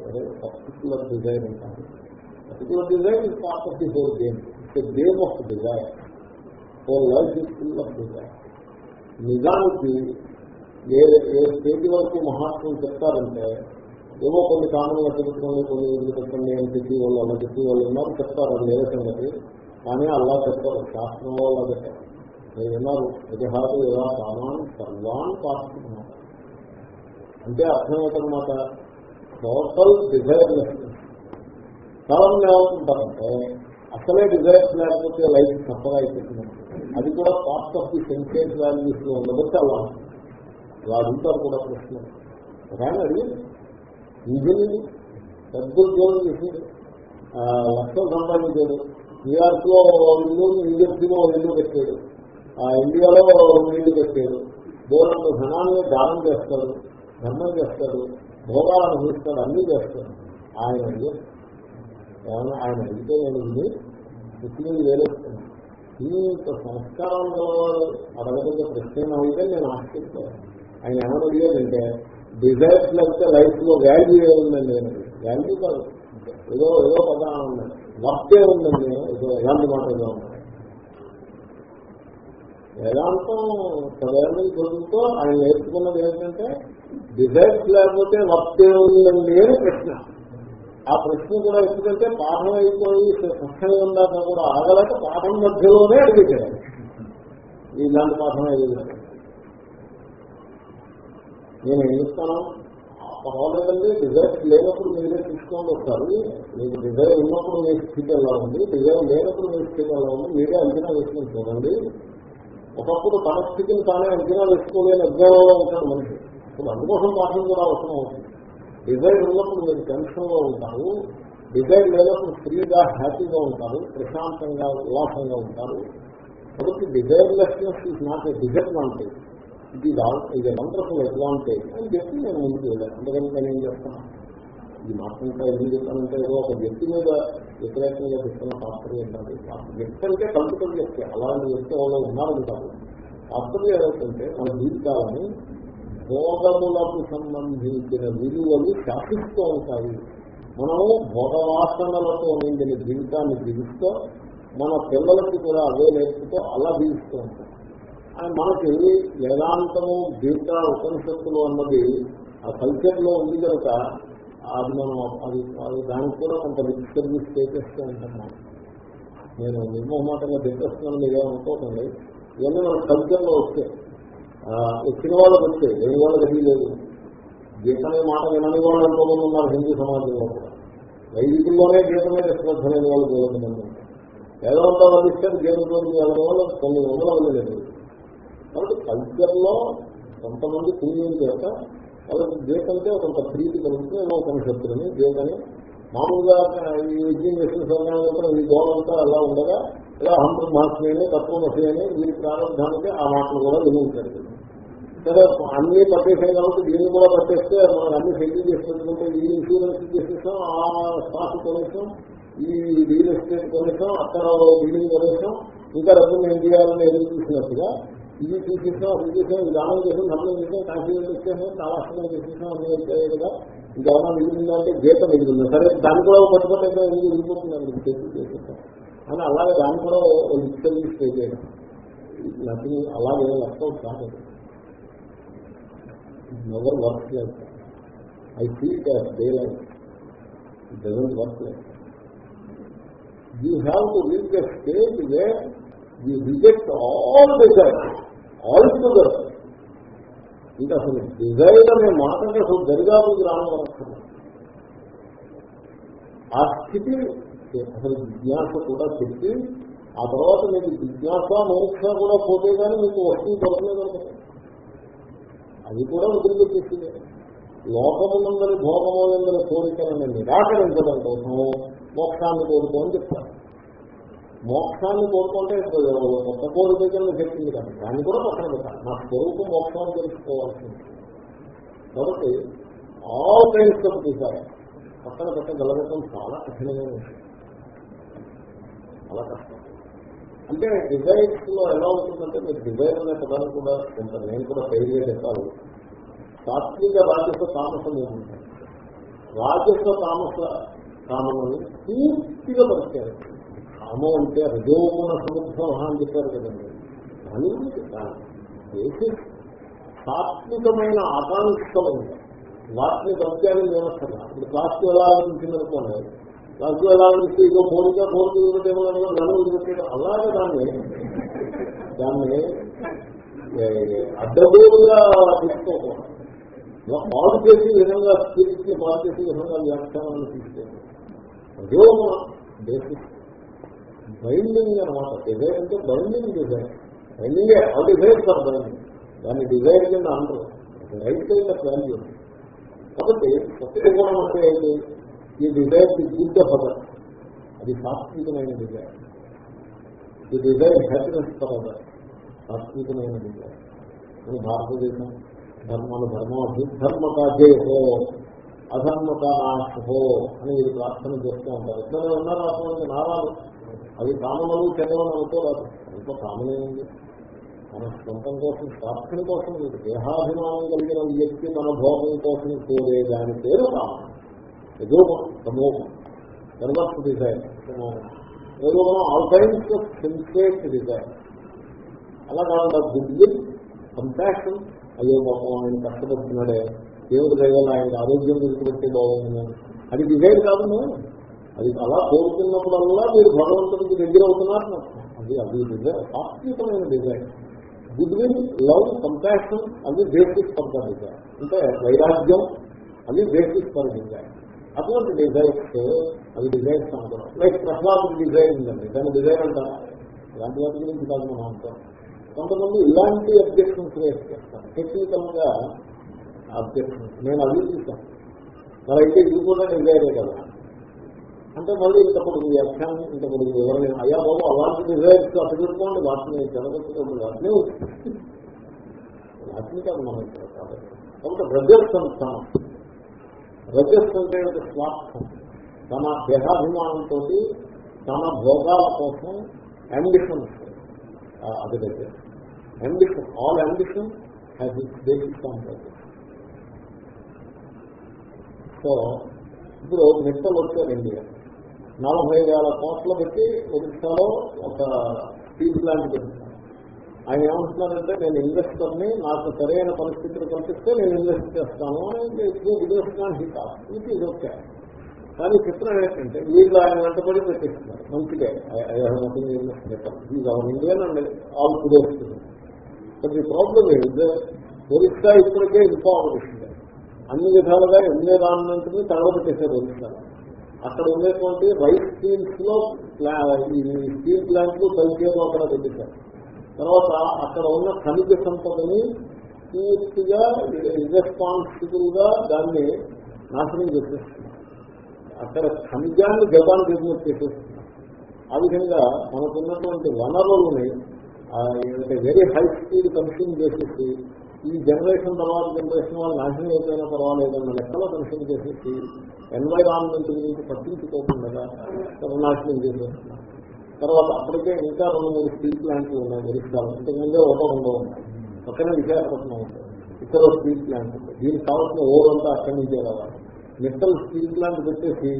అదే పర్టికులర్ డిజైన్ అంటారు particular design is part of the whole game it's game of design whole life is full of design నిజానికి ఏ ఏ స్టేజ్ వరకు మహాత్ములు చెప్తారంటే ఏవో కొన్ని కారణంగా చెబుతున్నాయి కొన్ని ఇల్లు పెట్టండి అని చెప్పి వాళ్ళు అలా చెప్పి వాళ్ళు ఉన్నారు చెప్తారు అది వేరే సంగతి. కానీ అలా చెప్తారు శాస్త్రం వాళ్ళు అలా చెప్పారు. మీరు విన్నారు విజహాలు ఎలా సామాన్ సర్వాన్ పాటిస్తున్నారు అంటే అర్థం ఏంటన్నమాట? టోటల్ డిజైర్లెస్ చాలా మంది ఏమవుతుంటారంటే అసలే డిజైర్స్ లేకపోతే లైఫ్ సఫర్ అయిపోతుంది. అది కూడా పార్ట్ ఆఫ్ ది సెన్సేట్ వాల్యూస్లో ఉండబట్టి అలా అలా అడుగుతారు కూడా ప్రశ్న. కానీ అది నిజమే పెద్ద ఉద్యోగం చేసి లక్షలు సంపాదించాడు న్యూయార్క్లో ఇల్లు న్యూజెర్సీలో ఇల్లు పెట్టాడు ఇండియాలో ఇల్లు పెట్టాడు దూరంలో ధనాన్ని దానం చేస్తాడు ధర్మం చేస్తాడు భోగాలను చూస్తాడు అన్నీ చేస్తాడు ఆయన అడిగారు ఏమన్నా ఆయన అడిగితే నేను ఇది ముస్లిం వేరేస్తున్నాను ఇంత సంస్కారం గలవాడు అడగదగ్గ ప్రశ్న అయితే నేను ఆశ్చర్యపోయాను ఆయన ఏమని అడిగాడంటే డిజైర్స్ లేకపోతే లైఫ్లో వాల్యూ ఏముందండి? వాల్యూ కాదు. ఏదో ఏదో పదా ఉందండి. వర్తే ఉందండి ఏదో ఎలాంటి మాట ఏదో ఉంది వేదాంతం పదేళ్ళ చదువుతో ఆయన నేర్చుకున్నది ఏంటంటే డిజైర్స్ లేకపోతే వర్తే ఉందండి అని ప్రశ్న. ఆ ప్రశ్న కూడా ఎందుకంటే పాఠం అయిపోయి సత్సంగం ఉందాక కూడా ఆగలేక పాఠం మధ్యలోనే అడిగారు ఇలాంటి పాఠం అడిగారు నేను ఏం చెప్తాను? పర్వాలేదండి డిజైర్ లేనప్పుడు మీరే తీసుకొని వస్తారు. మీకు డిజైర్ ఉన్నప్పుడు మీ స్థితి ఎలా ఉంది? డిజైర్ లేనప్పుడు మీ స్థితి ఎలా ఉంది? మీరే అంచనా వేసుకుని చూడండి. ఒకప్పుడు తన స్థితిని తానే అంచనా వేసుకోలేని అజ్ఞానంలో ఉంటాడు మనిషి. ఇప్పుడు అందుకోసం పాఠం కూడా అవసరం అవుతుంది. డిజైర్ ఉన్నప్పుడు మీరు టెన్షన్లో ఉంటారు డిజైర్ లేనప్పుడు ఫ్రీగా హ్యాపీగా ఉంటారు ప్రశాంతంగా ఉల్లాసంగా ఉంటారు. కాబట్టి desirelessness is not a disadvantage ఇది ఇది వండర్ఫుల్ అడ్వాంటేజ్ అని చెప్పి నేను ముందుకు వెళ్ళాను. అందుకని నేను ఏం చేస్తాను? ఈ మాత్రం ఇంకా ఎందుకు చెప్తానంటే ఏదో ఒక వ్యక్తి మీద వ్యతిరేకంగా చెప్తున్న తాత్పర్యం ఏంటంటే వ్యక్తి అంటే కలుపుకొని వ్యక్తి అలాంటి వ్యక్తి వాళ్ళు ఉన్నారని కాదు పాత్రలు ఏదైతే మన జీవితాలని భోగములకు సంబంధించిన విలువలు శాసిస్తూ ఉంటాయి. మనము భోగవాసనలతో నిండిన జీవితాన్ని జీవిస్తూ మన పిల్లలకి కూడా అదే నేర్పుతూ అలా జీవిస్తూ ఉంటాం. మనకి వేదాంతము గీత ఉపనిషత్తులు అన్నది ఆ కల్చర్లో ఉంది కనుక అది మనం అది దానికి కూడా కొంత లిప్ చేపిస్తూ చేసేస్తూ ఉంటాం మనం. నేను నిర్మోహమాటంగా దిగ్గస్తున్నాను మీరేమనుకోకండి. ఇవన్నీ మన కల్చర్లో వస్తే వచ్చిన వాళ్ళకి వస్తే లేని వాళ్ళకి అది లేదు. గీత మాట వినని వాళ్ళు ఎంతోమంది ఉన్నారు హిందూ సమాజంలో కూడా. వైదికుల్లోనే గీత మీద శ్రద్ధ లేని వాళ్ళు వేల మంది వేదవంతా వదిలిస్తారు గీతతో వెళ్ళడం వల్ల కొన్ని వందల మంది లేదు. కాబట్టి కల్చర్లో కొంతమంది పుణ్యం చేత వాళ్ళకి గీతంటే కొంత ప్రీతి కలుగుతుంది ఏమో ఉపనిషత్తులని గీతని. మామూలుగా ఈ విజయం చేసిన సమయంలో ఈ గోడంతా అలా ఉండగా ఇలా హండ్రెడ్ మార్క్స్ అని తత్వమసి అని వీరి ప్రారంభానికి ఆ మాటలు కూడా వినియోగించారు సరే అన్ని పట్టేసాయి కాబట్టి దీన్ని కూడా పట్టేస్తే మనం అన్ని సెటిల్ చేసి ఈ ఇన్సూరెన్స్ చేసేసాం ఆ స్టాక్ కొనేసాం ఈ రియల్ ఎస్టేట్ కొనేసాం అక్కడ బిల్డింగ్ కొనేసాం ఇంకా డబ్బులు ఏం చేయాలని ఎదురు చూసినట్టుగా ఇది చూసేసాం అది చేసాం దానం చేసాం నమ్మకం చేసాం కాశీలో వచ్చేసాం కావాల్సిన చేసేసాం అన్ని వచ్చాయి కదా ఇంకేమైనా మిగిలిందంటే గీత మిగిలింది. సరే దాని కూడా పట్టుకుంటే ఎందుకు వెళ్ళిపోతుందండి సెటిల్ చేసేసాం అని అలాగే దాన్ని కూడా లిటరీ స్టే చేయడం నథింగ్ అలాగే వర్కౌట్ కాదు. Never work life I feel the life doesn't work life you have to reach the stage way you reject all desire altogether ఇంకా అసలు డిజైర్ అనే మాటకి అసలు దరిదాపు రావడం ఆ స్థితి అసలు జిజ్ఞాస కూడా చెప్పి ఆ తర్వాత మీకు జిజ్ఞాస మోక్ష కూడా పోతే కానీ మీకు వస్తువు దొరకలేదు అది కూడా వదిలిపెట్టేసింది. లోకములందరి భోగములందరి కోరికలను నిరాకరించడం కోసం మోక్షాన్ని కోరుకోని చెప్తారు. మోక్షాన్ని కోరుకుంటే కొత్త కోరిక కింద చెప్పింది కానీ దాన్ని కూడా పక్కన పెట్టాలి. నా స్వరూపం మోక్షాన్ని తెలుసుకోవాల్సింది. కాబట్టి ఆల్ టైమ్స్ ఆఫ్ డిజైర్ పక్కన పెట్టగలగటం చాలా కఠినమైన విషయం. చాలా కష్టం. అంటే డిజైన్స్లో ఎలా ఉంటుందంటే మీరు డిజైన్ అనే పదాలు కూడా కొంత నేను కూడా ఫెయిల్గా చెప్పాలి. సాత్విక రాజస్వ తామసం ఏముంటాయి రాజస్వ తామస కామని పూర్తిగా పరిచయం. కామం అంటే రజోగుణ సముద్రం అని చెప్పారు కదండి. దాని గురించి బేసిక్ సాత్వికమైన ఆకాంక్షలు. ఉంటాయి వాటిని దొరికాయని వ్యవస్థ ఇప్పుడు క్లాస్కి ఎలా అనిపించింది అనుకోండి క్లాస్కి ఎలా అనిపిస్తే ఇదో ఫోన్గా ఫోన్ ఇవ్వటేమో నన్ను వదిలిపెట్టడం అలాగే దాన్ని దాన్ని అడ్డగోలుగా తీసుకోకూడదు. పాడు చేసి విధంగా స్పిరిట్ని పాడు చేసే విధంగా వ్యాఖ్యానాన్ని తీసుకోవాలి అదే బేసిక్ బైండింగ్ అనమాట డిజైర్ అంటే బైండింగ్ డిజైర్ బైండింగే ఆ డిజైర్ సార్ బైండింగ్ దాన్ని డిజైర్ కింద అంటారు రైట్ కైండ్ ఆఫ్ వాల్యూ కాబట్టి సత్య గుణం అంటే ఏంటి? ఈ డిజైర్ గుడ్ ఫదర్ అది సాత్వికమైన డిజైర్ ఈ డిజైర్ హ్యాపీనెస్ ఫదర్ సాత్వికమైన డిజైర్ మన భారతదేశం ధర్మాలు ధర్మం అభ్యుధర్మక జయహో అధర్మక నాశహో అని వీరు ప్రార్థన చేస్తూ ఉంటారు. ఎట్లనే ఉన్నారు అటువంటి నారాలు. అవి కామనలు చదవని అనుకోరాదు అంత కామనే ఉంది. మన సొంతం కోసం స్వార్థం కోసం దేహాభిమానం కలిగిన వ్యక్తి మన భోగం కోసం కోరే దాని పేరు కామనం. ఏదో సమూహం తర్వాత డిజైన్. ఏదో మనం all times of sensate design అలా కాకుండా గుడ్ కంపాషన్ అయ్యో పాపం ఆయన కష్టపడుతున్నాడే దేవుడు దయవల్ల ఆయన ఆరోగ్యం పెట్టి బాగుంది. అది డిజైన్ కాదు అది అలా కోరుతున్నప్పుడల్లా మీరు భగవంతుడికి దగ్గర అవుతున్నారు అది అది డిజైన్ ఆత్మీయమైన design good will love compassion అది బేసిక్ ఫర్ ద డిజైన్ అంటే వైరాగ్యం అది బేసిక్ ఫర్ డిజైన్ అటువంటి డిజైన్స్ అవి డిజైన్స్ అనుకోవడం లైక్ ప్రహ్లాదం డిజైన్ ఉందండి. దాని డిజైన్ అంటారా ఇలాంటి వాటి గురించి కాదు మనం అంటాం. కొంతమంది ఇలాంటి అబ్జెక్షన్స్ రేస్ చేస్తారు. టెక్నికల్గా అబ్జెక్షన్స్. నేను అవి చూసాను మరి అయితే ఇది కూడా డిజైనే కదా. అంటే మళ్ళీ ఇంత పొడుగు వ్యాఖ్యానం ఇంత పొడుగు అయ్యా బాబు అలాంటి డిజైన్స్ అటు పెట్టుకోండి వాటిని జరగచ్చు వాటిని వాటిని కాదు మనం కాబట్టి కాబట్టి రజస్ అంటాం. రజస్ అంటే స్వార్థం. తన దేహాభిమానంతో తన భోగాల కోసం అంబిషన్ అది rajas ambition all ambition has its basic on so ఇప్పుడు నిట్టలు వచ్చారు ఇండియా. నలభై వేల కోట్ల పెట్టి ఒరిస్సాలో ఒక స్టీల్ ప్లాంట్ పెడుతున్నారు ఆయన ఏమంటున్నారంటే నేను ఇన్వెస్టర్ని నాకు సరైన పరిస్థితులు కల్పిస్తే నేను ఇన్వెస్ట్ చేస్తాను అని విదేశాన్ని హీ ఇది ఓకే. కానీ చిత్రం ఏంటంటే వీళ్ళు ఆయన వెంటబడి పెట్టేస్తున్నారు. మంచిదే. ఇండియన్ అండ్ ఆల్ కుదేస్తుంది బట్ ది ప్రాబ్లం ఏంటి ఒరిస్సా ఇప్పటికే ఇన్ఫార్మేషన్ అన్ని విధాలుగా ఎన్విరాన్మెంట్ని తగలబెట్టేశారు ఒరిస్సా. అక్కడ ఉండేటువంటి రైస్ స్కీమ్స్లో ఈ స్టీల్ ప్లాంట్లు పైచేరు అక్కడ పెట్టేశారు. తర్వాత అక్కడ ఉన్న ఖనిజ సంపదని పూర్తిగా ఇర్రెస్పాన్సిబుల్గా దాన్ని నాశనం చేసేస్తుంది. అక్కడ ఖనిజాన్ని జపాన్ బిజినెస్ చేసేస్తున్నారు ఆ విధంగా మనకున్నటువంటి వనరులని వెరీ హై స్పీడ్ కన్స్యూమ్ చేసేసి ఈ జనరేషన్ తర్వాత జనరేషన్ వాళ్ళు నాశనం అయిపోయినా పర్వాలేదన్న లెక్కలో కన్స్యూమ్ చేసేసి ఎన్వైరాన్మెంట్ గురించి పట్టించుకోకుండా నాశనం చేసేస్తున్నారు. తర్వాత అప్పటికే ఇంకా రెండు మూడు స్టీల్ ప్లాంట్లు ఉన్నాయి. ఒరిస్సాలో ఇంతకుముందే ఒకటో రెండో ఉన్నాయి. పక్కనే విశాఖపట్నం ఉంటుంది ఇక్కడ స్టీల్ ప్లాంట్ ఉంది. దీనికి కావాల్సిన ఓరంతా అక్కడి నుంచే రావాలి. మెటల్ స్టీల్ ప్లాంట్ పెట్టేసి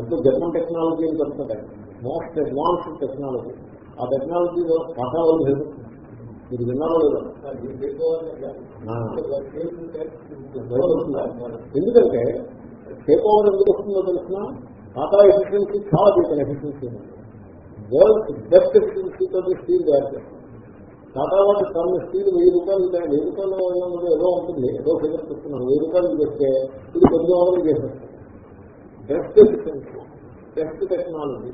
ఎంతో జర్మన్ టెక్నాలజీ అని పెడుతున్నాయి మోస్ట్ అడ్వాన్స్డ్ టెక్నాలజీ. ఆ టెక్నాలజీలో పాఠాలు లేదు మీరు విన్నారో లేదా? ఎందుకంటే టేక్ ఓవర్ ఎందుకు వస్తుందో తెలిసిన టాటా ఎఫిషియన్సీ చాలా దీపం ఎఫిషియన్సీ ఉంది. వరల్డ్ బెస్ట్ ఎఫిషియన్సీతో స్టీల్ తయారు చేస్తాం టాటా వాళ్ళు తన స్టీల్ వెయ్యి రూపాయలు వెయ్యి రూపాయలు ఏదో ఉంటుంది. ఏదో ఫిగర్ చెప్తున్నారు. వెయ్యి రూపాయలు చేస్తే ఇది కొద్ది వందలు చేసేస్తాం బెస్ట్ ఎఫిషియన్సీ బెస్ట్ టెక్నాలజీ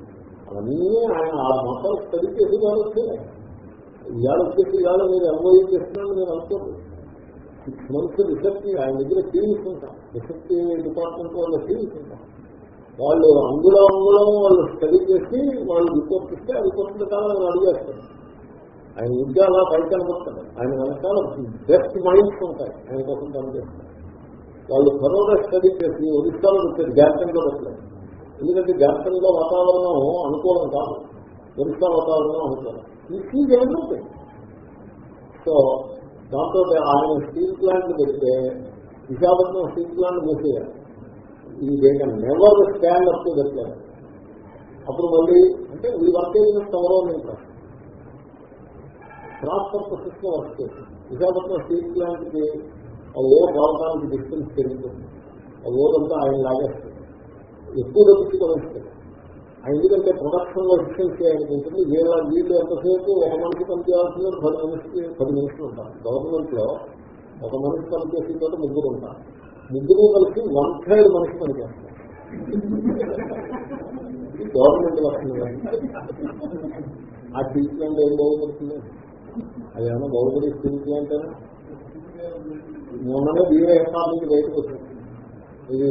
అవన్నీ ఆయన ఆ మొత్తం స్టడీ చేసి వాళ్ళు వచ్చాయి ఇవాళ వచ్చేసి ఇవాళ మీరు ఎంఓఈ చేస్తున్నాను నేను అనుకోండి సిక్స్ మంత్స్ రిసెప్ట్ ఆయన దగ్గర టీమ్స్ ఉంటాం రిసెప్ట్ డిపార్ట్మెంట్ వాళ్ళ టీమ్స్ ఉంటాం వాళ్ళు అంగుళం అంగుళం వాళ్ళు స్టడీ చేసి వాళ్ళు రిపోర్ట్ ఇస్తే ఆ రిపోర్ట్ ప్రకారం ఆయన అడిగేస్తారు ఆయన విద్య అలా పైకి కనబడతాడు ఆయన వెనకాల బెస్ట్ మైండ్స్ ఉంటాయి. ఆయన కోసం పనిచేస్తారు వాళ్ళు త్వరగా స్టడీ చేసి ఒరిస్సాలో పెట్టారు జార్ఖండ్లో పెట్టలేదు ఎందుకంటే జార్ఖండ్లో వాతావరణం అనుకూలం కాదు. ఒరిస్సా వాతావరణం అనుకూలం. ఈ జరుగుతుంది సో దాంతో ఆయన స్టీల్ ప్లాంట్ పెడితే విశాఖపట్నం స్టీల్ ప్లాంట్ మూసేయాలి ఈ దేశం నెవర్ స్టాండ్ అప్ టు దొరికారు అప్పుడు మళ్ళీ అంటే ఈ వర్క్ చేసిన ఎవరో నేను ప్రశ్న క్రాస్లో వర్క్ చేసి విశాఖపట్నం స్టీల్ ప్లాంట్కి ఆ ఓర్ రావడానికి డిస్టెన్స్ పెరుగుతుంది. ఆ ఓరంతా ఆయన లాగేస్తుంది. ఎక్కువ డబ్బుకి కొనిస్తుంది ఎందుకంటే ప్రొడక్షన్లో ఎఫిషియన్సీ ఆయనకు ఉంటుంది. వీళ్ళ వీళ్ళు ఎంతసేపు ఒక మనిషి పనిచేయాల్సిందో పది మనిషికి పది మనుషులు ఉంటారు. గవర్నమెంట్లో ఒక మనిషి పనిచేసిన చోట ముగ్గురు ఉంటారు. ముగ్గురు కలిసి వన్ థర్డ్ మనిషి పనిచేస్తారు గవర్నమెంట్ వస్తుంది ఆ ట్రీట్మెంట్ ఏం బాగుపడుతుంది? అదేమన్నా బాగుపడి స్టీల్ ప్లాంట్ అయినా మొన్ననే బీఏ ఎకనామిక్ బయటకు వచ్చింది ఇది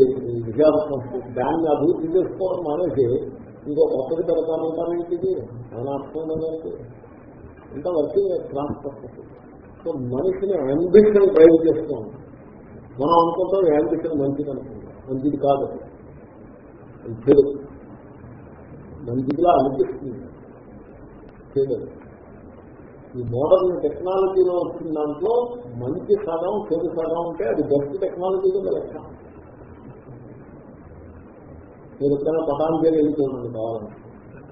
విశాఖపట్నం దాన్ని అభివృద్ధి చేసుకోవడం మానేసి ఇంకో కొత్తది పెడతానంటారు ఏమైనా అర్థం లేదంటే ఇంత వర్కింగ్ ట్రాన్స్పోర్ట్ సో మనిషిని అంబిషన్ డ్రైవ్ చేస్తూ ఉంటాం మనం అనుకుంటాం అంబిషన్ మంచిది అనుకుంటాం. మంచిది కాదు చెడు. మంచిదిలా అనిపిస్తుంది. చెడు. ఈ మోడర్న్ టెక్నాలజీలో వచ్చిన దాంట్లో మంచి సగం చెడు సగం ఉంటే అది బెస్ట్ టెక్నాలజీ కింద లెక్క. మీరు ఎక్కడైనా పటాంజలి వెళ్ళి చూడండి కావాలని.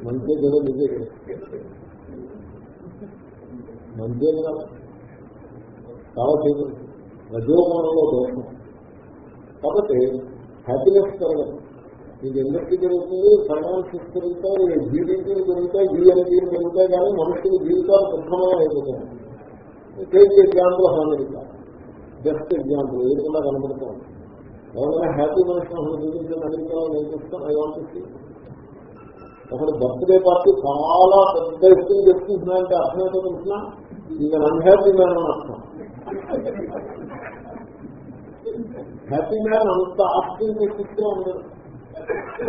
మంచి చెడు నిజే మంచి చాలా చెడు రజోగుణంలో దోషం. కాబట్టి హ్యాపీనెస్ కలగదు మీకు ఇండస్ట్రీ జరుగుతుంది? ఫైనాన్సెస్ పెరుగుతాయి జీడీపీలు పెరుగుతాయి జీఎన్పీలు పెరుగుతాయి కానీ మనుషులు జీవితాలు సుఖమయం అయిపోతాయి. Take example of America best example ఏదైనా కనబడుతుంది ఎవరైనా హ్యాపీ మనిషి అసలు చూపించిన అమెరికాలో నేను చూస్తాను ఐ వాంట్ ఒకటి బర్త్డే పార్టీ చాలా పెద్ద ఎత్తున చేసుకుంటున్నాయంటే అంటే అర్థమైతే తెలిసినా ఇంకా అన్హ్యాపీ మ్యాన్ అని అర్థం హ్యాపీ మ్యాన్ అంత ఆస్తిని తెచ్చిస్తూ ఉండదు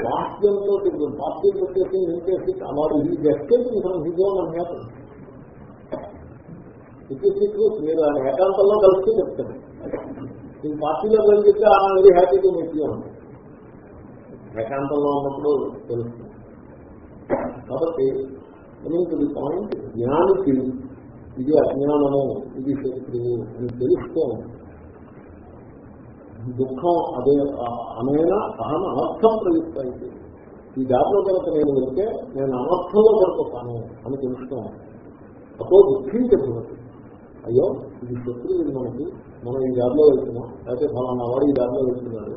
వాక్యంతో పార్టీ పెట్టేసి చేసి వాడు ఈ ఎస్కేపింగ్ ఫ్రమ్ హిజ్ అన్హ్యాపీ మీరు ఆయన ఏకాంతంలో కలిస్తే చెప్తాను ఈ పార్టీలో కలిగితే ఆ వెరీ హ్యాపీగా మెచ్చి ఉంది ఏకాంతంలో ఉన్నప్పుడు తెలుస్తుంది. కాబట్టి పాయింట్ జ్ఞానికి ఇది అజ్ఞానము ఇది శత్రువు అని తెలుస్తూ దుఃఖం అదే అనేన అహం అనర్థం ప్రయుక్తాయి ఈ దారిలో కనుక నేను వెళ్తే నేను అనర్థంలో పడుతున్నాను అని తెలుస్తాం అతో దుఃఖించబోదు అయ్యో ఇది శత్రువు ఇది మనకి. మనం ఈ దారిలో వెళ్తున్నాం అయితే ఫలానా వాడు ఈ దారిలో వెళ్తున్నాడు.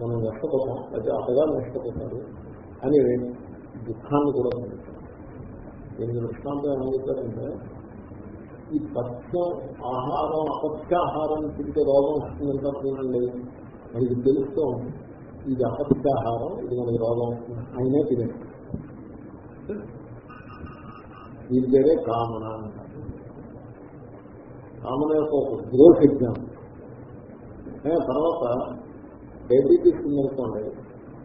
మనం నష్టపోతాం అయితే అతగా నష్టపోతాడు అని దుఃఖాన్ని కూడా పొందుతాం దీనికి దృష్టాంతం ఏమని ఈ పథ్యం ఆహారం అపత్యాహారం తింటే రోగం వస్తుందంటే చూడండి. మనకి తెలుస్తాం ఇది అపత్యాహారం ఇది మనకి రోగం అయినా తినేస్తాం దీని పేరే కామన కామన కామన్ యొక్క ఒక గ్రోత్ ఎగ్జామ్ తర్వాత డయాబెటీస్ ఉందనుకోండి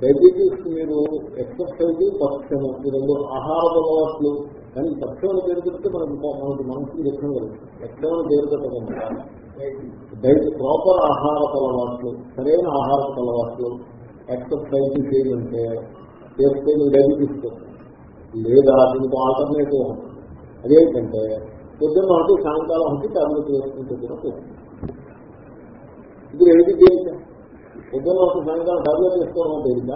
డయాబెటీస్ మీరు ఎక్సర్సైజ్ పక్షము ఈ రెండు ఆహార అలవాట్లు కానీ పక్షం పేరు పెడితే మనకు మనకి మనసుకి దుఃఖం కలుగుతుంది పేరు పెట్టడం డైట్ ప్రాపర్ ఆహార అలవాట్లు సరైన ఆహార అలవాట్లు ఎక్సర్సైజ్ చేయాలంటే చేస్తే డయాబెటీస్ లేదా దీనికి ఆల్టర్నేటివ్ అదేంటంటే పొద్దున్న ఒకటి సాయంకాలం ఒకటి టాబ్లెట్ వేసుకుంటే కూడా పోతుంది ఇప్పుడు ఏది తేలిక పొద్దున్న ఒకటి సాయంకాలం టాబ్లెట్ వేసుకోవడం తేలిక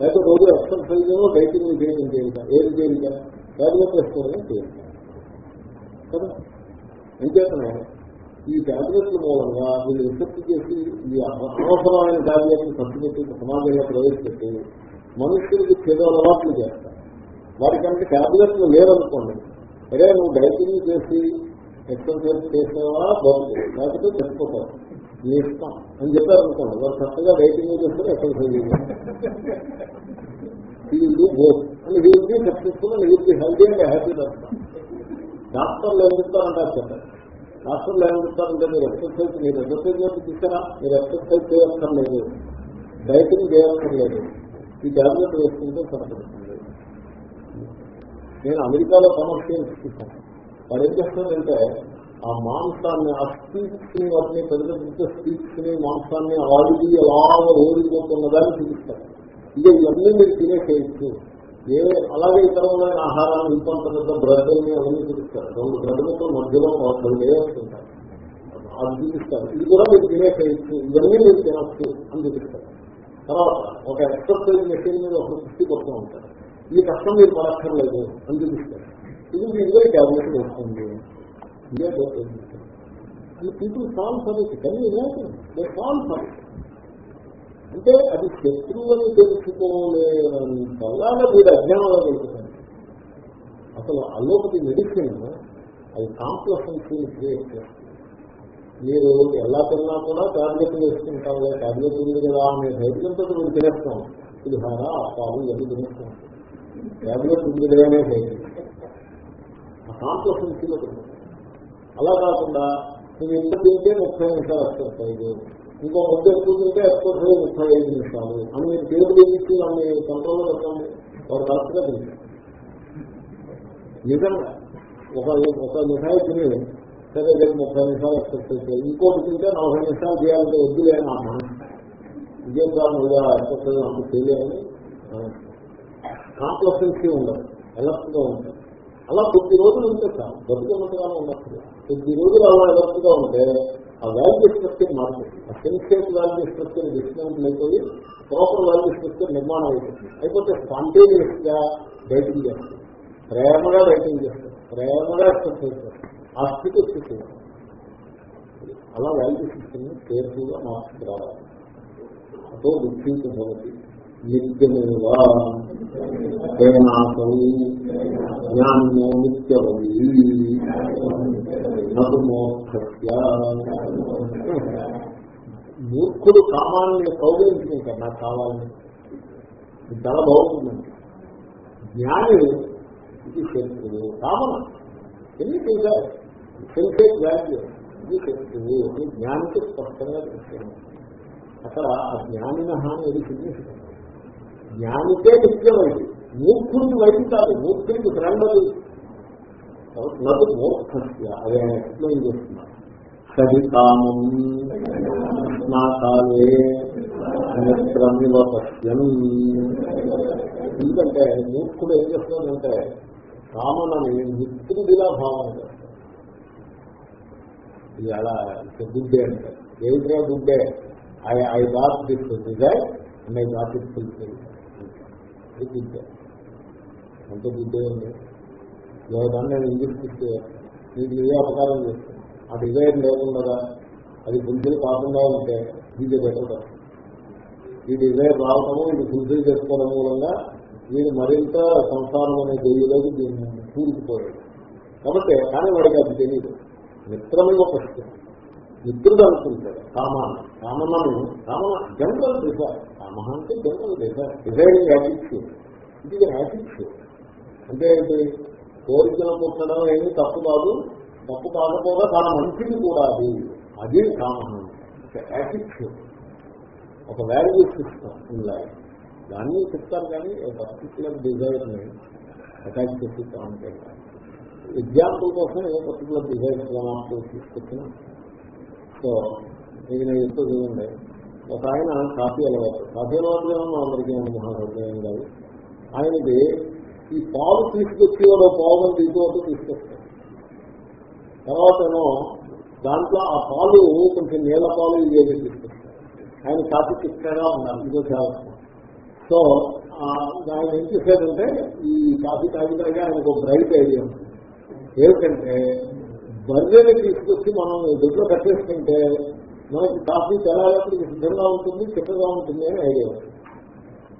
లేకపోతే రోజు ఎక్సర్సైజ్ డైటింగ్ చేయడం తేలిక ఏది తేలిక ట్యాబ్లెట్ వేసుకోవడమే తేలిక కదా? అంచేతనే ఈ ట్యాబ్లెట్ల మూలంగా వీళ్ళు రిసెప్ట్ చేసి ఈ అనవసరమైన టాబ్లెట్ని ఖర్చు సమాజంలో ప్రవేశపెట్టి మనుషులకి చెడు అలవాట్లు చేస్తారు. వాటికంటే ట్యాబ్లెట్లు లేవనుకోండి అదే నువ్వు డైటింగ్ చేసి ఎక్సర్సైజ్ చేసేవా బాగుంది లేకపోతే చచ్చిపోతావు. నీ ఇష్టం అని చెప్పారు అనుకోండి వాళ్ళు చక్కగా డైటింగ్ చేస్తారు ఎక్సర్సైజ్ ఇది బోత్ అని వీరికి సక్సెస్ఫుల్ అని వీరికి హెల్దీ అండ్ హ్యాపీ డాక్టర్లు ఏం చెప్తారంటారు చెప్పండి. డాక్టర్లు ఏం చెప్తారంటే మీరు ఎక్సర్సైజ్ మీరు ఎక్సర్సైజ్ తీసుకురా మీరు ఎక్సర్సైజ్ చేయక్కర్లేదు. డైటింగ్ చేయక్కర్లేదు. ఈ టాబ్లెట్ వేసుకుంటే సరిపడుతుంది. నేను అమెరికాలో కమర్షియల్స్ చూశాను వాడు ఏం చేస్తాడంటే ఆ మాంసాన్ని ఆ స్పీక్స్ని వాటిని పెద్ద పెద్ద స్పీక్స్ని మాంసాన్ని ఆడిది అలాగ ఓడిపోతున్నదాన్ని చూపిస్తారు ఇక ఇవన్నీ మీరు తినేసేయచ్చు ఏ అలాగే ఇతరమైన ఆహారాన్ని ఇంకొంత పెద్ద బ్రెడ్ అవన్నీ చూపిస్తారు. రెండు బ్రెడ్ మధ్యలో రెండు లేయర్స్ ఉంటాయి అది చూపిస్తారు. ఇది కూడా మీరు తినేసేయచ్చు ఇవన్నీ మీరు తినచ్చు అని చూపిస్తారు. తర్వాత ఒక ఎక్సర్సైజ్ మెషిన్ మీద ఒక దృష్టి కోసం ఉంటారు. ఈ కష్టం మీరు పడక్కర్లేదు అని చూపిస్తారు. ఇది మీ ఇదే ట్యాబ్లెట్ వస్తుంది. ఇదే and people solve for it. కానీ imagine they solve for it. అంటే అది శత్రువుని తెలుసుకోలేనంతలా వీడు అజ్ఞానంలో వెళ్తుంది అసలు అలోపతి మెడిసిన్ అది కాంప్లెక్స్ క్రియేట్ చేస్తుంది. మీరు ఎలా తిన్నా కూడా టాబ్లెట్ కదా టాబ్లెట్ ఉంది కదా అనే ధైర్యంతో మేము తినేస్తాం. పులిహార అప్పాలు ఇవన్నీ తినేస్తాం. టాబ్లెట్ ఉంది కదా అనే ధైర్యం. కాంప్లెక్స్ అలా కాకుండా నేను ఎంత తింటే ముప్పై నిమిషాలు వస్తాయి ఇంకో ముద్ద ఎక్కువ తింటే ఎక్సర్సైజ్ ముప్పై ఐదు నిమిషాలు. అని మీరు టేబుల్ ఇచ్చి దాన్ని కంట్రోల్లో పెట్టండి వారు కరెక్ట్గా తింటారు నిజంగా ఒక ఒక మిఠాయి తిని సరే రేపు ముప్పై నిమిషాలు ఎక్సెప్ట్ చేయాలి ఇంకోటి తింటే నలభై నిమిషాలు చేయాలంటే వద్దులే నా మనసు ఇదే కారణంగా ఎక్సెప్ట్ అంత చేయలేమని కాంప్లెక్సెన్సీ ఉండదు ఎలర్ట్గా ఉంటుంది అలా కొద్ది రోజులు ఉంటే సార్ బతుకున్నట్టుగానే ఉన్నప్పుడు కొద్ది రోజులు అలా ఎలర్ట్గా ఉంటే ఆ వాల్యూ స్ట్రక్చర్ మారుతుంది ఆ సెన్సియస్ వాల్యూ స్ట్రక్చర్ డిస్కౌంట్ అయిపోయి ప్రాపర్ వాల్యూ స్ట్రక్చర్ నిర్మాణం అయిపోతుంది. అయిపోతే స్పాంటేనియస్గా డైటింగ్ చేస్తారు. ప్రేమగా డైటింగ్ చేస్తారు. ప్రేమగా స్ట్రక్చర్ చేస్తారు. ఆ స్థితి. వచ్చేసి అలా వాల్యూ సిస్టమ్ కేర్ఫుల్గా మార్చుకురావాలి. అతో దుఃఖించ భవతి. నిత్యమేవా? ప్రేమాసం జ్ఞానో నిత్యవీ నటు మోక్షస్య మూర్ఖుడు కామాన్ని కౌగలించుకుంటాడు నాకు కావాలని ఇది చాలా బాగుంటుందండి జ్ఞాని ఇది శత్రువు కామన. ఎన్ని చూసారు సెన్సేట్ వాల్యూ ఇది శత్రువు అని జ్ఞానికి స్పష్టంగా తెలుస్తుంది. అక్కడ ఆ జ్ఞానిన హాని అది సిగ్నిఫికెంట్ జ్ఞానికే నిత్యమైంది మూర్ఖుడికి వైపు కాదు మూర్ఖుడికి ఫ్రెండ్ అది నదు మోక్షస్య. అదే ఎక్స్ప్లెయిన్ చేస్తున్నారు. సది కామం స్నాకాలే మిత్రమివ పశ్యం ఎందుకంటే మూర్ఖుడు ఏం చేస్తున్నాడంటే కామనని మిత్రుడిలా భావన చేస్తాడు. ఇది అలా గుడ్డే అంటే ఏమిటా గుడ్డే? I I got this desire and I got it fulfil అది గుడ్డే అంత గుడ్డే ఉంది. ఎవరిదాన్ని నేను ఇంగిస్తే మీకు ఏ అపకారం చేస్తాను? ఆ డిజైర్ లేకుండా అది ఫుల్ఫిల్ కాకుండా ఉంటే ఇది బెటర్ ఈ డిజైర్ రావటము ఇది ఫుల్ఫిల్ చేసుకోవడం మూలంగా వీడు మరింత సంసారం అనే తెలియలేదు దీన్ని కూరుకుపోయాడు కాబట్టి కానీ వాడికి అది తెలియదు మిత్రమే ఒక నిద్రుడు అనుకుంటాడు కామాన కామనను కామన జనరల్ డిజైర్ కామ అంటే జనరల్ డిజైర్ డిజైరింగ్ యాటిట్యూడ్. ఇది యాటిట్యూడ్ అంటే ఏంటి? కోరికలు పుట్టడం ఏమి తప్పు కాదు. తప్పు కాకపోగా తన మంచిది కూడా అది. అది కామన్ యాటిట్యూడ్ ఒక వాల్యూ సిస్టమ్ ఇలా దాన్ని చెప్తారు కానీ పర్టికులర్ డిజైర్ని అటాచ్ చేసి ఎగ్జాంపుల్ కోసం ఏ పర్టికులర్ డిజైర్ తీసుకొచ్చినా సో ఇది నేను ఎంతో చూడండి. ఒక ఆయన కాఫీ అలవాటు. కాఫీ అలవాటు అందరికీ మహాసౌకర్యం కాదు. ఆయనకి ఈ పాలు తీసుకొచ్చేవాడు పాలు తీసుకొస్తూ తీసుకొస్తాడు. తర్వాత ఏమో దాంట్లో ఆ పాలు కొంచెం నీళ్ళ పాలు ఇవేవి తీసుకొస్తాడు. ఆయన కాఫీ చిక్కగా ఉండాలి. ఇదో చాలా సో ఆయన ఏం చేశాడంటే ఈ కాఫీ తాగితే ఆయనకు ఒక బ్రైట్ ఐడియా ఏమిటంటే బర్రెని తీసుకొచ్చి మనం దొడ్లో కట్టేసుకుంటే మనకి కాఫీ తెలాలప్పటికి సిద్ధంగా ఉంటుంది చిక్కగా ఉంటుంది అని ఐడియా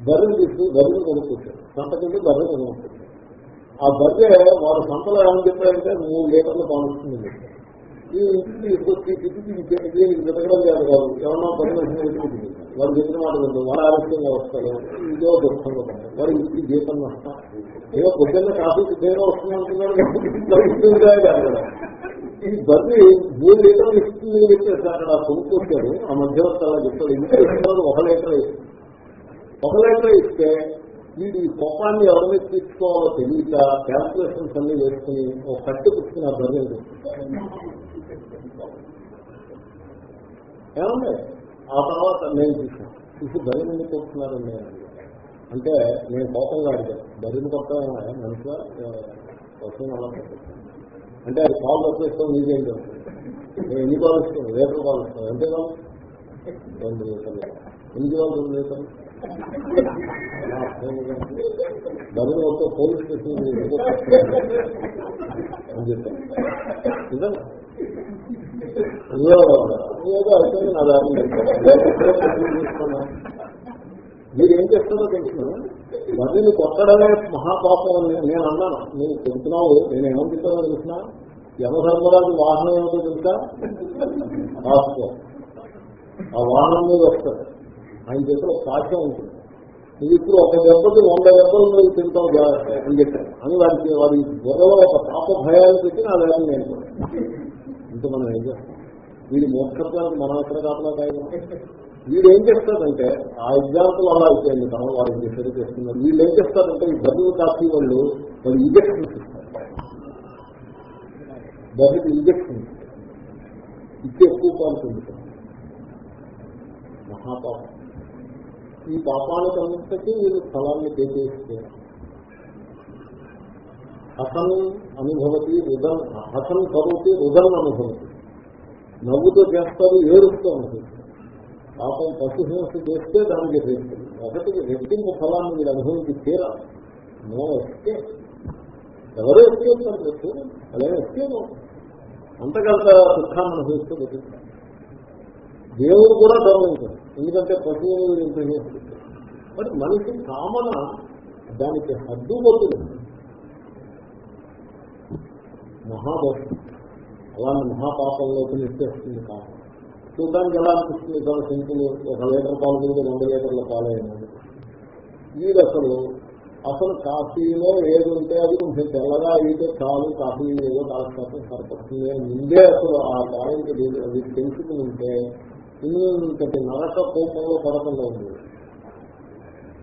బర్రెని తీసుకుని బర్రెని కొనుక్కుంటాడు సంతకంటే బర్రెని కొనుక్కుంటాడు ఆ బర్రె వారు సంతలో ఏమని చెప్పారంటే మూడు లీటర్లు కానుస్తుంది ఈ ఇంటికి తీసుకొచ్చి తిప్పి దీనికి వెతకడం కాదు కాదు ఎవరన్నా పని వచ్చిన వాడు చెప్పిన మాట ఉంటుంది వాడు ఆలస్యంగా వస్తారు ఇదో దుఃఖంగా పడతాడు వాడు ఇంటికి జీతం నష్టం. ఏదో పొద్దున్న కాఫీ సిద్ధంగా వస్తుంది అంటున్నారు ఈ బర్రి మూడు లీటర్లు ఇస్తుంది చెప్పేసారు ఆ కొనుక్కొచ్చాడు ఆ మధ్యవర్తి అలా చెప్తాడు ఇంకా ఇస్తున్నారు ఒక లీటర్ ఇస్తుంది ఒక లీటర్ ఇస్తే వీడు ఈ కోపాన్ని ఎవరి మీద తీసుకోవాలో తెలియక క్యాల్కులేషన్స్ అన్ని వేసుకుని ఒక కట్టు పుచ్చుకుని ఆ బర్రె ఏమండి? ఆ తర్వాత నేను చూసాను చూసి బర్రెని ఎందుకు నేను అంటే నేను కోపంగా అడిగాను. బరిని కొట్టడం మనిషిగా కోసం అలా పెట్టాను అంటే అది కాల్ వచ్చేస్తాం నీకేంటి నేను ఎన్ని కాల్ ఇస్తాను లీటర్ కాల్ ఇస్తాను ఎంత కాల్ రెండు లీటర్లు ఎన్ని కాల్ రెండు లీటర్లు డబ్బులు ఒక పోలీస్ స్టేషన్ అని చెప్పాను ఏదో అయితే నా దారి తీసుకున్నాను మీరు ఏం చేస్తారో తెలుసు. బర్రెని కొట్టడమే మహాపాపం అని నేను అన్నాను నేను చెబుతున్నావు నేను ఏమనుకుంటానో తెలిసిన యమధర్మరాజు వాహనం ఏమిటో తెలుసా? రాసుకో. ఆ వాహనం మీద వస్తారు ఆయన చేతిలో సాక్ష్యం ఉంటుంది. నువ్వు ఇప్పుడు ఒక దెబ్బకి వంద దెబ్బలు నువ్వు తింటావు అని చెప్పాను అని వారికి వారి బుర్రలో ఒక పాప భయాలు పెట్టి నా దగ్గర నేను ఇంత మనం ఏం చేస్తాం? వీడి మోక్షత్వానికి మన అక్కడ కాపలా కాదు వీడు ఏం చేస్తాడంటే ఆ ఎగ్జాంపుల్ అలా అయిపోయింది మనం వారికి డిసైడ్ చేస్తున్నారు. వీళ్ళు ఏం చేస్తారంటే ఈ బదులు కాఫీ వాళ్ళు వాళ్ళు ఇంజక్షన్స్ ఇస్తారు. బదులు ఇంజక్షన్ ఇచ్చే ఎక్కువ పాలు మహాపాపం. ఈ పాపాలకు అంతటి వీళ్ళు స్థలాన్ని చేసేస్తే హసన్ అనుభవతి రుదన్ హసన్ కరోతి రుదన్ అనుభవతి. నవ్వుతో చేస్తారు ఏడుస్తూ ఉంటుంది. పాపం పశుహింస చేస్తే దానికి రెట్టింపు. ఒకటి రెట్టింపు ఫలాన్ని మీరు అనుభవించి తీరా నో ఎస్కే ఎవరు ఎస్కేప్ చెప్పు అలా ఎస్కేప్ అంతకంత దుఃఖాన్ని అనుభవిస్తూ బతుకుతారు దేవుడు కూడా గౌరవించారు ఎందుకంటే పశువులు ఇంప్రహేస్తారు మరి మనిషి కామన దానికి హద్దు హద్దుబొద్దులు. మహాదోషం అలాంటి మహాపాపంలోకి నెట్టేస్తుంది కామన. చూడడానికి ఎలా అనిపిస్తుంది? చాలా సింపుల్. ఒక లీటర్ పాలు మీద రెండు లీటర్ల పాలు అయినది వీడు అసలు అసలు కాఫీలో ఏది ఉంటే అది కొంచెం తెల్లగా అయితే చాలు. కాఫీ ఏదో కాలశాతం సరిపడుతుంది ముందే అసలు ఆ పాయింట్ అది తెలుసుకుని ఉంటే ఇంతటి నరక కోపంలో పడకుండా ఉంది.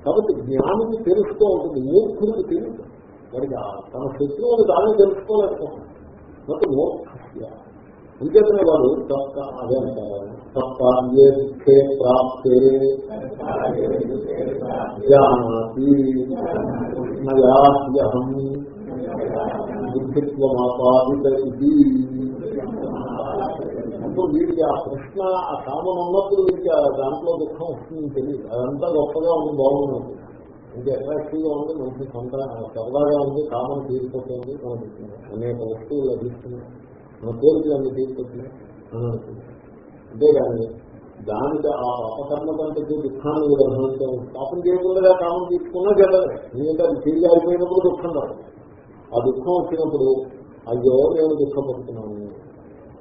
కాబట్టి జ్ఞానికి తెలుస్తూ ఉంటుంది. మూర్ఖుడికి తెలుసు. వాడికి తన శత్రువుని దాన్ని తెలుసుకోలేకపోతుంది. కాబట్టి మూర్ఖ ఇంకేతనే వాడు తప్ప అదే అంటారు. తప్ప ఏ దుఃఖే ప్రాప్తే. జానాతి. కృష్ణయాహ్యహం బుద్ధిత్వమాపాదిత ఇది. అప్పుడు వీడికి ఆ కృష్ణ ఆ కామం ఉన్నప్పుడు వీడికి ఆ దాంట్లో దుఃఖం వస్తుందని తెలియదు. అదంతా గొప్పగా ఉంది బాగుంది. ఇంకా అట్రాక్టివ్గా ఉంది మంచి సొంత సరదాగా ఉంది కామం తీరిపోతుంది అనిపిస్తుంది అనేక వస్తువులు లభిస్తున్నాయి. మన కోరికలన్నీ తీసుకొచ్చినాయి అని అనుకుంది అంతేగాని దానికి ఆ అపకర్మ కంటే దుఃఖాన్ని మీరు అనుభవించాలి పాపం చేయకుండా కామం తీసుకున్నా చెప్పదు ఎందుకంటే అది తిరిగి అయిపోయినప్పుడు దుఃఖం రాదు. ఆ దుఃఖం వచ్చినప్పుడు అయ్యో నేను దుఃఖపడుతున్నాను.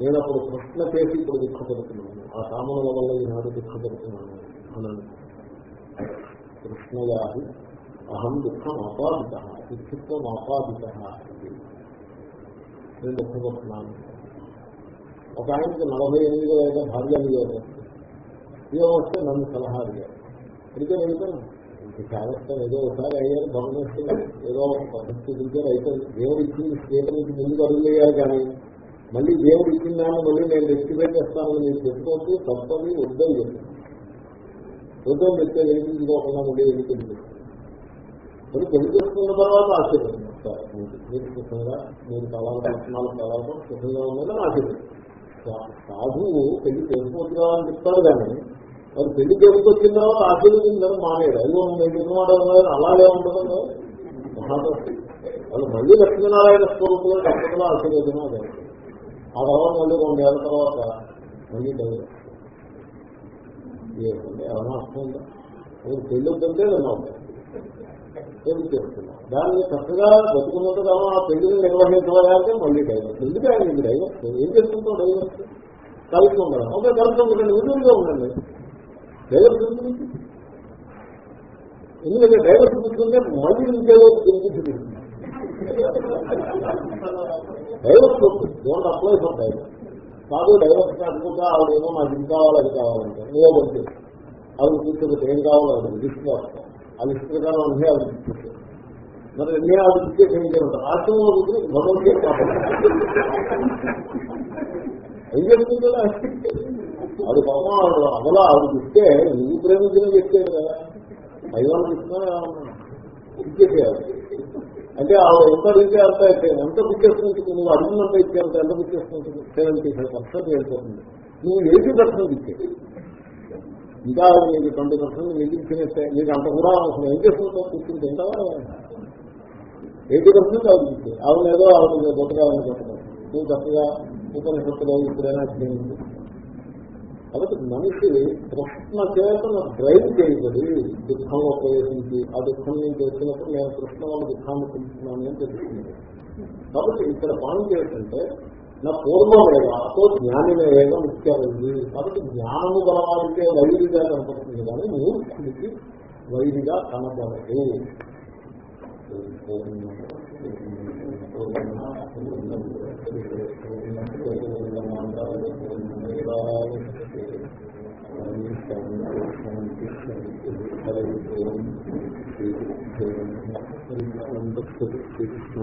నేను అప్పుడు ప్రశ్న చేసి ఇప్పుడు దుఃఖపడుతున్నాను. ఆ కామనుల వల్ల ఈనాడు దుఃఖపడుతున్నాను అని కృష్ణగారి అహం దుఃఖం ఆపాదిత దుఃఖిత్వం ఆపాదిత. నేను దుఃఖపడుతున్నాను. ఒక ఆయనకి నలభై ఎనిమిది ఏదో భార్య అడిగారు ఏమో వస్తే నన్ను సలహా అడిగారు. అడిగే వెళ్తాను ఇంక చాలా ఏదో ఒకసారి అయ్యారు భగవంతుడు ఏదో పరిస్థితి దిగారు అయితే దేవుడు ఇచ్చింది స్టేట్మెంట్ ముందుకు అడుగులేయాలి కానీ మళ్ళీ దేవుడు ఇచ్చిన మళ్ళీ నేను రెక్టిఫై చేస్తానని మీరు చెప్పుకోవచ్చు తప్పని వద్దని చెప్పాను వద్దని చెప్తే వెలిగించుకోకుండా మళ్ళీ వెళ్తుంది మరి పెళ్ళి చేసుకున్న తర్వాత ఆశీర్వదిస్తారు. మీరు సుఖంగా మీరు కళాలు కళాలతో సుఖంగా ఉందని ఆశీర్వదిస్తారు. సాధువు పెళ్ళి చేసుకోవచ్చుగా అని చెప్తారు కానీ మరి పెళ్ళి చేసుకొచ్చిన తర్వాత ఆశీర్వదించడం మానేడు. అయ్యో నేను చెప్పిన అలాగే ఉండదు మహాదర్శి వాళ్ళు మళ్ళీ లక్ష్మీనారాయణ స్వరూపంలో తప్పకుండా ఆశీర్వదనం అదే. ఆ తర్వాత మళ్ళీ రెండేళ్ళ తర్వాత మళ్ళీ డైరీ ఏమైనా అర్థం ఉందా మీరు పెళ్ళి వద్దంటే విన్నాం పెళ్ళి చేస్తున్నాం? దాన్ని చక్కగా బతుకున్నంత కాలం ఆ పెళ్ళిని నిర్వహించవాలంటే మళ్ళీ డైవర్స్. ఎందుకు ఆయన ఇది డైవర్స్? ఏం చేస్తుంటాం డైవర్స్? కలిసి ఉండడం. ఓకే కలిసి ఉండండి విధులుగా ఉండండి. డైవర్స్ ఎందుకు ఎందుకంటే డైవర్స్ తీసుకుంటే మళ్ళీ ఇంకేదో తెలిసింది divorce don't apply for divorce కాదు డైవర్స్ కాకుండా ఆవిడేమో నాకు ఇది కావాలి అది కావాలంటే. నువ్వు బండి ఆవిడ కూర్చోబెట్టి ఏం కావాలో? అది లిస్ట్ వస్తాం ఆ లిస్ట్ అన్నీ ఆవిడ మరి ఎన్ని ఆవిడ ఇచ్చేసి ఏం చేయమంటారు రాష్ట్రంలో కూర్చొని భగవంతుడు ఏం చెప్తుంది కదా అది పాప అదలా అమలు ఆవిడకి నువ్వు ప్రేమించిన చెప్తే కదా? ఐవాళ్ళకి ఇస్తున్నా ఇచ్చేసేయాలి అంటే ఆవిడ ఎంత రీతి అంత అయితే ఎంత బుక్ చేసుకుంటుంది నువ్వు అడిగినంత ఇచ్చే ఎంత బుక్ చేసుకుంటుంది సెవెంటీ ఫైవ్ పర్సెంట్ వెళ్ళిపోతుంది నువ్వు ఎయిటీ పర్సెంట్ ఇచ్చేది. ఇంకా మీకు ట్వంటీ పర్సెంట్ మిగిలిన తినేస్తే మీకు అంత కూడా అవసరం ఏం చేసుకుంటావు కూర్చుని తింటావా ఎయిటీ పర్సెంట్ అవుతుంది అవును ఏదో అవుతుంది గొప్పగా బొట్టగాలని గొప్పగా నువ్వు చక్కగా ఉపనిషత్తులో ఇప్పుడైనా చేయండి. కాబట్టి మనిషి కృష్ణ చేతను డ్రైవ్ చేయబడి దుఃఖంలో ప్రవేశించి ఆ దుఃఖం నుంచి వచ్చినప్పుడు నేను కృష్ణ వాళ్ళ దుఃఖాన్ని పెంచుతున్నాను అని తెలుస్తుంది. కాబట్టి ఇక్కడ పాయింట్ ఏంటంటే నా పూర్వమేవ? అతో జ్ఞానిమేవ ముఖ్యమైంది కాబట్టి జ్ఞానము గలవాడికే వైరిగా కనపడుతుంది కానీ మూర్ఖుడికి వైరిగా కనపడదు. శ్రీకృష్ణ